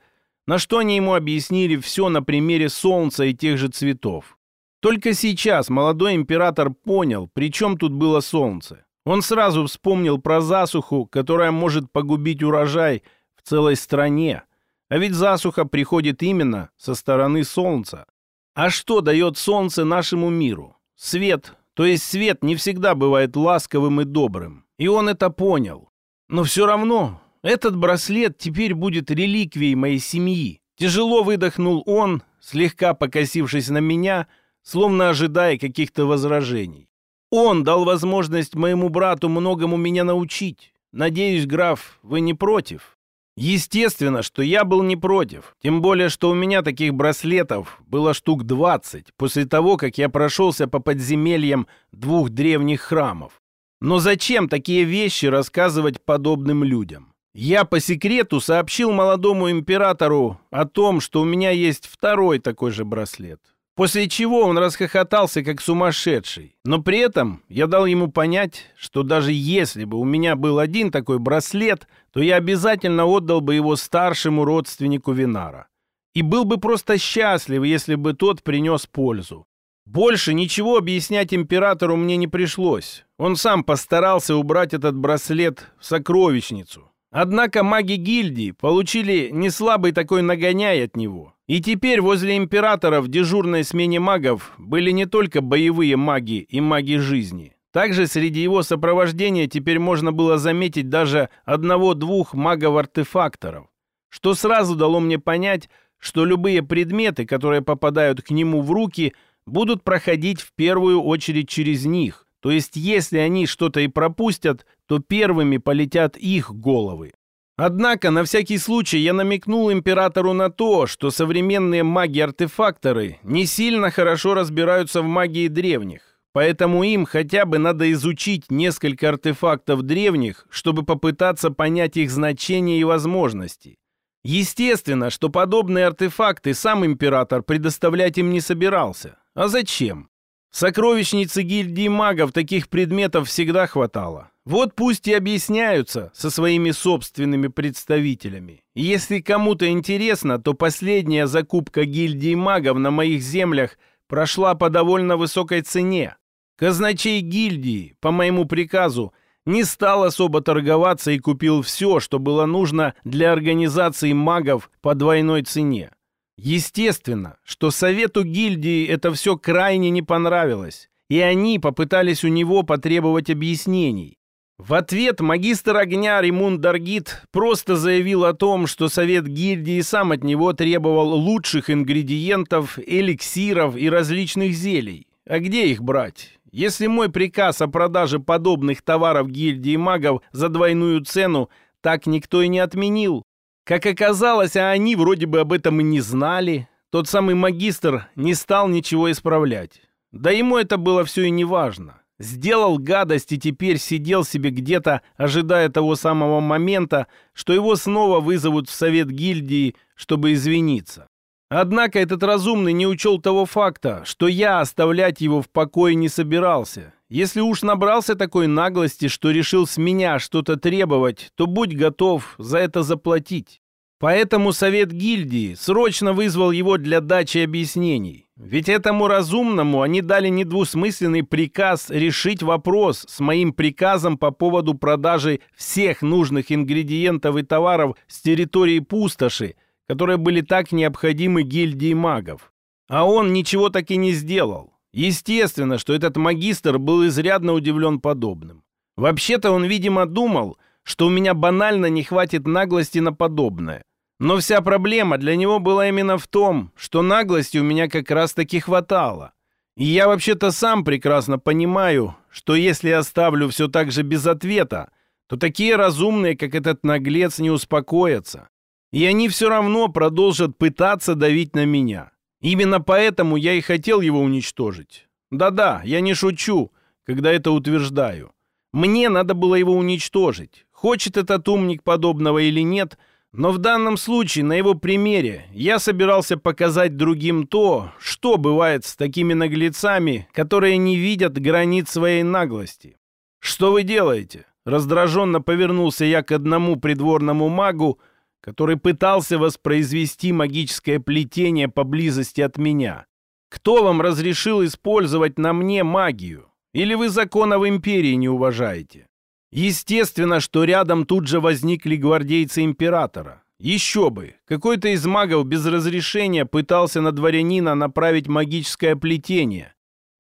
на что они ему объяснили все на примере солнца и тех же цветов. Только сейчас молодой император понял, при чем тут было солнце. Он сразу вспомнил про засуху, которая может погубить урожай в целой стране. А ведь засуха приходит именно со стороны солнца. А что дает солнце нашему миру? Свет. То есть свет не всегда бывает ласковым и добрым. И он это понял. Но все равно Этот браслет теперь будет реликвией моей семьи. Тяжело выдохнул он, слегка покосившись на меня, словно ожидая каких-то возражений. Он дал возможность моему брату многому меня научить. Надеюсь, граф, вы не против? Естественно, что я был не против. Тем более, что у меня таких браслетов было штук 20 после того, как я прошелся по подземельям двух древних храмов. Но зачем такие вещи рассказывать подобным людям? Я по секрету сообщил молодому императору о том, что у меня есть второй такой же браслет. После чего он расхохотался как сумасшедший. Но при этом я дал ему понять, что даже если бы у меня был один такой браслет, то я обязательно отдал бы его старшему родственнику Винара. И был бы просто счастлив, если бы тот принес пользу. Больше ничего объяснять императору мне не пришлось. Он сам постарался убрать этот браслет в сокровищницу. Однако маги гильдии получили неслабый такой нагоняй от него. И теперь возле императора в дежурной смене магов были не только боевые маги и маги жизни. Также среди его сопровождения теперь можно было заметить даже одного-двух магов-артефакторов, что сразу дало мне понять, что любые предметы, которые попадают к нему в руки, будут проходить в первую очередь через них. То есть, если они что-то и пропустят, то первыми полетят их головы. Однако, на всякий случай, я намекнул императору на то, что современные маги-артефакторы не сильно хорошо разбираются в магии древних, поэтому им хотя бы надо изучить несколько артефактов древних, чтобы попытаться понять их значение и возможности. Естественно, что подобные артефакты сам император предоставлять им не собирался. А зачем? В сокровищнице гильдии магов таких предметов всегда хватало. Вот пусть и объясняются со своими собственными представителями. Если кому-то интересно, то последняя закупка гильдии магов на моих землях прошла по довольно высокой цене. Казначей гильдии, по моему приказу, не стал особо торговаться и купил все, что было нужно для организации магов по двойной цене. Естественно, что совету гильдии это все крайне не понравилось, и они попытались у него потребовать объяснений. В ответ магистр огня Римун Даргит просто заявил о том, что совет гильдии сам от него требовал лучших ингредиентов, эликсиров и различных зелий. А где их брать? Если мой приказ о продаже подобных товаров гильдии магов за двойную цену так никто и не отменил. Как оказалось, а они вроде бы об этом и не знали. Тот самый магистр не стал ничего исправлять. Да ему это было все и не важно. Сделал гадость и теперь сидел себе где-то, ожидая того самого момента, что его снова вызовут в совет гильдии, чтобы извиниться. Однако этот разумный не учел того факта, что я оставлять его в покое не собирался. Если уж набрался такой наглости, что решил с меня что-то требовать, то будь готов за это заплатить. Поэтому совет гильдии срочно вызвал его для дачи объяснений. Ведь этому разумному они дали недвусмысленный приказ решить вопрос с моим приказом по поводу продажи всех нужных ингредиентов и товаров с территории пустоши, которые были так необходимы гильдии магов. А он ничего так и не сделал. Естественно, что этот магистр был изрядно удивлен подобным. Вообще-то он, видимо, думал, что у меня банально не хватит наглости на подобное. Но вся проблема для него была именно в том, что наглости у меня как раз-таки хватало. И я вообще-то сам прекрасно понимаю, что если оставлю все так же без ответа, то такие разумные, как этот наглец, не успокоятся. И они все равно продолжат пытаться давить на меня. Именно поэтому я и хотел его уничтожить. Да-да, я не шучу, когда это утверждаю. Мне надо было его уничтожить. Хочет этот умник подобного или нет – но в данном случае, на его примере, я собирался показать другим то, что бывает с такими наглецами, которые не видят границ своей наглости. «Что вы делаете?» Раздраженно повернулся я к одному придворному магу, который пытался воспроизвести магическое плетение поблизости от меня. «Кто вам разрешил использовать на мне магию? Или вы законов империи не уважаете?» Естественно, что рядом тут же возникли гвардейцы императора. Еще бы! Какой-то из магов без разрешения пытался на дворянина направить магическое плетение.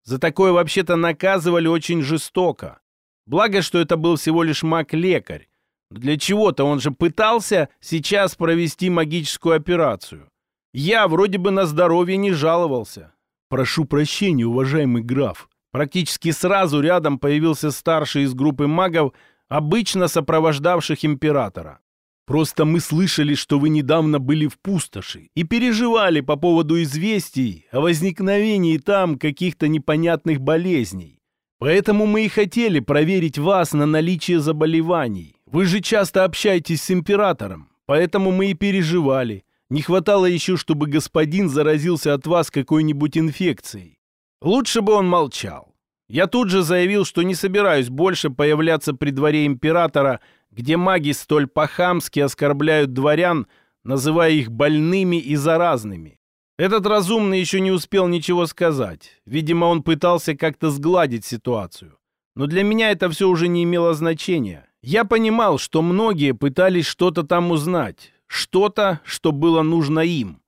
За такое вообще-то наказывали очень жестоко. Благо, что это был всего лишь маг-лекарь. Для чего-то он же пытался сейчас провести магическую операцию. Я вроде бы на здоровье не жаловался. Прошу прощения, уважаемый граф. Практически сразу рядом появился старший из группы магов, обычно сопровождавших императора. Просто мы слышали, что вы недавно были в пустоши и переживали по поводу известий о возникновении там каких-то непонятных болезней. Поэтому мы и хотели проверить вас на наличие заболеваний. Вы же часто общаетесь с императором, поэтому мы и переживали. Не хватало еще, чтобы господин заразился от вас какой-нибудь инфекцией. Лучше бы он молчал. Я тут же заявил, что не собираюсь больше появляться при дворе императора, где маги столь по-хамски оскорбляют дворян, называя их больными и заразными. Этот разумный еще не успел ничего сказать. Видимо, он пытался как-то сгладить ситуацию. Но для меня это все уже не имело значения. Я понимал, что многие пытались что-то там узнать, что-то, что было нужно им.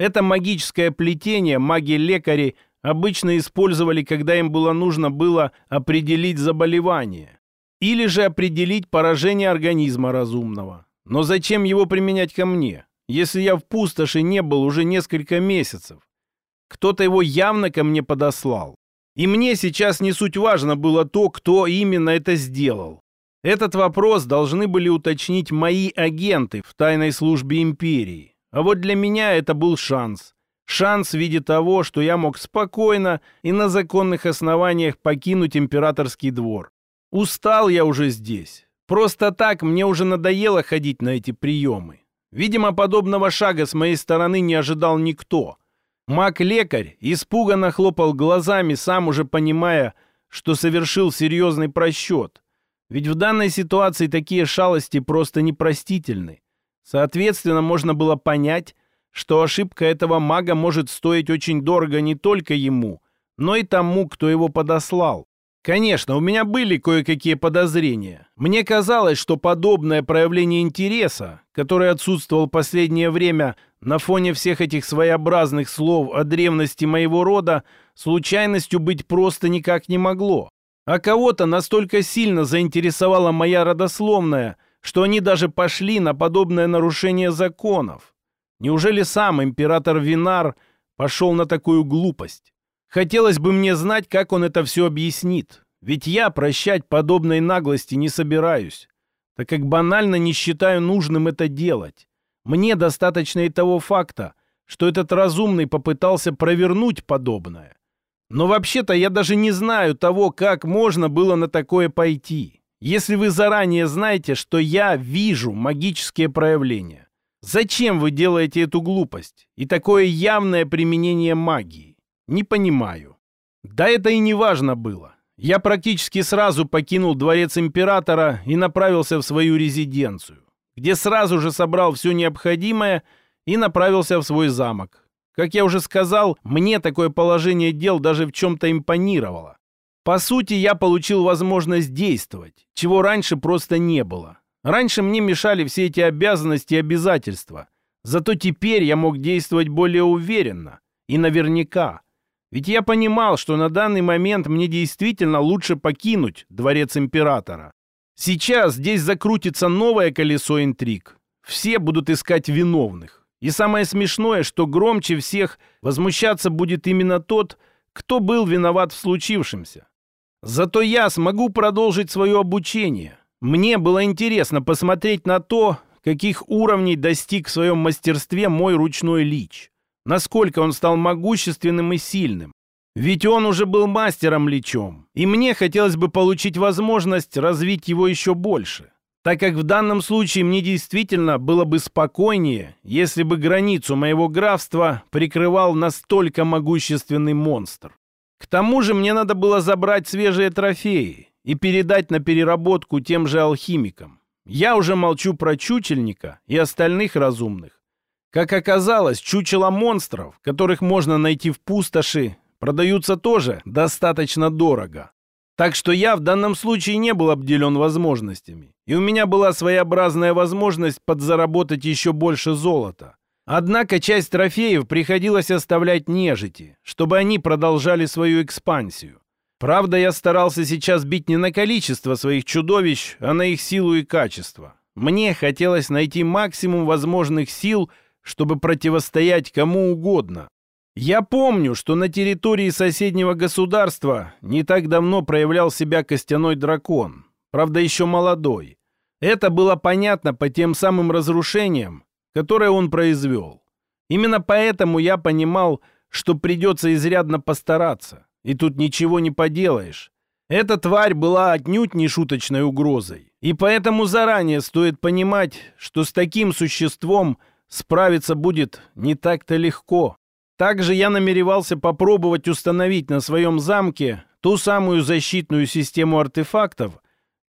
Это магическое плетение маги-лекари обычно использовали, когда им было нужно было определить заболевание или же определить поражение организма разумного. Но зачем его применять ко мне, если я в пустоши не был уже несколько месяцев? Кто-то его явно ко мне подослал. И мне сейчас не суть важно было то, кто именно это сделал. Этот вопрос должны были уточнить мои агенты в тайной службе империи. А вот для меня это был шанс. Шанс в виде того, что я мог спокойно и на законных основаниях покинуть императорский двор. Устал я уже здесь. Просто так мне уже надоело ходить на эти приемы. Видимо, подобного шага с моей стороны не ожидал никто. Маг-лекарь испуганно хлопал глазами, сам уже понимая, что совершил серьезный просчет. Ведь в данной ситуации такие шалости просто непростительны. Соответственно, можно было понять, что ошибка этого мага может стоить очень дорого не только ему, но и тому, кто его подослал. Конечно, у меня были кое-какие подозрения. Мне казалось, что подобное проявление интереса, которое отсутствовал последнее время на фоне всех этих своеобразных слов о древности моего рода, случайностью быть просто никак не могло. А кого-то настолько сильно заинтересовала моя родословная, что они даже пошли на подобное нарушение законов. Неужели сам император Винар пошел на такую глупость? Хотелось бы мне знать, как он это все объяснит. Ведь я прощать подобной наглости не собираюсь, так как банально не считаю нужным это делать. Мне достаточно и того факта, что этот разумный попытался провернуть подобное. Но вообще-то я даже не знаю того, как можно было на такое пойти. Если вы заранее знаете, что я вижу магические проявления, зачем вы делаете эту глупость и такое явное применение магии? Не понимаю. Да это и не важно было. Я практически сразу покинул дворец императора и направился в свою резиденцию, где сразу же собрал все необходимое и направился в свой замок. Как я уже сказал, мне такое положение дел даже в чем-то импонировало. По сути, я получил возможность действовать, чего раньше просто не было. Раньше мне мешали все эти обязанности и обязательства. Зато теперь я мог действовать более уверенно и наверняка. Ведь я понимал, что на данный момент мне действительно лучше покинуть дворец императора. Сейчас здесь закрутится новое колесо интриг. Все будут искать виновных. И самое смешное, что громче всех возмущаться будет именно тот, кто был виноват в случившемся. Зато я смогу продолжить свое обучение. Мне было интересно посмотреть на то, каких уровней достиг в своем мастерстве мой ручной лич. Насколько он стал могущественным и сильным. Ведь он уже был мастером личом, и мне хотелось бы получить возможность развить его еще больше так как в данном случае мне действительно было бы спокойнее, если бы границу моего графства прикрывал настолько могущественный монстр. К тому же мне надо было забрать свежие трофеи и передать на переработку тем же алхимикам. Я уже молчу про чучельника и остальных разумных. Как оказалось, чучела монстров, которых можно найти в пустоши, продаются тоже достаточно дорого. Так что я в данном случае не был обделен возможностями. И у меня была своеобразная возможность подзаработать еще больше золота. Однако часть трофеев приходилось оставлять нежити, чтобы они продолжали свою экспансию. Правда, я старался сейчас бить не на количество своих чудовищ, а на их силу и качество. Мне хотелось найти максимум возможных сил, чтобы противостоять кому угодно. Я помню, что на территории соседнего государства не так давно проявлял себя костяной дракон, правда еще молодой. Это было понятно по тем самым разрушениям, которые он произвел. Именно поэтому я понимал, что придется изрядно постараться, и тут ничего не поделаешь. Эта тварь была отнюдь не шуточной угрозой, и поэтому заранее стоит понимать, что с таким существом справиться будет не так-то легко. Также я намеревался попробовать установить на своем замке ту самую защитную систему артефактов,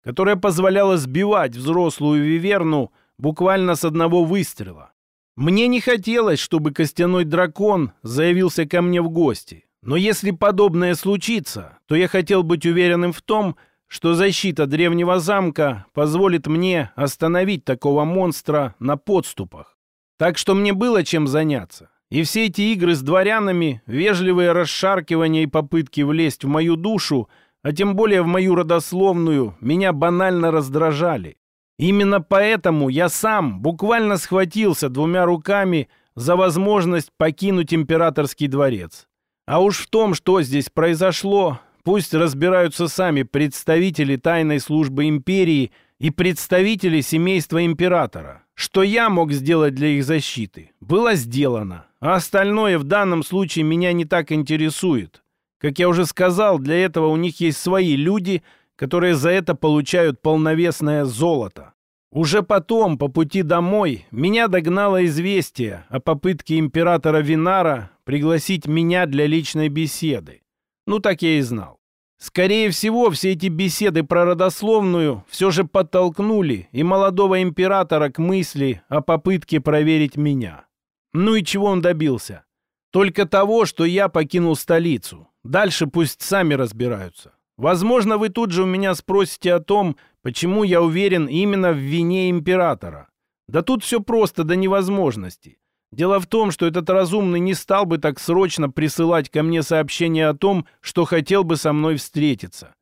которая позволяла сбивать взрослую виверну буквально с одного выстрела. Мне не хотелось, чтобы костяной дракон заявился ко мне в гости. Но если подобное случится, то я хотел быть уверенным в том, что защита древнего замка позволит мне остановить такого монстра на подступах. Так что мне было чем заняться. И все эти игры с дворянами, вежливые расшаркивания и попытки влезть в мою душу, а тем более в мою родословную, меня банально раздражали. Именно поэтому я сам буквально схватился двумя руками за возможность покинуть императорский дворец. А уж в том, что здесь произошло, пусть разбираются сами представители тайной службы империи и представители семейства императора. Что я мог сделать для их защиты, было сделано, а остальное в данном случае меня не так интересует. Как я уже сказал, для этого у них есть свои люди – которые за это получают полновесное золото. Уже потом, по пути домой, меня догнало известие о попытке императора Винара пригласить меня для личной беседы. Ну, так я и знал. Скорее всего, все эти беседы про родословную все же подтолкнули и молодого императора к мысли о попытке проверить меня. Ну и чего он добился? Только того, что я покинул столицу. Дальше пусть сами разбираются. Возможно, вы тут же у меня спросите о том, почему я уверен именно в вине императора. Да тут все просто до невозможности. Дело в том, что этот разумный не стал бы так срочно присылать ко мне сообщение о том, что хотел бы со мной встретиться.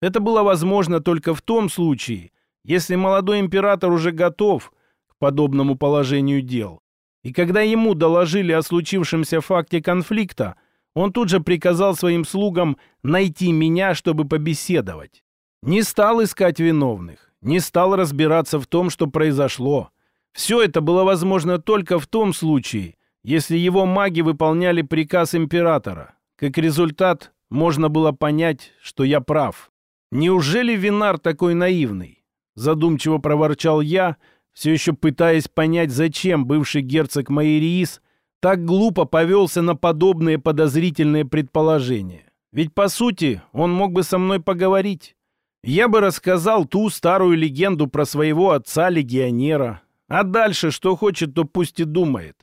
Это было возможно только в том случае, если молодой император уже готов к подобному положению дел. И когда ему доложили о случившемся факте конфликта, он тут же приказал своим слугам найти меня, чтобы побеседовать. Не стал искать виновных, не стал разбираться в том, что произошло. Все это было возможно только в том случае, если его маги выполняли приказ императора. Как результат, можно было понять, что я прав. Неужели Винар такой наивный? Задумчиво проворчал я, все еще пытаясь понять, зачем бывший герцог Майриис так глупо повелся на подобные подозрительные предположения. Ведь, по сути, он мог бы со мной поговорить. Я бы рассказал ту старую легенду про своего отца-легионера. А дальше, что хочет, то пусть и думает.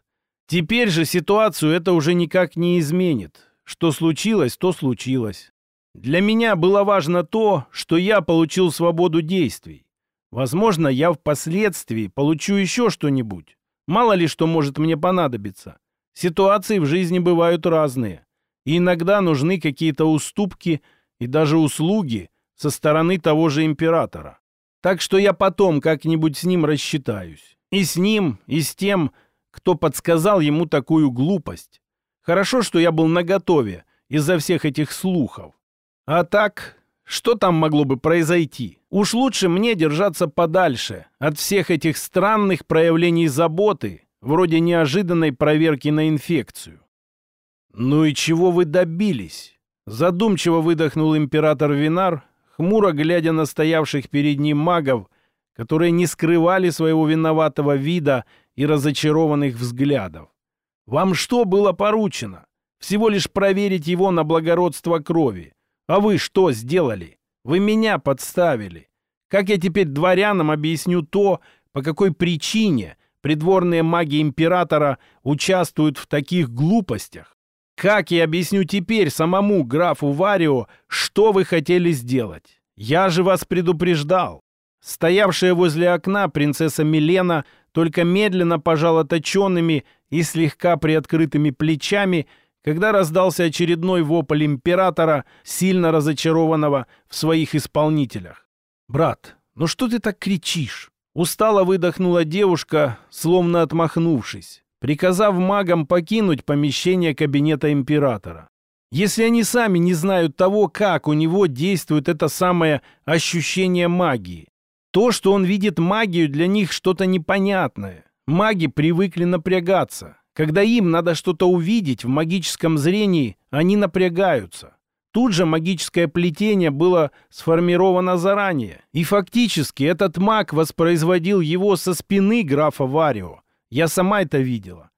Теперь же ситуацию это уже никак не изменит. Что случилось, то случилось. Для меня было важно то, что я получил свободу действий. Возможно, я впоследствии получу еще что-нибудь. Мало ли что может мне понадобиться. Ситуации в жизни бывают разные. И иногда нужны какие-то уступки и даже услуги со стороны того же императора. Так что я потом как-нибудь с ним рассчитаюсь. И с ним, и с тем, кто подсказал ему такую глупость. Хорошо, что я был наготове из-за всех этих слухов. А так, что там могло бы произойти? Уж лучше мне держаться подальше от всех этих странных проявлений заботы вроде неожиданной проверки на инфекцию. «Ну и чего вы добились?» Задумчиво выдохнул император Винар, хмуро глядя на стоявших перед ним магов, которые не скрывали своего виноватого вида и разочарованных взглядов. «Вам что было поручено? Всего лишь проверить его на благородство крови. А вы что сделали? Вы меня подставили. Как я теперь дворянам объясню то, по какой причине придворные маги императора участвуют в таких глупостях? Как я объясню теперь самому графу Варио, что вы хотели сделать? Я же вас предупреждал. Стоявшая возле окна принцесса Милена только медленно пожала точенными и слегка приоткрытыми плечами, когда раздался очередной вопль императора, сильно разочарованного в своих исполнителях. «Брат, ну что ты так кричишь?» Устало выдохнула девушка, словно отмахнувшись, приказав магам покинуть помещение кабинета императора. Если они сами не знают того, как у него действует это самое ощущение магии. То, что он видит магию, для них что-то непонятное. Маги привыкли напрягаться. Когда им надо что-то увидеть в магическом зрении, они напрягаются. Тут же магическое плетение было сформировано заранее. И фактически этот маг воспроизводил его со спины графа Варио. Я сама это видела.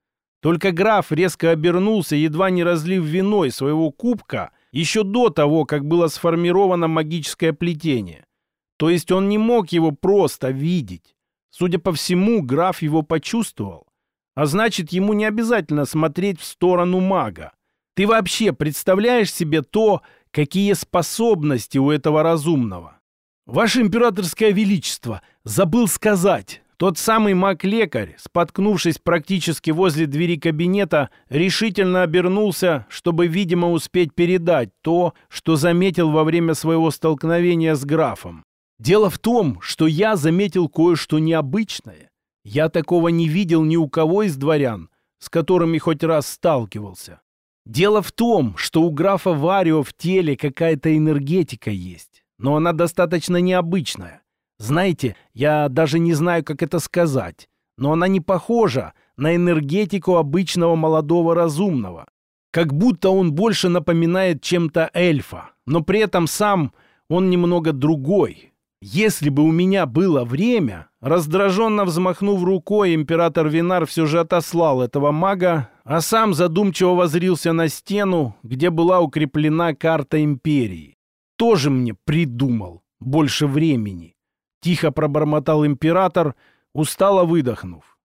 Только граф резко обернулся, едва не разлив виной своего кубка, еще до того, как было сформировано магическое плетение. То есть он не мог его просто видеть. Судя по всему, граф его почувствовал. А значит, ему не обязательно смотреть в сторону мага. Ты вообще представляешь себе то, какие способности у этого разумного? Ваше императорское величество, забыл сказать. Тот самый маг-лекарь, споткнувшись практически возле двери кабинета, решительно обернулся, чтобы, видимо, успеть передать то, что заметил во время своего столкновения с графом. Дело в том, что я заметил кое-что необычное. Я такого не видел ни у кого из дворян, с которыми хоть раз сталкивался. Дело в том, что у графа Варио в теле какая-то энергетика есть, но она достаточно необычная. Знаете, я даже не знаю, как это сказать, но она не похожа на энергетику обычного молодого разумного. Как будто он больше напоминает чем-то эльфа, но при этом сам он немного другой. Если бы у меня было время, раздраженно взмахнув рукой, император Винар все же отослал этого мага, а сам задумчиво возрился на стену, где была укреплена карта империи. Тоже мне придумал больше времени. Тихо пробормотал император, устало выдохнув.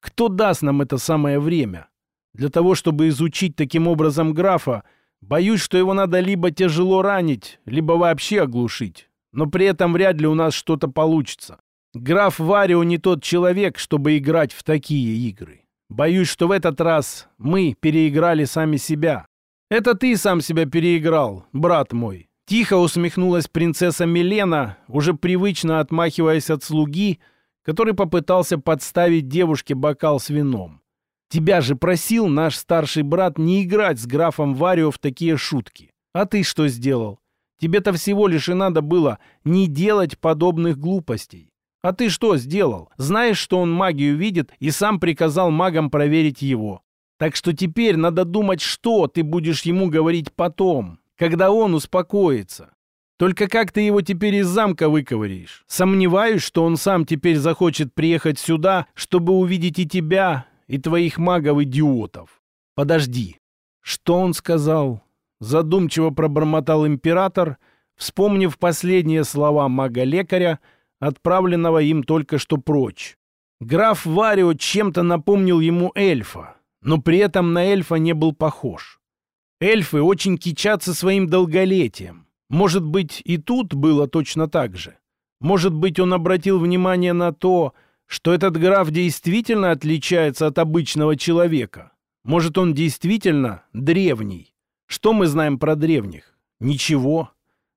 Кто даст нам это самое время? Для того, чтобы изучить таким образом графа, боюсь, что его надо либо тяжело ранить, либо вообще оглушить. Но при этом вряд ли у нас что-то получится. Граф Варио не тот человек, чтобы играть в такие игры. Боюсь, что в этот раз мы переиграли сами себя. Это ты сам себя переиграл, брат мой. Тихо усмехнулась принцесса Милена, уже привычно отмахиваясь от слуги, который попытался подставить девушке бокал с вином. «Тебя же просил наш старший брат не играть с графом Варио в такие шутки. А ты что сделал? Тебе-то всего лишь и надо было не делать подобных глупостей. А ты что сделал? Знаешь, что он магию видит и сам приказал магам проверить его. Так что теперь надо думать, что ты будешь ему говорить потом когда он успокоится. Только как ты его теперь из замка выковыришь? Сомневаюсь, что он сам теперь захочет приехать сюда, чтобы увидеть и тебя, и твоих магов-идиотов. Подожди. Что он сказал? Задумчиво пробормотал император, вспомнив последние слова мага-лекаря, отправленного им только что прочь. Граф Варио чем-то напомнил ему эльфа, но при этом на эльфа не был похож. Эльфы очень кичатся своим долголетием. Может быть, и тут было точно так же. Может быть, он обратил внимание на то, что этот граф действительно отличается от обычного человека. Может, он действительно древний. Что мы знаем про древних? Ничего.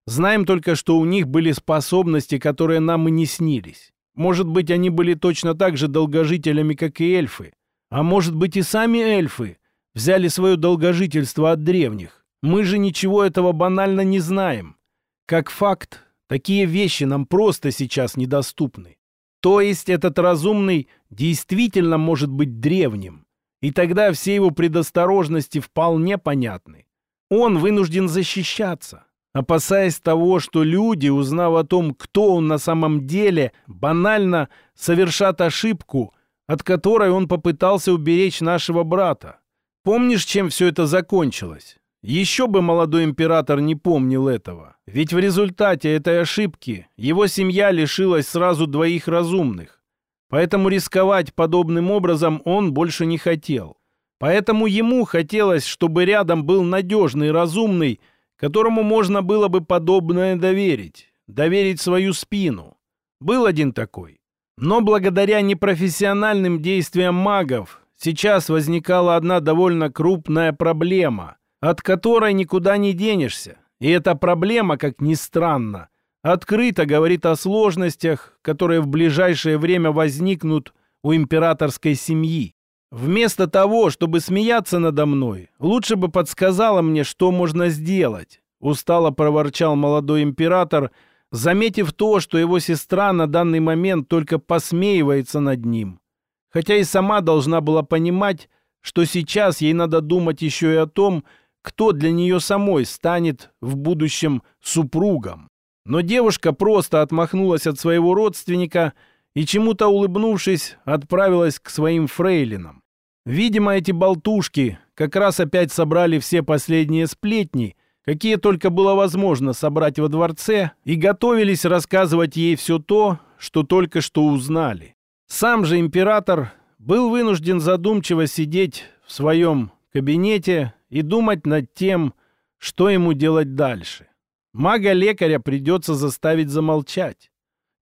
Знаем только, что у них были способности, которые нам и не снились. Может быть, они были точно так же долгожителями, как и эльфы. А может быть, и сами эльфы взяли свое долгожительство от древних. Мы же ничего этого банально не знаем. Как факт, такие вещи нам просто сейчас недоступны. То есть этот разумный действительно может быть древним. И тогда все его предосторожности вполне понятны. Он вынужден защищаться, опасаясь того, что люди, узнав о том, кто он на самом деле, банально совершат ошибку, от которой он попытался уберечь нашего брата. Помнишь, чем все это закончилось? Еще бы молодой император не помнил этого. Ведь в результате этой ошибки его семья лишилась сразу двоих разумных. Поэтому рисковать подобным образом он больше не хотел. Поэтому ему хотелось, чтобы рядом был надежный разумный, которому можно было бы подобное доверить. Доверить свою спину. Был один такой. Но благодаря непрофессиональным действиям магов сейчас возникала одна довольно крупная проблема, от которой никуда не денешься. И эта проблема, как ни странно, открыто говорит о сложностях, которые в ближайшее время возникнут у императорской семьи. Вместо того, чтобы смеяться надо мной, лучше бы подсказала мне, что можно сделать. Устало проворчал молодой император, заметив то, что его сестра на данный момент только посмеивается над ним. Хотя и сама должна была понимать, что сейчас ей надо думать еще и о том, кто для нее самой станет в будущем супругом. Но девушка просто отмахнулась от своего родственника и, чему-то улыбнувшись, отправилась к своим фрейлинам. Видимо, эти болтушки как раз опять собрали все последние сплетни, какие только было возможно собрать во дворце, и готовились рассказывать ей все то, что только что узнали. Сам же император был вынужден задумчиво сидеть в своем кабинете и думать над тем, что ему делать дальше. Мага-лекаря придется заставить замолчать.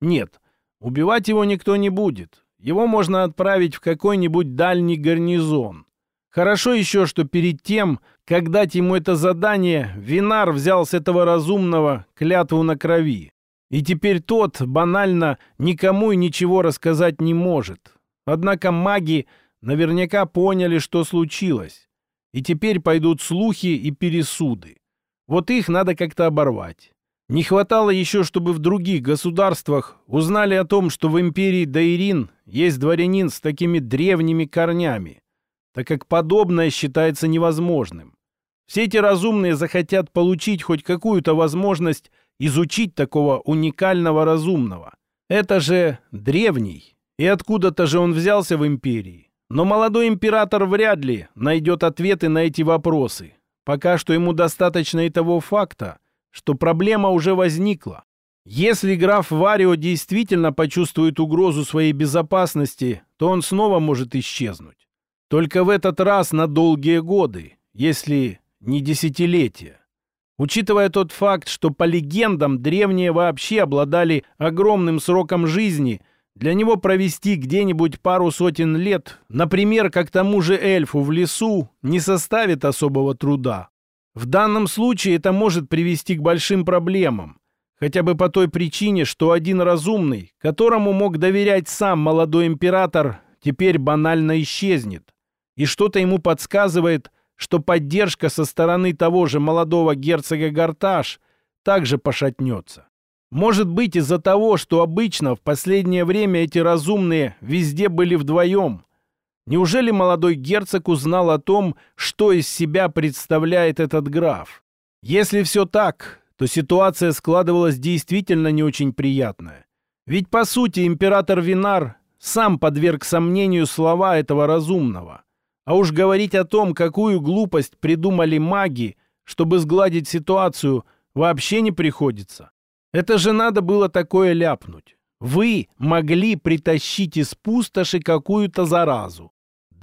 Нет, убивать его никто не будет. Его можно отправить в какой-нибудь дальний гарнизон. Хорошо еще, что перед тем, как дать ему это задание, Винар взял с этого разумного клятву на крови. И теперь тот банально никому и ничего рассказать не может. Однако маги наверняка поняли, что случилось. И теперь пойдут слухи и пересуды. Вот их надо как-то оборвать. Не хватало еще, чтобы в других государствах узнали о том, что в империи Дайрин есть дворянин с такими древними корнями, так как подобное считается невозможным. Все эти разумные захотят получить хоть какую-то возможность изучить такого уникального разумного. Это же древний, и откуда-то же он взялся в империи. Но молодой император вряд ли найдет ответы на эти вопросы. Пока что ему достаточно и того факта, что проблема уже возникла. Если граф Варио действительно почувствует угрозу своей безопасности, то он снова может исчезнуть. Только в этот раз на долгие годы, если не десятилетия. Учитывая тот факт, что по легендам древние вообще обладали огромным сроком жизни – для него провести где-нибудь пару сотен лет, например, как тому же эльфу в лесу, не составит особого труда. В данном случае это может привести к большим проблемам. Хотя бы по той причине, что один разумный, которому мог доверять сам молодой император, теперь банально исчезнет. И что-то ему подсказывает, что поддержка со стороны того же молодого герцога Гарташ также пошатнется. Может быть из-за того, что обычно в последнее время эти разумные везде были вдвоем. Неужели молодой герцог узнал о том, что из себя представляет этот граф? Если все так, то ситуация складывалась действительно не очень приятная. Ведь, по сути, император Винар сам подверг сомнению слова этого разумного. А уж говорить о том, какую глупость придумали маги, чтобы сгладить ситуацию, вообще не приходится. Это же надо было такое ляпнуть. Вы могли притащить из пустоши какую-то заразу.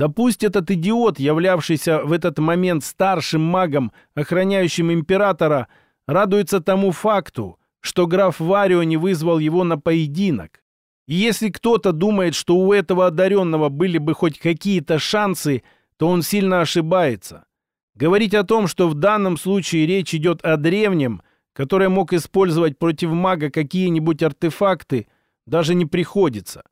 Да пусть этот идиот, являвшийся в этот момент старшим магом, охраняющим императора, радуется тому факту, что граф Варио не вызвал его на поединок. И если кто-то думает, что у этого одаренного были бы хоть какие-то шансы, то он сильно ошибается. Говорить о том, что в данном случае речь идет о древнем – который мог использовать против мага какие-нибудь артефакты, даже не приходится.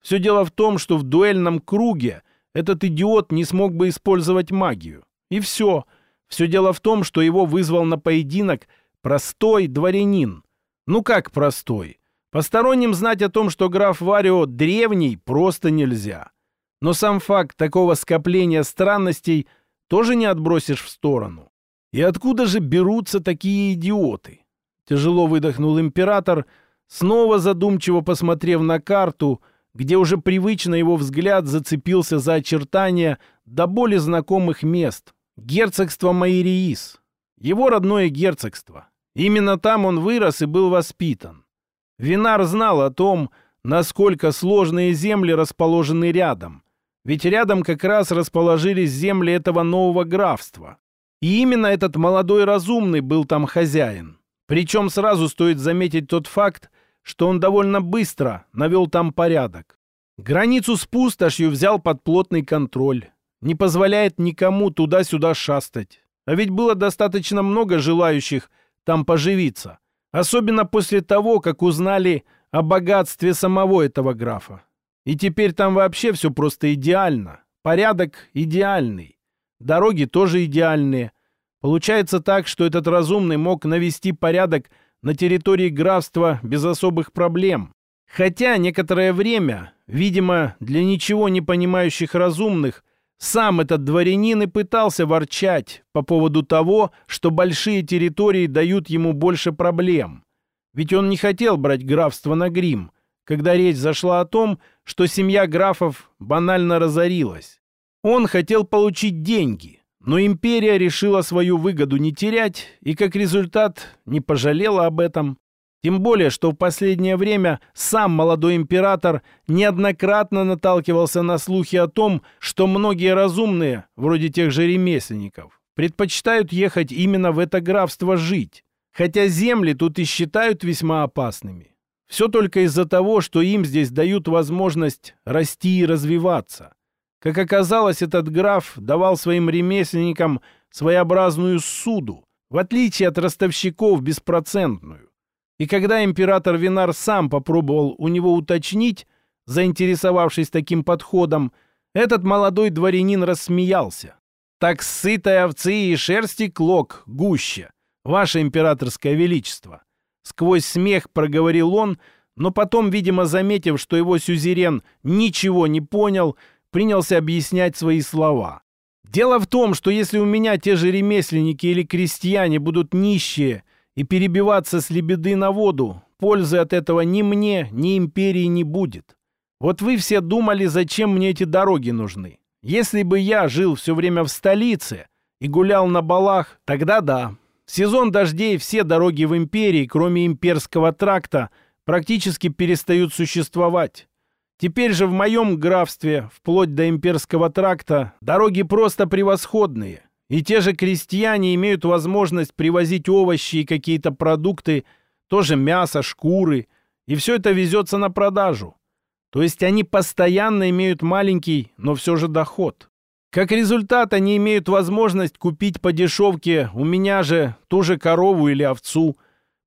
Все дело в том, что в дуэльном круге этот идиот не смог бы использовать магию. И все. Все дело в том, что его вызвал на поединок простой дворянин. Ну как простой? Посторонним знать о том, что граф Варио древний, просто нельзя. Но сам факт такого скопления странностей тоже не отбросишь в сторону. И откуда же берутся такие идиоты? Тяжело выдохнул император, снова задумчиво посмотрев на карту, где уже привычно его взгляд зацепился за очертания до боли знакомых мест. Герцогство Майриис. Его родное герцогство. Именно там он вырос и был воспитан. Винар знал о том, насколько сложные земли расположены рядом. Ведь рядом как раз расположились земли этого нового графства. И именно этот молодой разумный был там хозяин. Причем сразу стоит заметить тот факт, что он довольно быстро навел там порядок. Границу с пустошью взял под плотный контроль. Не позволяет никому туда-сюда шастать. А ведь было достаточно много желающих там поживиться. Особенно после того, как узнали о богатстве самого этого графа. И теперь там вообще все просто идеально. Порядок идеальный. Дороги тоже идеальные. Получается так, что этот разумный мог навести порядок на территории графства без особых проблем. Хотя некоторое время, видимо, для ничего не понимающих разумных, сам этот дворянин и пытался ворчать по поводу того, что большие территории дают ему больше проблем. Ведь он не хотел брать графство на грим, когда речь зашла о том, что семья графов банально разорилась. Он хотел получить деньги, но империя решила свою выгоду не терять и, как результат, не пожалела об этом. Тем более, что в последнее время сам молодой император неоднократно наталкивался на слухи о том, что многие разумные, вроде тех же ремесленников, предпочитают ехать именно в это графство жить, хотя земли тут и считают весьма опасными. Все только из-за того, что им здесь дают возможность расти и развиваться. Как оказалось, этот граф давал своим ремесленникам своеобразную суду, в отличие от ростовщиков беспроцентную. И когда император Винар сам попробовал у него уточнить, заинтересовавшись таким подходом, этот молодой дворянин рассмеялся. «Так сытой овцы и шерсти клок гуще, ваше императорское величество!» Сквозь смех проговорил он, но потом, видимо, заметив, что его сюзерен ничего не понял, принялся объяснять свои слова. «Дело в том, что если у меня те же ремесленники или крестьяне будут нищие и перебиваться с лебеды на воду, пользы от этого ни мне, ни империи не будет. Вот вы все думали, зачем мне эти дороги нужны. Если бы я жил все время в столице и гулял на балах, тогда да. В сезон дождей все дороги в империи, кроме имперского тракта, практически перестают существовать. Теперь же в моем графстве, вплоть до имперского тракта, дороги просто превосходные. И те же крестьяне имеют возможность привозить овощи и какие-то продукты, тоже мясо, шкуры, и все это везется на продажу. То есть они постоянно имеют маленький, но все же доход. Как результат, они имеют возможность купить по дешевке у меня же ту же корову или овцу.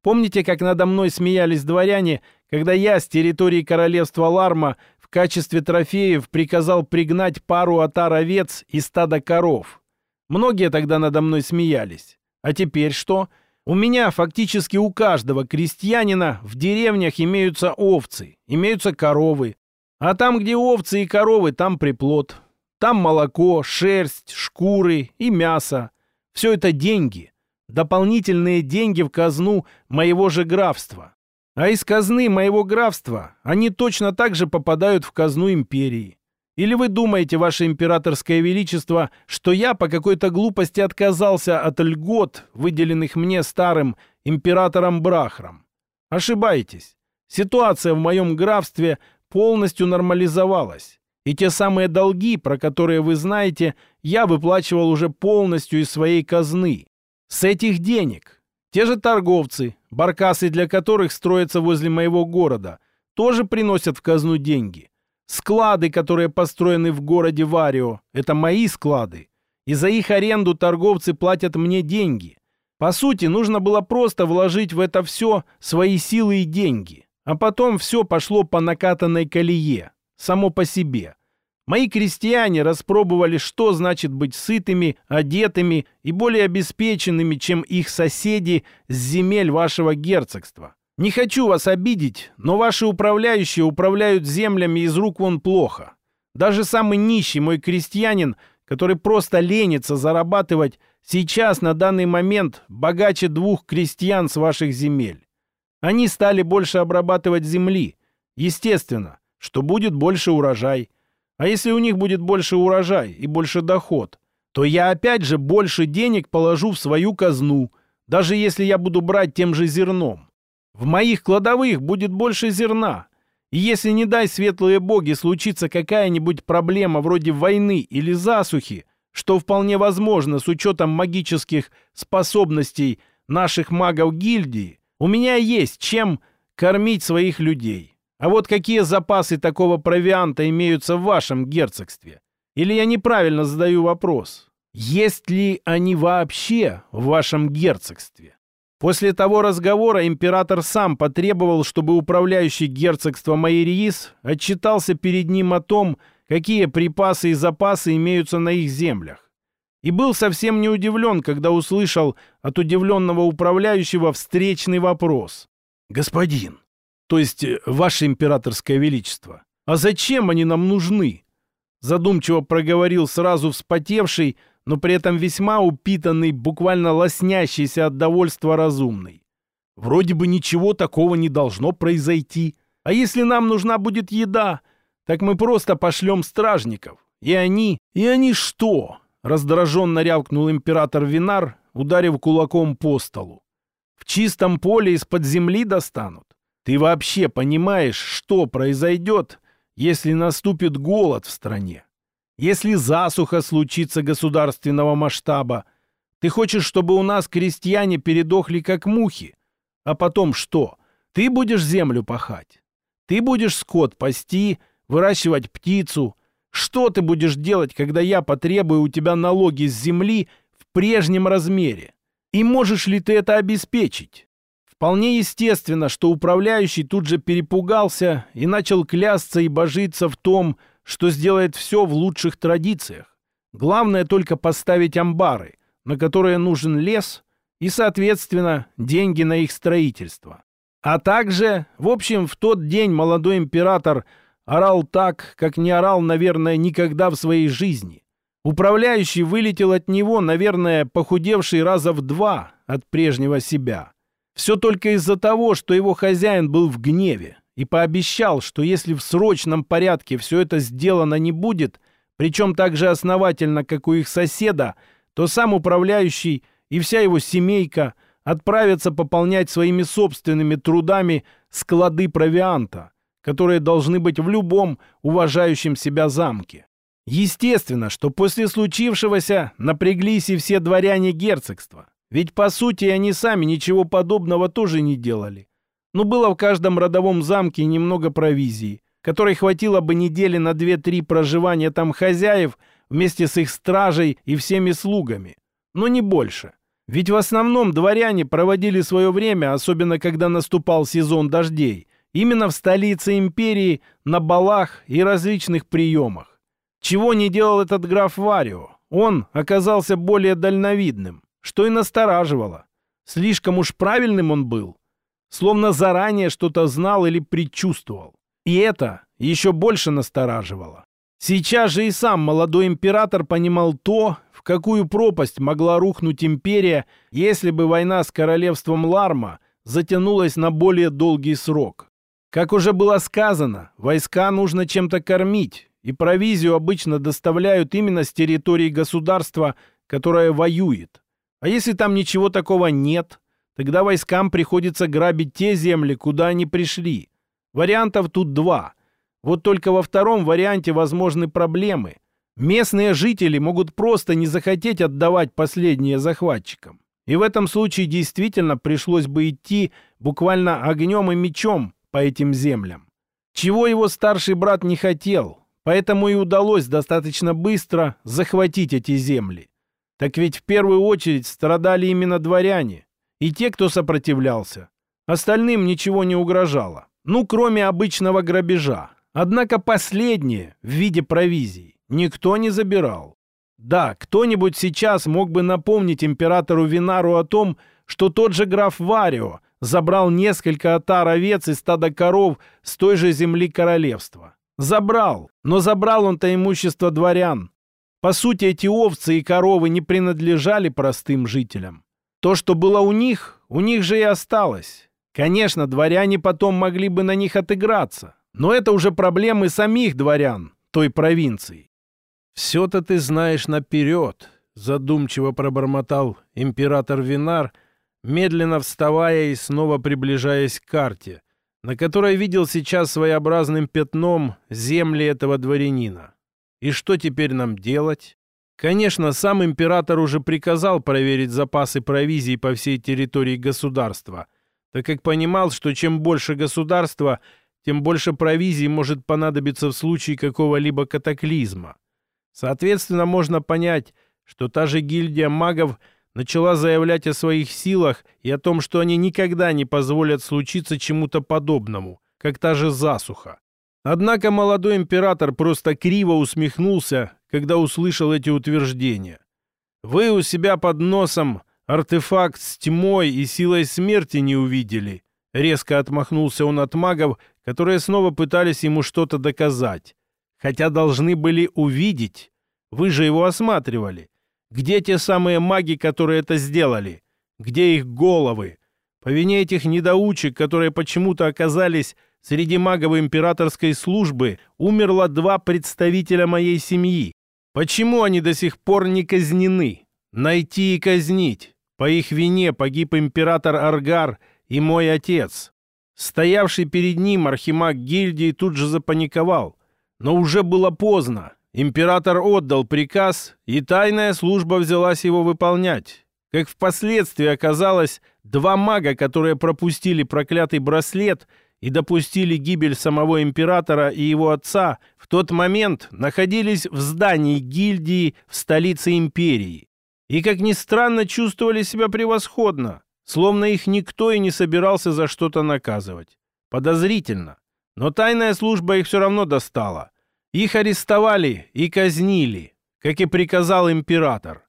Помните, как надо мной смеялись дворяне, когда я с территории королевства Ларма в качестве трофеев приказал пригнать пару отар овец и стада коров? Многие тогда надо мной смеялись. А теперь что? У меня фактически у каждого крестьянина в деревнях имеются овцы, имеются коровы. А там, где овцы и коровы, там приплод. Там молоко, шерсть, шкуры и мясо. Все это деньги. Дополнительные деньги в казну моего же графства. А из казны моего графства они точно так же попадают в казну империи. Или вы думаете, ваше императорское величество, что я по какой-то глупости отказался от льгот, выделенных мне старым императором Брахром? Ошибаетесь. Ситуация в моем графстве полностью нормализовалась. И те самые долги, про которые вы знаете, я выплачивал уже полностью из своей казны. С этих денег. Те же торговцы, баркасы для которых строятся возле моего города, тоже приносят в казну деньги. Склады, которые построены в городе Варио, это мои склады. И за их аренду торговцы платят мне деньги. По сути, нужно было просто вложить в это все свои силы и деньги. А потом все пошло по накатанной колее, само по себе. Мои крестьяне распробовали, что значит быть сытыми, одетыми и более обеспеченными, чем их соседи с земель вашего герцогства. Не хочу вас обидеть, но ваши управляющие управляют землями из рук вон плохо. Даже самый нищий мой крестьянин, который просто ленится зарабатывать, сейчас на данный момент богаче двух крестьян с ваших земель. Они стали больше обрабатывать земли. Естественно, что будет больше урожай. А если у них будет больше урожай и больше доход, то я опять же больше денег положу в свою казну, даже если я буду брать тем же зерном. В моих кладовых будет больше зерна. И если, не дай светлые боги, случится какая-нибудь проблема вроде войны или засухи, что вполне возможно с учетом магических способностей наших магов гильдии, у меня есть чем кормить своих людей. А вот какие запасы такого провианта имеются в вашем герцогстве? Или я неправильно задаю вопрос? Есть ли они вообще в вашем герцогстве? После того разговора император сам потребовал, чтобы управляющий герцогство Майериис отчитался перед ним о том, какие припасы и запасы имеются на их землях. И был совсем не удивлен, когда услышал от удивленного управляющего встречный вопрос. «Господин, то есть э, ваше императорское величество, а зачем они нам нужны?» Задумчиво проговорил сразу вспотевший, но при этом весьма упитанный, буквально лоснящийся от довольства разумный. Вроде бы ничего такого не должно произойти. А если нам нужна будет еда, так мы просто пошлем стражников. И они... И они что? Раздраженно рявкнул император Винар, ударив кулаком по столу. В чистом поле из-под земли достанут. Ты вообще понимаешь, что произойдет, если наступит голод в стране? Если засуха случится государственного масштаба, ты хочешь, чтобы у нас крестьяне передохли как мухи? А потом что? Ты будешь землю пахать? Ты будешь скот пасти, выращивать птицу? Что ты будешь делать, когда я потребую у тебя налоги с земли в прежнем размере? И можешь ли ты это обеспечить? Вполне естественно, что управляющий тут же перепугался и начал клясться и божиться в том, что сделает все в лучших традициях. Главное только поставить амбары, на которые нужен лес и, соответственно, деньги на их строительство. А также, в общем, в тот день молодой император орал так, как не орал, наверное, никогда в своей жизни. Управляющий вылетел от него, наверное, похудевший раза в два от прежнего себя. Все только из-за того, что его хозяин был в гневе и пообещал, что если в срочном порядке все это сделано не будет, причем так же основательно, как у их соседа, то сам управляющий и вся его семейка отправятся пополнять своими собственными трудами склады провианта, которые должны быть в любом уважающем себя замке. Естественно, что после случившегося напряглись и все дворяне герцогства, ведь по сути они сами ничего подобного тоже не делали. Но было в каждом родовом замке немного провизии, которой хватило бы недели на две-три проживания там хозяев вместе с их стражей и всеми слугами. Но не больше. Ведь в основном дворяне проводили свое время, особенно когда наступал сезон дождей, именно в столице империи, на балах и различных приемах. Чего не делал этот граф Варио? Он оказался более дальновидным, что и настораживало. Слишком уж правильным он был словно заранее что-то знал или предчувствовал. И это еще больше настораживало. Сейчас же и сам молодой император понимал то, в какую пропасть могла рухнуть империя, если бы война с королевством Ларма затянулась на более долгий срок. Как уже было сказано, войска нужно чем-то кормить, и провизию обычно доставляют именно с территории государства, которое воюет. А если там ничего такого нет, Тогда войскам приходится грабить те земли, куда они пришли. Вариантов тут два. Вот только во втором варианте возможны проблемы. Местные жители могут просто не захотеть отдавать последние захватчикам. И в этом случае действительно пришлось бы идти буквально огнем и мечом по этим землям. Чего его старший брат не хотел, поэтому и удалось достаточно быстро захватить эти земли. Так ведь в первую очередь страдали именно дворяне, и те, кто сопротивлялся. Остальным ничего не угрожало. Ну, кроме обычного грабежа. Однако последнее, в виде провизии, никто не забирал. Да, кто-нибудь сейчас мог бы напомнить императору Винару о том, что тот же граф Варио забрал несколько отар овец и стада коров с той же земли королевства. Забрал, но забрал он-то имущество дворян. По сути, эти овцы и коровы не принадлежали простым жителям. То, что было у них, у них же и осталось. Конечно, дворяне потом могли бы на них отыграться, но это уже проблемы самих дворян той провинции. «Все-то ты знаешь наперед», — задумчиво пробормотал император Винар, медленно вставая и снова приближаясь к карте, на которой видел сейчас своеобразным пятном земли этого дворянина. «И что теперь нам делать?» Конечно, сам император уже приказал проверить запасы провизии по всей территории государства, так как понимал, что чем больше государства, тем больше провизии может понадобиться в случае какого-либо катаклизма. Соответственно, можно понять, что та же гильдия магов начала заявлять о своих силах и о том, что они никогда не позволят случиться чему-то подобному, как та же засуха. Однако молодой император просто криво усмехнулся, когда услышал эти утверждения. «Вы у себя под носом артефакт с тьмой и силой смерти не увидели», Резко отмахнулся он от магов, которые снова пытались ему что-то доказать. Хотя должны были увидеть. Вы же его осматривали. Где те самые маги, которые это сделали? Где их головы? По вине этих недоучек, которые почему-то оказались среди магов императорской службы, умерло два представителя моей семьи. Почему они до сих пор не казнены? Найти и казнить. По их вине погиб император Аргар и мой отец. Стоявший перед ним архимаг гильдии тут же запаниковал. Но уже было поздно. Император отдал приказ, и тайная служба взялась его выполнять. Как впоследствии оказалось, два мага, которые пропустили проклятый браслет и допустили гибель самого императора и его отца, в тот момент находились в здании гильдии в столице империи. И, как ни странно, чувствовали себя превосходно. Словно их никто и не собирался за что-то наказывать. Подозрительно. Но тайная служба их все равно достала. Их арестовали и казнили, как и приказал император.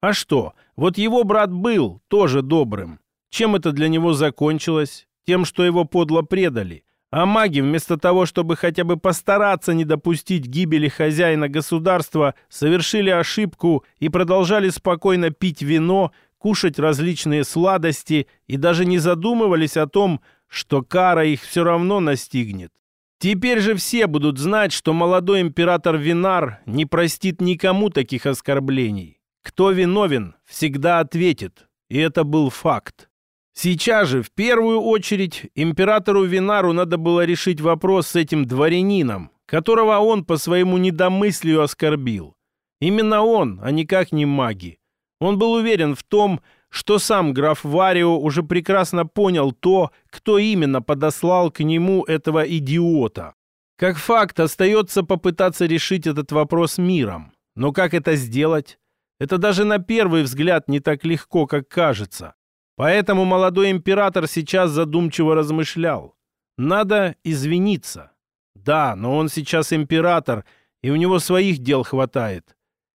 А что, вот его брат был тоже добрым. Чем это для него закончилось? Тем, что его подло предали. А маги, вместо того, чтобы хотя бы постараться не допустить гибели хозяина государства, совершили ошибку и продолжали спокойно пить вино, кушать различные сладости и даже не задумывались о том, что кара их все равно настигнет. Теперь же все будут знать, что молодой император Винар не простит никому таких оскорблений. Кто виновен, всегда ответит. И это был факт. Сейчас же, в первую очередь, императору Винару надо было решить вопрос с этим дворянином, которого он по своему недомыслию оскорбил. Именно он, а никак не маги. Он был уверен в том, что сам граф Варио уже прекрасно понял то, кто именно подослал к нему этого идиота. Как факт, остается попытаться решить этот вопрос миром. Но как это сделать? Это даже на первый взгляд не так легко, как кажется. Поэтому молодой император сейчас задумчиво размышлял. Надо извиниться. Да, но он сейчас император, и у него своих дел хватает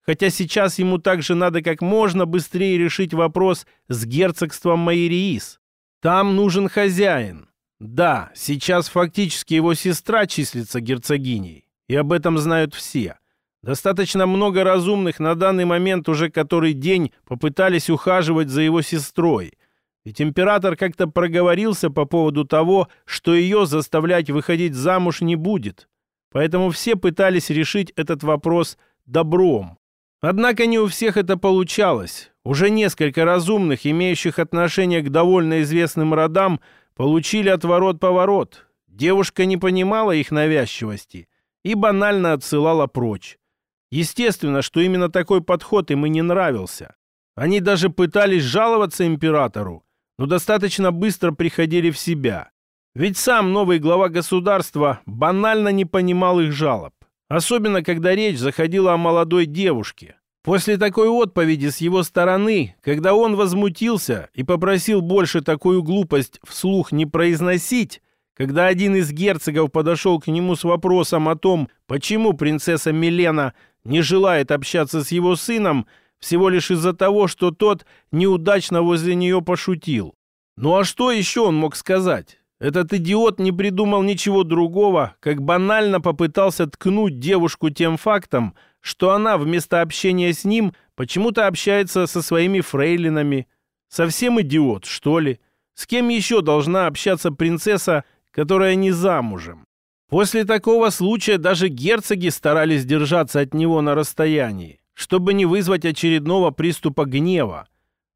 хотя сейчас ему также надо как можно быстрее решить вопрос с герцогством Майериис. Там нужен хозяин. Да, сейчас фактически его сестра числится герцогиней, и об этом знают все. Достаточно много разумных на данный момент уже который день попытались ухаживать за его сестрой. Ведь император как-то проговорился по поводу того, что ее заставлять выходить замуж не будет. Поэтому все пытались решить этот вопрос добром. Однако не у всех это получалось. Уже несколько разумных, имеющих отношение к довольно известным родам, получили отворот-поворот. Девушка не понимала их навязчивости и банально отсылала прочь. Естественно, что именно такой подход им и не нравился. Они даже пытались жаловаться императору, но достаточно быстро приходили в себя. Ведь сам новый глава государства банально не понимал их жалоб. Особенно, когда речь заходила о молодой девушке. После такой отповеди с его стороны, когда он возмутился и попросил больше такую глупость вслух не произносить, когда один из герцогов подошел к нему с вопросом о том, почему принцесса Милена не желает общаться с его сыном, всего лишь из-за того, что тот неудачно возле нее пошутил. Ну а что еще он мог сказать? Этот идиот не придумал ничего другого, как банально попытался ткнуть девушку тем фактом, что она вместо общения с ним почему-то общается со своими фрейлинами. Совсем идиот, что ли? С кем еще должна общаться принцесса, которая не замужем? После такого случая даже герцоги старались держаться от него на расстоянии, чтобы не вызвать очередного приступа гнева.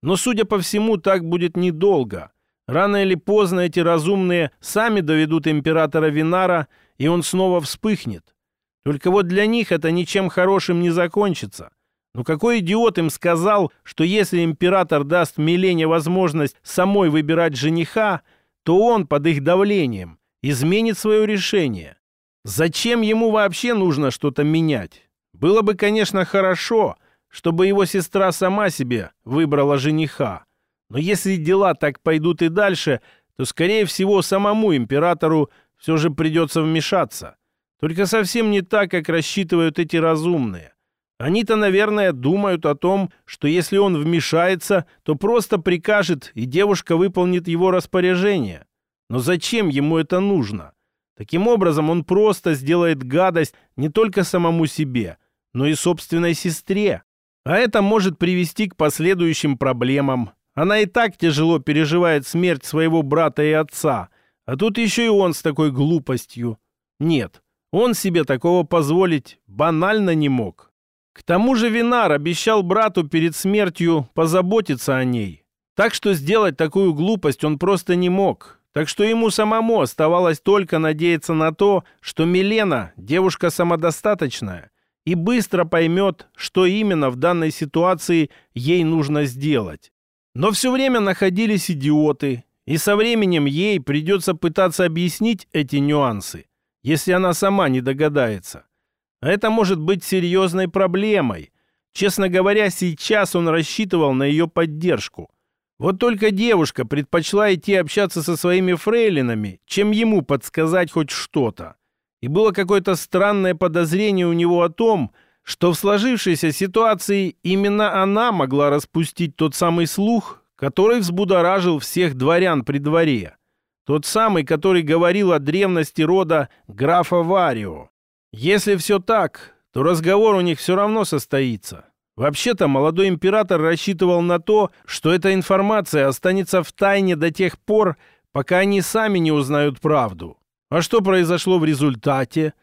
Но, судя по всему, так будет недолго – Рано или поздно эти разумные сами доведут императора Винара, и он снова вспыхнет. Только вот для них это ничем хорошим не закончится. Но какой идиот им сказал, что если император даст Милене возможность самой выбирать жениха, то он под их давлением изменит свое решение? Зачем ему вообще нужно что-то менять? Было бы, конечно, хорошо, чтобы его сестра сама себе выбрала жениха. Но если дела так пойдут и дальше, то, скорее всего, самому императору все же придется вмешаться. Только совсем не так, как рассчитывают эти разумные. Они-то, наверное, думают о том, что если он вмешается, то просто прикажет, и девушка выполнит его распоряжение. Но зачем ему это нужно? Таким образом, он просто сделает гадость не только самому себе, но и собственной сестре. А это может привести к последующим проблемам. Она и так тяжело переживает смерть своего брата и отца, а тут еще и он с такой глупостью. Нет, он себе такого позволить банально не мог. К тому же Винар обещал брату перед смертью позаботиться о ней. Так что сделать такую глупость он просто не мог. Так что ему самому оставалось только надеяться на то, что Милена девушка самодостаточная и быстро поймет, что именно в данной ситуации ей нужно сделать. Но все время находились идиоты, и со временем ей придется пытаться объяснить эти нюансы, если она сама не догадается. Это может быть серьезной проблемой. Честно говоря, сейчас он рассчитывал на ее поддержку. Вот только девушка предпочла идти общаться со своими фрейлинами, чем ему подсказать хоть что-то. И было какое-то странное подозрение у него о том, что в сложившейся ситуации именно она могла распустить тот самый слух, который взбудоражил всех дворян при дворе. Тот самый, который говорил о древности рода графа Варио. Если все так, то разговор у них все равно состоится. Вообще-то молодой император рассчитывал на то, что эта информация останется в тайне до тех пор, пока они сами не узнают правду. А что произошло в результате?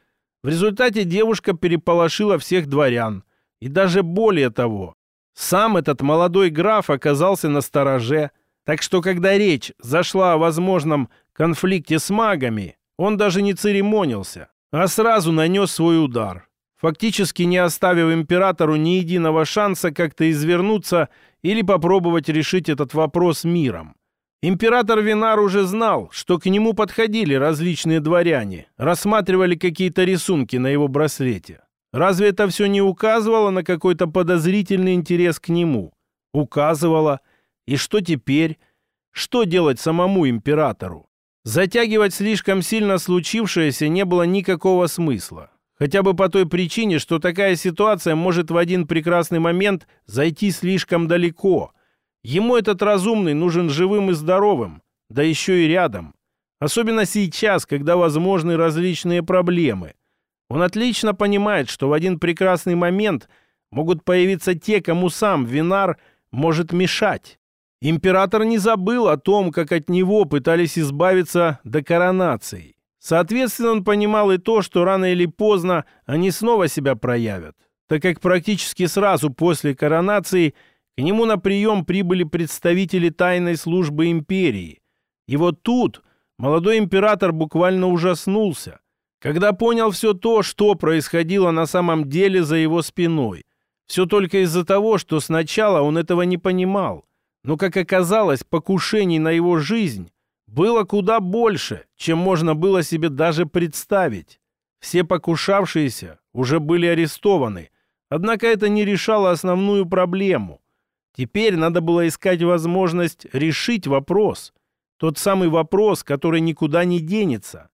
В результате девушка переполошила всех дворян. И даже более того, сам этот молодой граф оказался на стороже. Так что, когда речь зашла о возможном конфликте с магами, он даже не церемонился а сразу нанес свой удар, фактически не оставив императору ни единого шанса как-то извернуться или попробовать решить этот вопрос миром. Император Винар уже знал, что к нему подходили различные дворяне, рассматривали какие-то рисунки на его браслете. Разве это все не указывало на какой-то подозрительный интерес к нему? Указывало. И что теперь? Что делать самому императору? Затягивать слишком сильно случившееся не было никакого смысла. Хотя бы по той причине, что такая ситуация может в один прекрасный момент зайти слишком далеко. Ему этот разумный нужен живым и здоровым, да еще и рядом. Особенно сейчас, когда возможны различные проблемы. Он отлично понимает, что в один прекрасный момент могут появиться те, кому сам Винар может мешать. Император не забыл о том, как от него пытались избавиться до коронации. Соответственно, он понимал и то, что рано или поздно они снова себя проявят, так как практически сразу после коронации к нему на прием прибыли представители тайной службы империи. И вот тут молодой император буквально ужаснулся, когда понял все то, что происходило на самом деле за его спиной. Все только из-за того, что сначала он этого не понимал. Но, как оказалось, покушений на его жизнь было куда больше, чем можно было себе даже представить. Все покушавшиеся уже были арестованы, однако это не решало основную проблему. Теперь надо было искать возможность решить вопрос. Тот самый вопрос, который никуда не денется.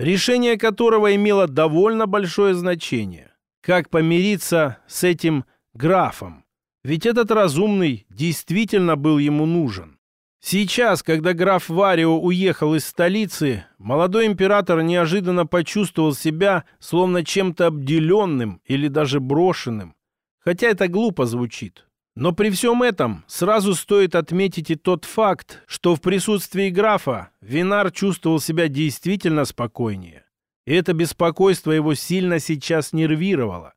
Решение которого имело довольно большое значение. Как помириться с этим графом? Ведь этот разумный действительно был ему нужен. Сейчас, когда граф Варио уехал из столицы, молодой император неожиданно почувствовал себя словно чем-то обделенным или даже брошенным. Хотя это глупо звучит. Но при всем этом сразу стоит отметить и тот факт, что в присутствии графа Винар чувствовал себя действительно спокойнее. И это беспокойство его сильно сейчас нервировало.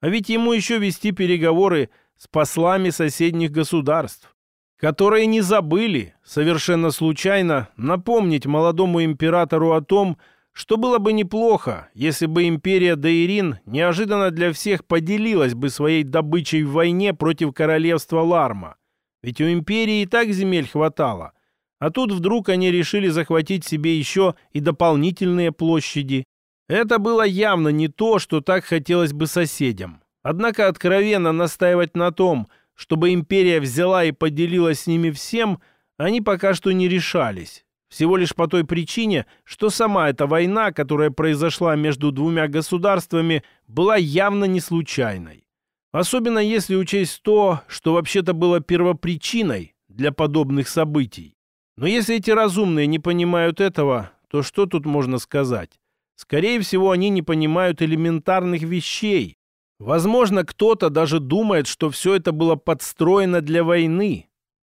А ведь ему еще вести переговоры с послами соседних государств, которые не забыли совершенно случайно напомнить молодому императору о том, что было бы неплохо, если бы империя Дейрин неожиданно для всех поделилась бы своей добычей в войне против королевства Ларма. Ведь у империи и так земель хватало. А тут вдруг они решили захватить себе еще и дополнительные площади. Это было явно не то, что так хотелось бы соседям. Однако откровенно настаивать на том, чтобы империя взяла и поделилась с ними всем, они пока что не решались. Всего лишь по той причине, что сама эта война, которая произошла между двумя государствами, была явно не случайной. Особенно если учесть то, что вообще-то было первопричиной для подобных событий. Но если эти разумные не понимают этого, то что тут можно сказать? Скорее всего, они не понимают элементарных вещей. Возможно, кто-то даже думает, что все это было подстроено для войны.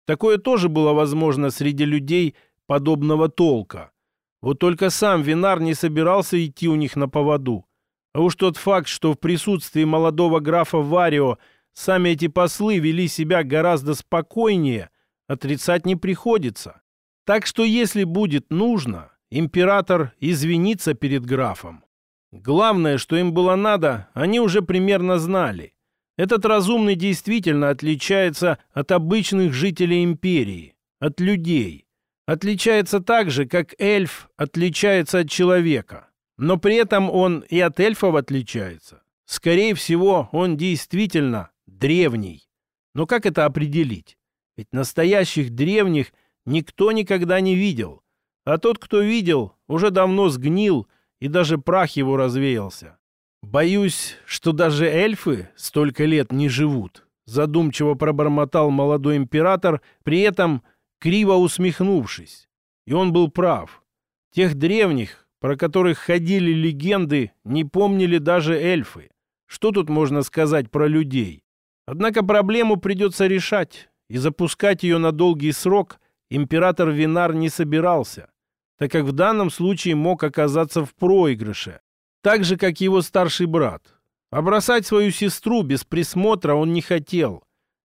Такое тоже было возможно среди людей подобного толка. Вот только сам Винар не собирался идти у них на поводу. А уж тот факт, что в присутствии молодого графа Варио сами эти послы вели себя гораздо спокойнее, отрицать не приходится. Так что если будет нужно, император извинится перед графом. Главное, что им было надо, они уже примерно знали. Этот разумный действительно отличается от обычных жителей империи, от людей. Отличается так же, как эльф отличается от человека. Но при этом он и от эльфов отличается. Скорее всего, он действительно древний. Но как это определить? Ведь настоящих древних никто никогда не видел. А тот, кто видел, уже давно сгнил, и даже прах его развеялся. Боюсь, что даже эльфы столько лет не живут. Задумчиво пробормотал молодой император, при этом криво усмехнувшись. И он был прав. Тех древних, про которых ходили легенды, не помнили даже эльфы. Что тут можно сказать про людей? Однако проблему придется решать, и запускать ее на долгий срок император Винар не собирался, так как в данном случае мог оказаться в проигрыше, так же, как его старший брат. А свою сестру без присмотра он не хотел.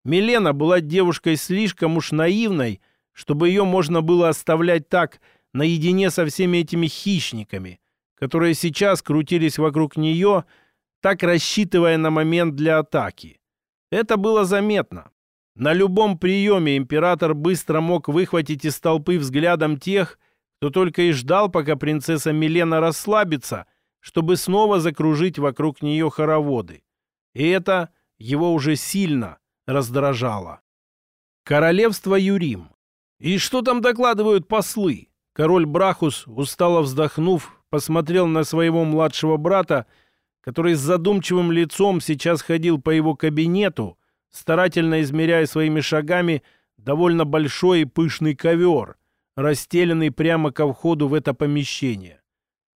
Милена была девушкой слишком уж наивной, чтобы ее можно было оставлять так, наедине со всеми этими хищниками, которые сейчас крутились вокруг нее, так рассчитывая на момент для атаки. Это было заметно. На любом приеме император быстро мог выхватить из толпы взглядом тех, кто только и ждал, пока принцесса Милена расслабится, чтобы снова закружить вокруг нее хороводы. И это его уже сильно раздражало. Королевство Юрим. «И что там докладывают послы?» Король Брахус, устало вздохнув, посмотрел на своего младшего брата, который с задумчивым лицом сейчас ходил по его кабинету, старательно измеряя своими шагами довольно большой и пышный ковер, расстеленный прямо ко входу в это помещение.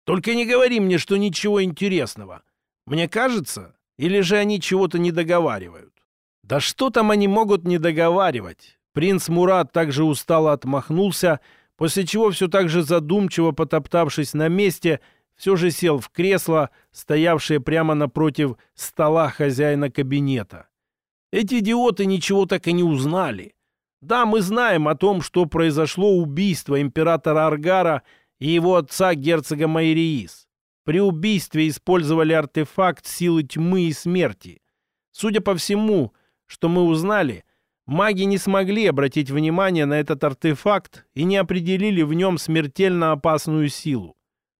«Только не говори мне, что ничего интересного. Мне кажется, или же они чего-то не договаривают?» «Да что там они могут не договаривать?» Принц Мурат также устало отмахнулся, после чего все так же задумчиво потоптавшись на месте, все же сел в кресло, стоявшее прямо напротив стола хозяина кабинета. Эти идиоты ничего так и не узнали. Да, мы знаем о том, что произошло убийство императора Аргара и его отца герцога Майриис. При убийстве использовали артефакт силы тьмы и смерти. Судя по всему, что мы узнали – Маги не смогли обратить внимание на этот артефакт и не определили в нем смертельно опасную силу.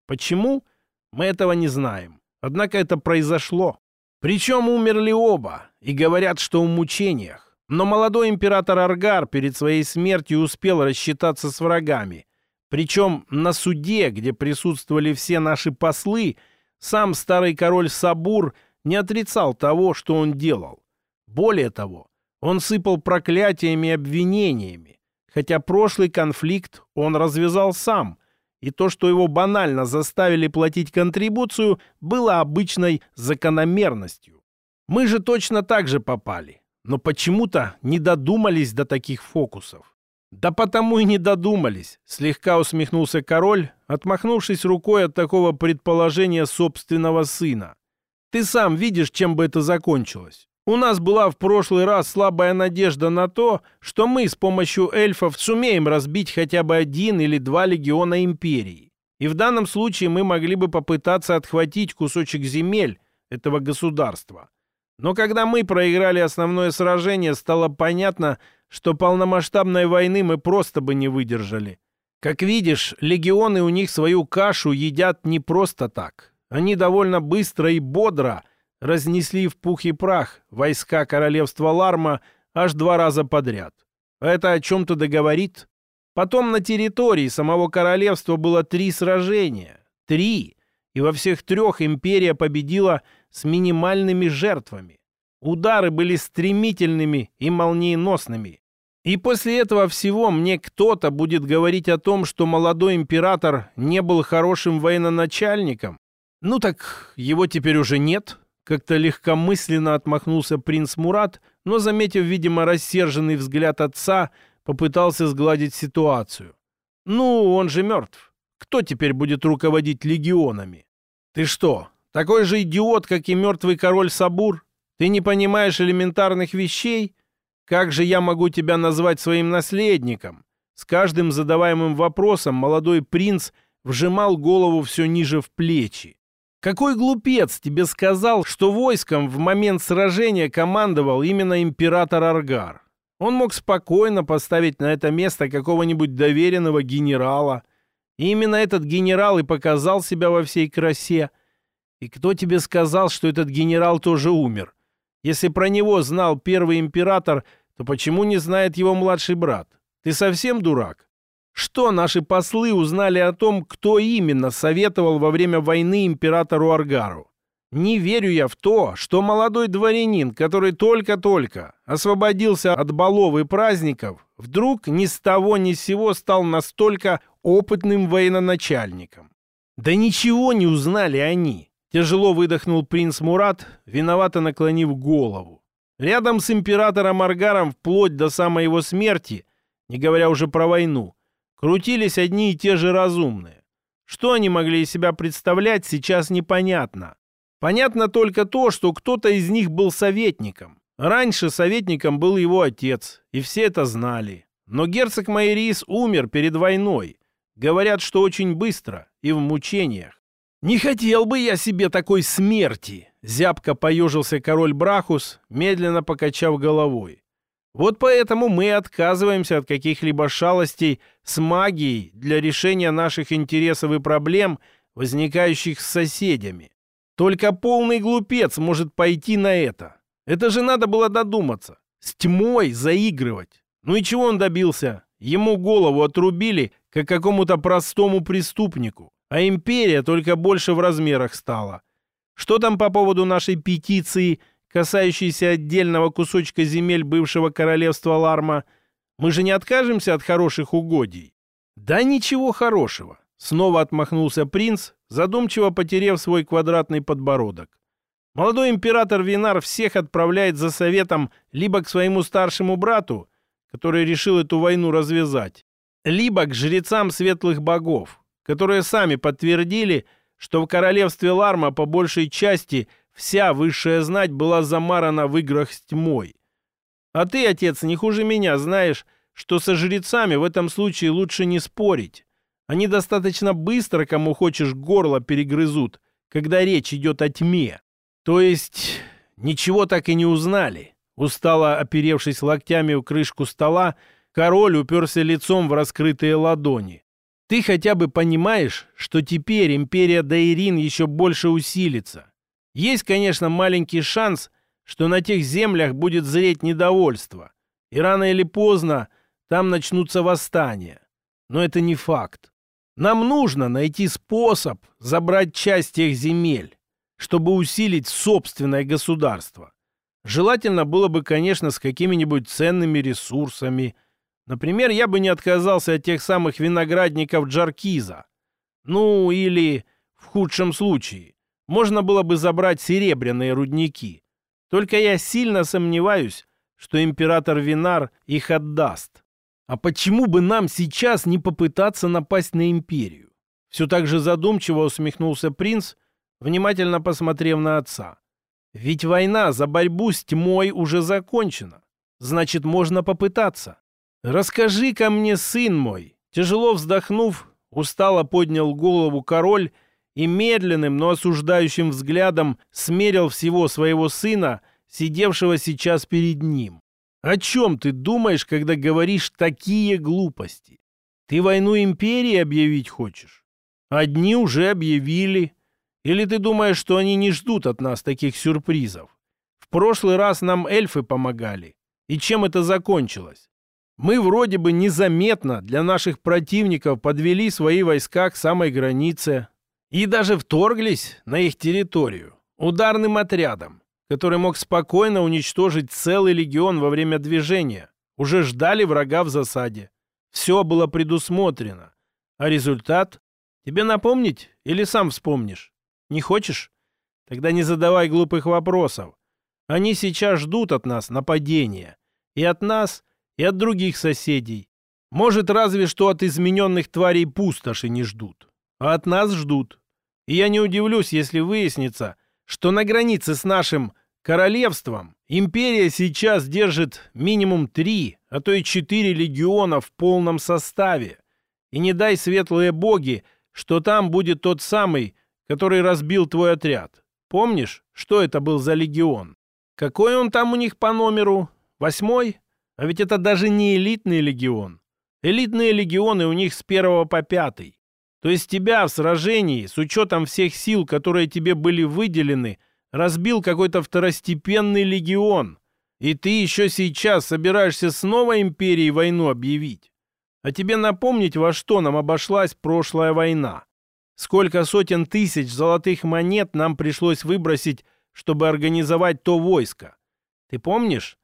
Почему? Мы этого не знаем. Однако это произошло. Причем умерли оба, и говорят, что в мучениях. Но молодой император Аргар перед своей смертью успел рассчитаться с врагами. Причем на суде, где присутствовали все наши послы, сам старый король Сабур не отрицал того, что он делал. Более того, он сыпал проклятиями и обвинениями, хотя прошлый конфликт он развязал сам, и то, что его банально заставили платить контрибуцию, было обычной закономерностью. Мы же точно так же попали, но почему-то не додумались до таких фокусов. Да потому и не додумались, слегка усмехнулся король, отмахнувшись рукой от такого предположения собственного сына. Ты сам видишь, чем бы это закончилось. У нас была в прошлый раз слабая надежда на то, что мы с помощью эльфов сумеем разбить хотя бы один или два легиона Империи. И в данном случае мы могли бы попытаться отхватить кусочек земель этого государства. Но когда мы проиграли основное сражение, стало понятно, что полномасштабной войны мы просто бы не выдержали. Как видишь, легионы у них свою кашу едят не просто так. Они довольно быстро и бодро – разнесли в пух и прах войска королевства Ларма аж два раза подряд. Это о чем-то договорит? Потом на территории самого королевства было три сражения. Три. И во всех трех империя победила с минимальными жертвами. Удары были стремительными и молниеносными. И после этого всего мне кто-то будет говорить о том, что молодой император не был хорошим военачальником. Ну так его теперь уже нет. Как-то легкомысленно отмахнулся принц Мурат, но, заметив, видимо, рассерженный взгляд отца, попытался сгладить ситуацию. «Ну, он же мертв. Кто теперь будет руководить легионами? Ты что, такой же идиот, как и мертвый король Сабур? Ты не понимаешь элементарных вещей? Как же я могу тебя назвать своим наследником?» С каждым задаваемым вопросом молодой принц вжимал голову все ниже в плечи. Какой глупец тебе сказал, что войском в момент сражения командовал именно император Аргар? Он мог спокойно поставить на это место какого-нибудь доверенного генерала. И именно этот генерал и показал себя во всей красе. И кто тебе сказал, что этот генерал тоже умер? Если про него знал первый император, то почему не знает его младший брат? Ты совсем дурак? Что наши послы узнали о том, кто именно советовал во время войны императору Аргару? Не верю я в то, что молодой дворянин, который только-только освободился от балов и праздников, вдруг ни с того ни с сего стал настолько опытным военачальником. Да ничего не узнали они. Тяжело выдохнул принц Мурат, виновато наклонив голову. Рядом с императором Аргаром вплоть до самой его смерти, не говоря уже про войну, крутились одни и те же разумные. Что они могли из себя представлять, сейчас непонятно. Понятно только то, что кто-то из них был советником. Раньше советником был его отец, и все это знали. Но герцог Майрис умер перед войной. Говорят, что очень быстро и в мучениях. «Не хотел бы я себе такой смерти!» Зябко поежился король Брахус, медленно покачав головой. Вот поэтому мы отказываемся от каких-либо шалостей с магией для решения наших интересов и проблем, возникающих с соседями. Только полный глупец может пойти на это. Это же надо было додуматься. С тьмой заигрывать. Ну и чего он добился? Ему голову отрубили, как какому-то простому преступнику. А империя только больше в размерах стала. Что там по поводу нашей петиции – касающийся отдельного кусочка земель бывшего королевства Ларма, мы же не откажемся от хороших угодий. Да ничего хорошего. Снова отмахнулся принц, задумчиво потерев свой квадратный подбородок. Молодой император Винар всех отправляет за советом либо к своему старшему брату, который решил эту войну развязать, либо к жрецам светлых богов, которые сами подтвердили, что в королевстве Ларма по большей части – Вся высшая знать была замарана в играх с тьмой. А ты, отец, не хуже меня знаешь, что со жрецами в этом случае лучше не спорить. Они достаточно быстро, кому хочешь, горло перегрызут, когда речь идет о тьме. То есть ничего так и не узнали. Устало оперевшись локтями у крышку стола, король уперся лицом в раскрытые ладони. Ты хотя бы понимаешь, что теперь империя Дайрин еще больше усилится. Есть, конечно, маленький шанс, что на тех землях будет зреть недовольство, и рано или поздно там начнутся восстания. Но это не факт. Нам нужно найти способ забрать часть тех земель, чтобы усилить собственное государство. Желательно было бы, конечно, с какими-нибудь ценными ресурсами. Например, я бы не отказался от тех самых виноградников Джаркиза. Ну, или, в худшем случае, можно было бы забрать серебряные рудники. Только я сильно сомневаюсь, что император Винар их отдаст. А почему бы нам сейчас не попытаться напасть на империю? Все так же задумчиво усмехнулся принц, внимательно посмотрев на отца. Ведь война за борьбу с тьмой уже закончена. Значит, можно попытаться. расскажи ко мне, сын мой. Тяжело вздохнув, устало поднял голову король и медленным, но осуждающим взглядом смерил всего своего сына, сидевшего сейчас перед ним. «О чем ты думаешь, когда говоришь такие глупости? Ты войну империи объявить хочешь? Одни уже объявили. Или ты думаешь, что они не ждут от нас таких сюрпризов? В прошлый раз нам эльфы помогали. И чем это закончилось? Мы вроде бы незаметно для наших противников подвели свои войска к самой границе и даже вторглись на их территорию ударным отрядом, который мог спокойно уничтожить целый легион во время движения. Уже ждали врага в засаде. Все было предусмотрено. А результат? Тебе напомнить или сам вспомнишь? Не хочешь? Тогда не задавай глупых вопросов. Они сейчас ждут от нас нападения. И от нас, и от других соседей. Может, разве что от измененных тварей пустоши не ждут. А от нас ждут. И я не удивлюсь, если выяснится, что на границе с нашим королевством империя сейчас держит минимум три, а то и четыре легиона в полном составе. И не дай светлые боги, что там будет тот самый который разбил твой отряд. Помнишь, что это был за легион? Какой он там у них по номеру? Восьмой? А ведь это даже не элитный легион. Элитные легионы у них с первого по пятый. То есть тебя в сражении, с учетом всех сил, которые тебе были выделены, разбил какой-то второстепенный легион. И ты еще сейчас собираешься снова империи войну объявить. А тебе напомнить, во что нам обошлась прошлая война. Сколько сотен тысяч золотых монет нам пришлось выбросить, чтобы организовать то войско. Ты помнишь?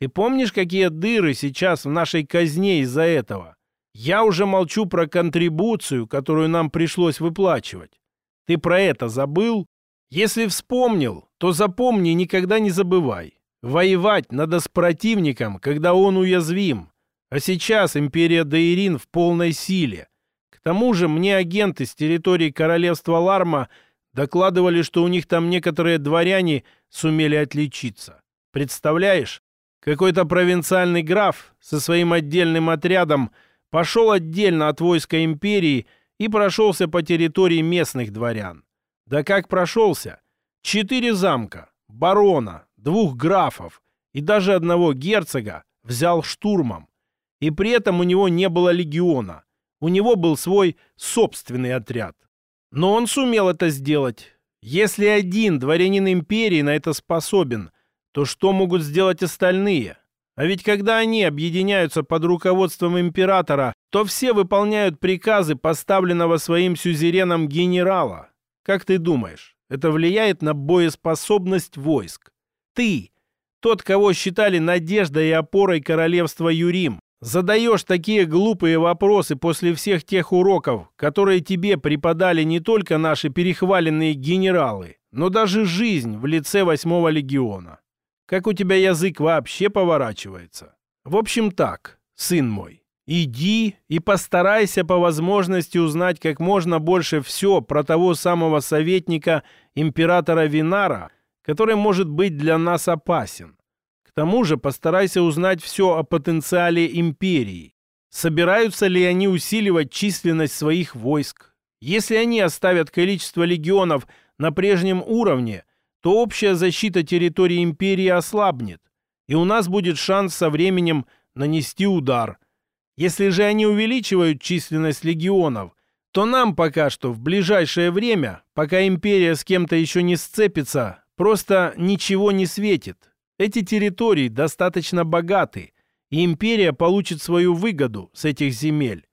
Ты помнишь, какие дыры сейчас в нашей казне из-за этого? Я уже молчу про контрибуцию, которую нам пришлось выплачивать. Ты про это забыл? Если вспомнил, то запомни никогда не забывай. Воевать надо с противником, когда он уязвим. А сейчас империя Дейрин в полной силе тому же мне агенты с территории королевства Ларма докладывали, что у них там некоторые дворяне сумели отличиться. Представляешь? Какой-то провинциальный граф со своим отдельным отрядом пошел отдельно от войска империи и прошелся по территории местных дворян. Да как прошелся? Четыре замка, барона, двух графов и даже одного герцога взял штурмом. И при этом у него не было легиона – у него был свой собственный отряд. Но он сумел это сделать. Если один дворянин империи на это способен, то что могут сделать остальные? А ведь когда они объединяются под руководством императора, то все выполняют приказы поставленного своим сюзереном генерала. Как ты думаешь, это влияет на боеспособность войск? Ты, тот, кого считали надеждой и опорой королевства Юрим, Задаешь такие глупые вопросы после всех тех уроков, которые тебе преподали не только наши перехваленные генералы, но даже жизнь в лице восьмого легиона. Как у тебя язык вообще поворачивается? В общем так, сын мой, иди и постарайся по возможности узнать как можно больше все про того самого советника императора Винара, который может быть для нас опасен. К тому же постарайся узнать все о потенциале империи. Собираются ли они усиливать численность своих войск? Если они оставят количество легионов на прежнем уровне, то общая защита территории империи ослабнет, и у нас будет шанс со временем нанести удар. Если же они увеличивают численность легионов, то нам пока что в ближайшее время, пока империя с кем-то еще не сцепится, просто ничего не светит. Эти территории достаточно богаты, и империя получит свою выгоду с этих земель.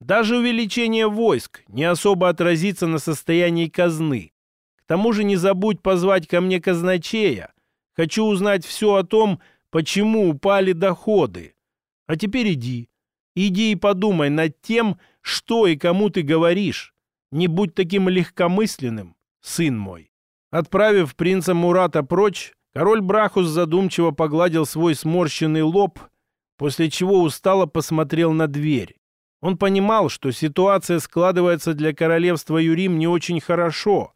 Даже увеличение войск не особо отразится на состоянии казны. Тому же не забудь позвать ко мне казначея. Хочу узнать все о том, почему упали доходы. А теперь иди. Иди и подумай над тем, что и кому ты говоришь. Не будь таким легкомысленным, сын мой. Отправив принца Мурата прочь, Король Брахус задумчиво погладил свой сморщенный лоб, после чего устало посмотрел на дверь. Он понимал, что ситуация складывается для королевства Юрим не очень хорошо,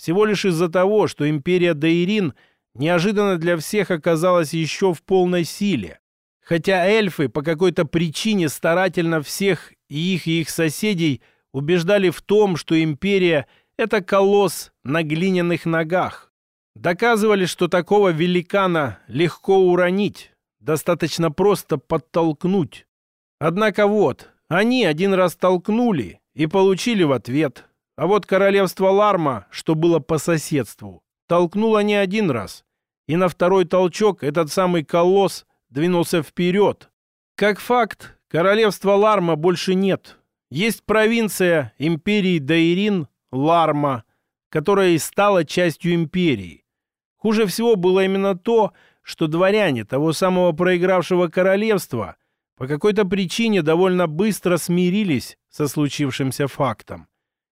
всего лишь из-за того, что империя Дейрин неожиданно для всех оказалась еще в полной силе. Хотя эльфы по какой-то причине старательно всех и их и их соседей убеждали в том, что империя — это колосс на глиняных ногах. Доказывали, что такого великана легко уронить, достаточно просто подтолкнуть. Однако вот, они один раз толкнули и получили в ответ. А вот королевство Ларма, что было по соседству, толкнуло не один раз. И на второй толчок этот самый колосс двинулся вперед. Как факт, королевства Ларма больше нет. Есть провинция империи Дайрин, Ларма, которая и стала частью империи. Хуже всего было именно то, что дворяне того самого проигравшего королевства по какой-то причине довольно быстро смирились со случившимся фактом.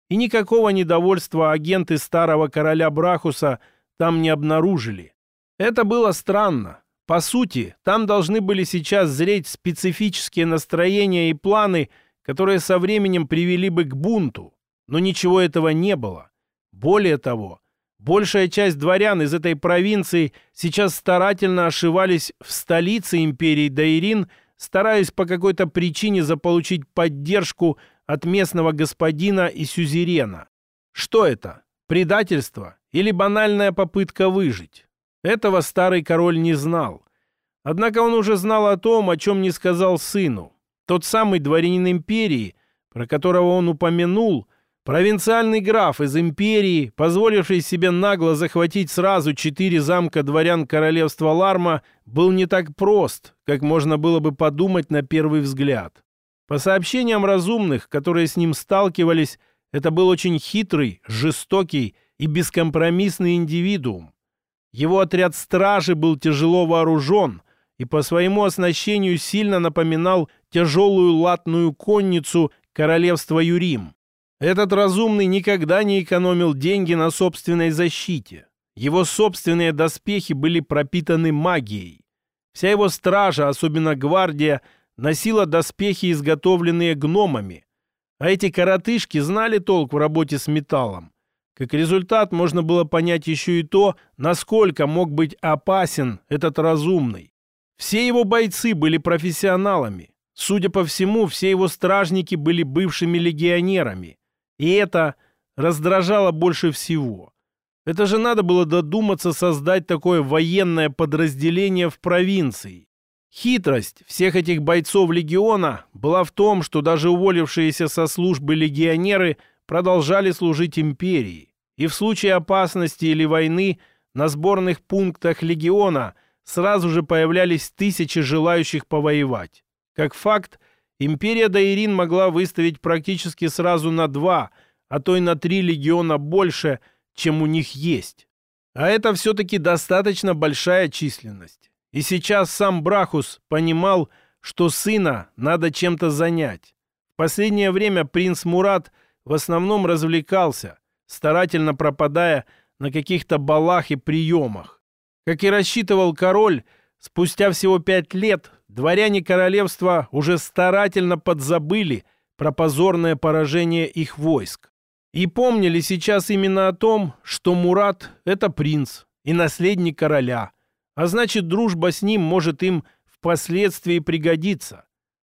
И никакого недовольства агенты старого короля Брахуса там не обнаружили. Это было странно. По сути, там должны были сейчас зреть специфические настроения и планы, которые со временем привели бы к бунту. Но ничего этого не было. Более того, большая часть дворян из этой провинции сейчас старательно ошивались в столице империи Дайрин, стараясь по какой-то причине заполучить поддержку от местного господина и сюзерена. Что это? Предательство или банальная попытка выжить? Этого старый король не знал. Однако он уже знал о том, о чем не сказал сыну. Тот самый дворянин империи, про которого он упомянул, Провинциальный граф из империи, позволивший себе нагло захватить сразу четыре замка дворян королевства Ларма, был не так прост, как можно было бы подумать на первый взгляд. По сообщениям разумных, которые с ним сталкивались, это был очень хитрый, жестокий и бескомпромиссный индивидуум. Его отряд стражи был тяжело вооружен и по своему оснащению сильно напоминал тяжелую латную конницу королевства Юрим. Этот разумный никогда не экономил деньги на собственной защите. Его собственные доспехи были пропитаны магией. Вся его стража, особенно гвардия, носила доспехи, изготовленные гномами. А эти коротышки знали толк в работе с металлом. Как результат, можно было понять еще и то, насколько мог быть опасен этот разумный. Все его бойцы были профессионалами. Судя по всему, все его стражники были бывшими легионерами. И это раздражало больше всего. Это же надо было додуматься создать такое военное подразделение в провинции. Хитрость всех этих бойцов легиона была в том, что даже уволившиеся со службы легионеры продолжали служить империи. И в случае опасности или войны на сборных пунктах легиона сразу же появлялись тысячи желающих повоевать. Как факт, Империя Дайрин могла выставить практически сразу на два, а то и на три легиона больше, чем у них есть. А это все-таки достаточно большая численность. И сейчас сам Брахус понимал, что сына надо чем-то занять. В последнее время принц Мурат в основном развлекался, старательно пропадая на каких-то балах и приемах. Как и рассчитывал король, спустя всего пять лет дворяне королевства уже старательно подзабыли про позорное поражение их войск. И помнили сейчас именно о том, что Мурат — это принц и наследник короля, а значит, дружба с ним может им впоследствии пригодиться.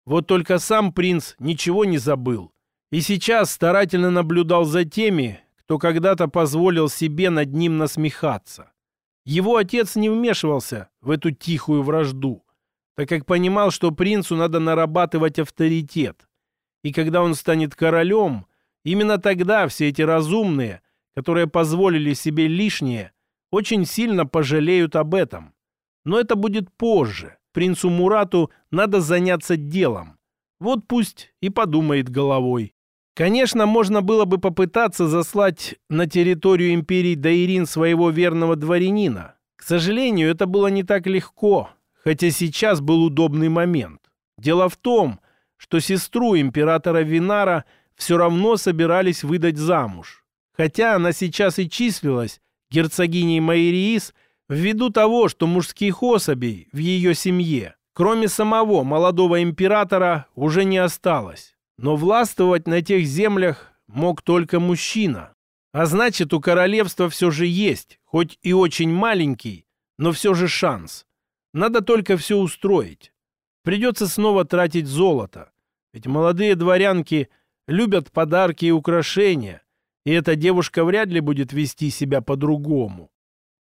Вот только сам принц ничего не забыл. И сейчас старательно наблюдал за теми, кто когда-то позволил себе над ним насмехаться. Его отец не вмешивался в эту тихую вражду так как понимал, что принцу надо нарабатывать авторитет. И когда он станет королем, именно тогда все эти разумные, которые позволили себе лишнее, очень сильно пожалеют об этом. Но это будет позже. Принцу Мурату надо заняться делом. Вот пусть и подумает головой. Конечно, можно было бы попытаться заслать на территорию империи Дайрин своего верного дворянина. К сожалению, это было не так легко, хотя сейчас был удобный момент. Дело в том, что сестру императора Винара все равно собирались выдать замуж. Хотя она сейчас и числилась герцогиней Майриис ввиду того, что мужских особей в ее семье, кроме самого молодого императора, уже не осталось. Но властвовать на тех землях мог только мужчина. А значит, у королевства все же есть, хоть и очень маленький, но все же шанс. Надо только все устроить. Придется снова тратить золото. Ведь молодые дворянки любят подарки и украшения, и эта девушка вряд ли будет вести себя по-другому.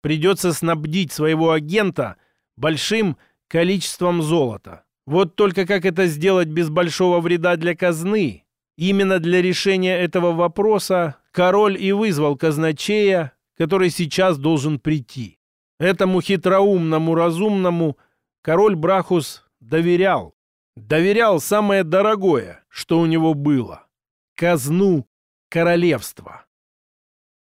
Придется снабдить своего агента большим количеством золота. Вот только как это сделать без большого вреда для казны? Именно для решения этого вопроса король и вызвал казначея, который сейчас должен прийти. Этому хитроумному, разумному король Брахус доверял. Доверял самое дорогое, что у него было — казну королевства.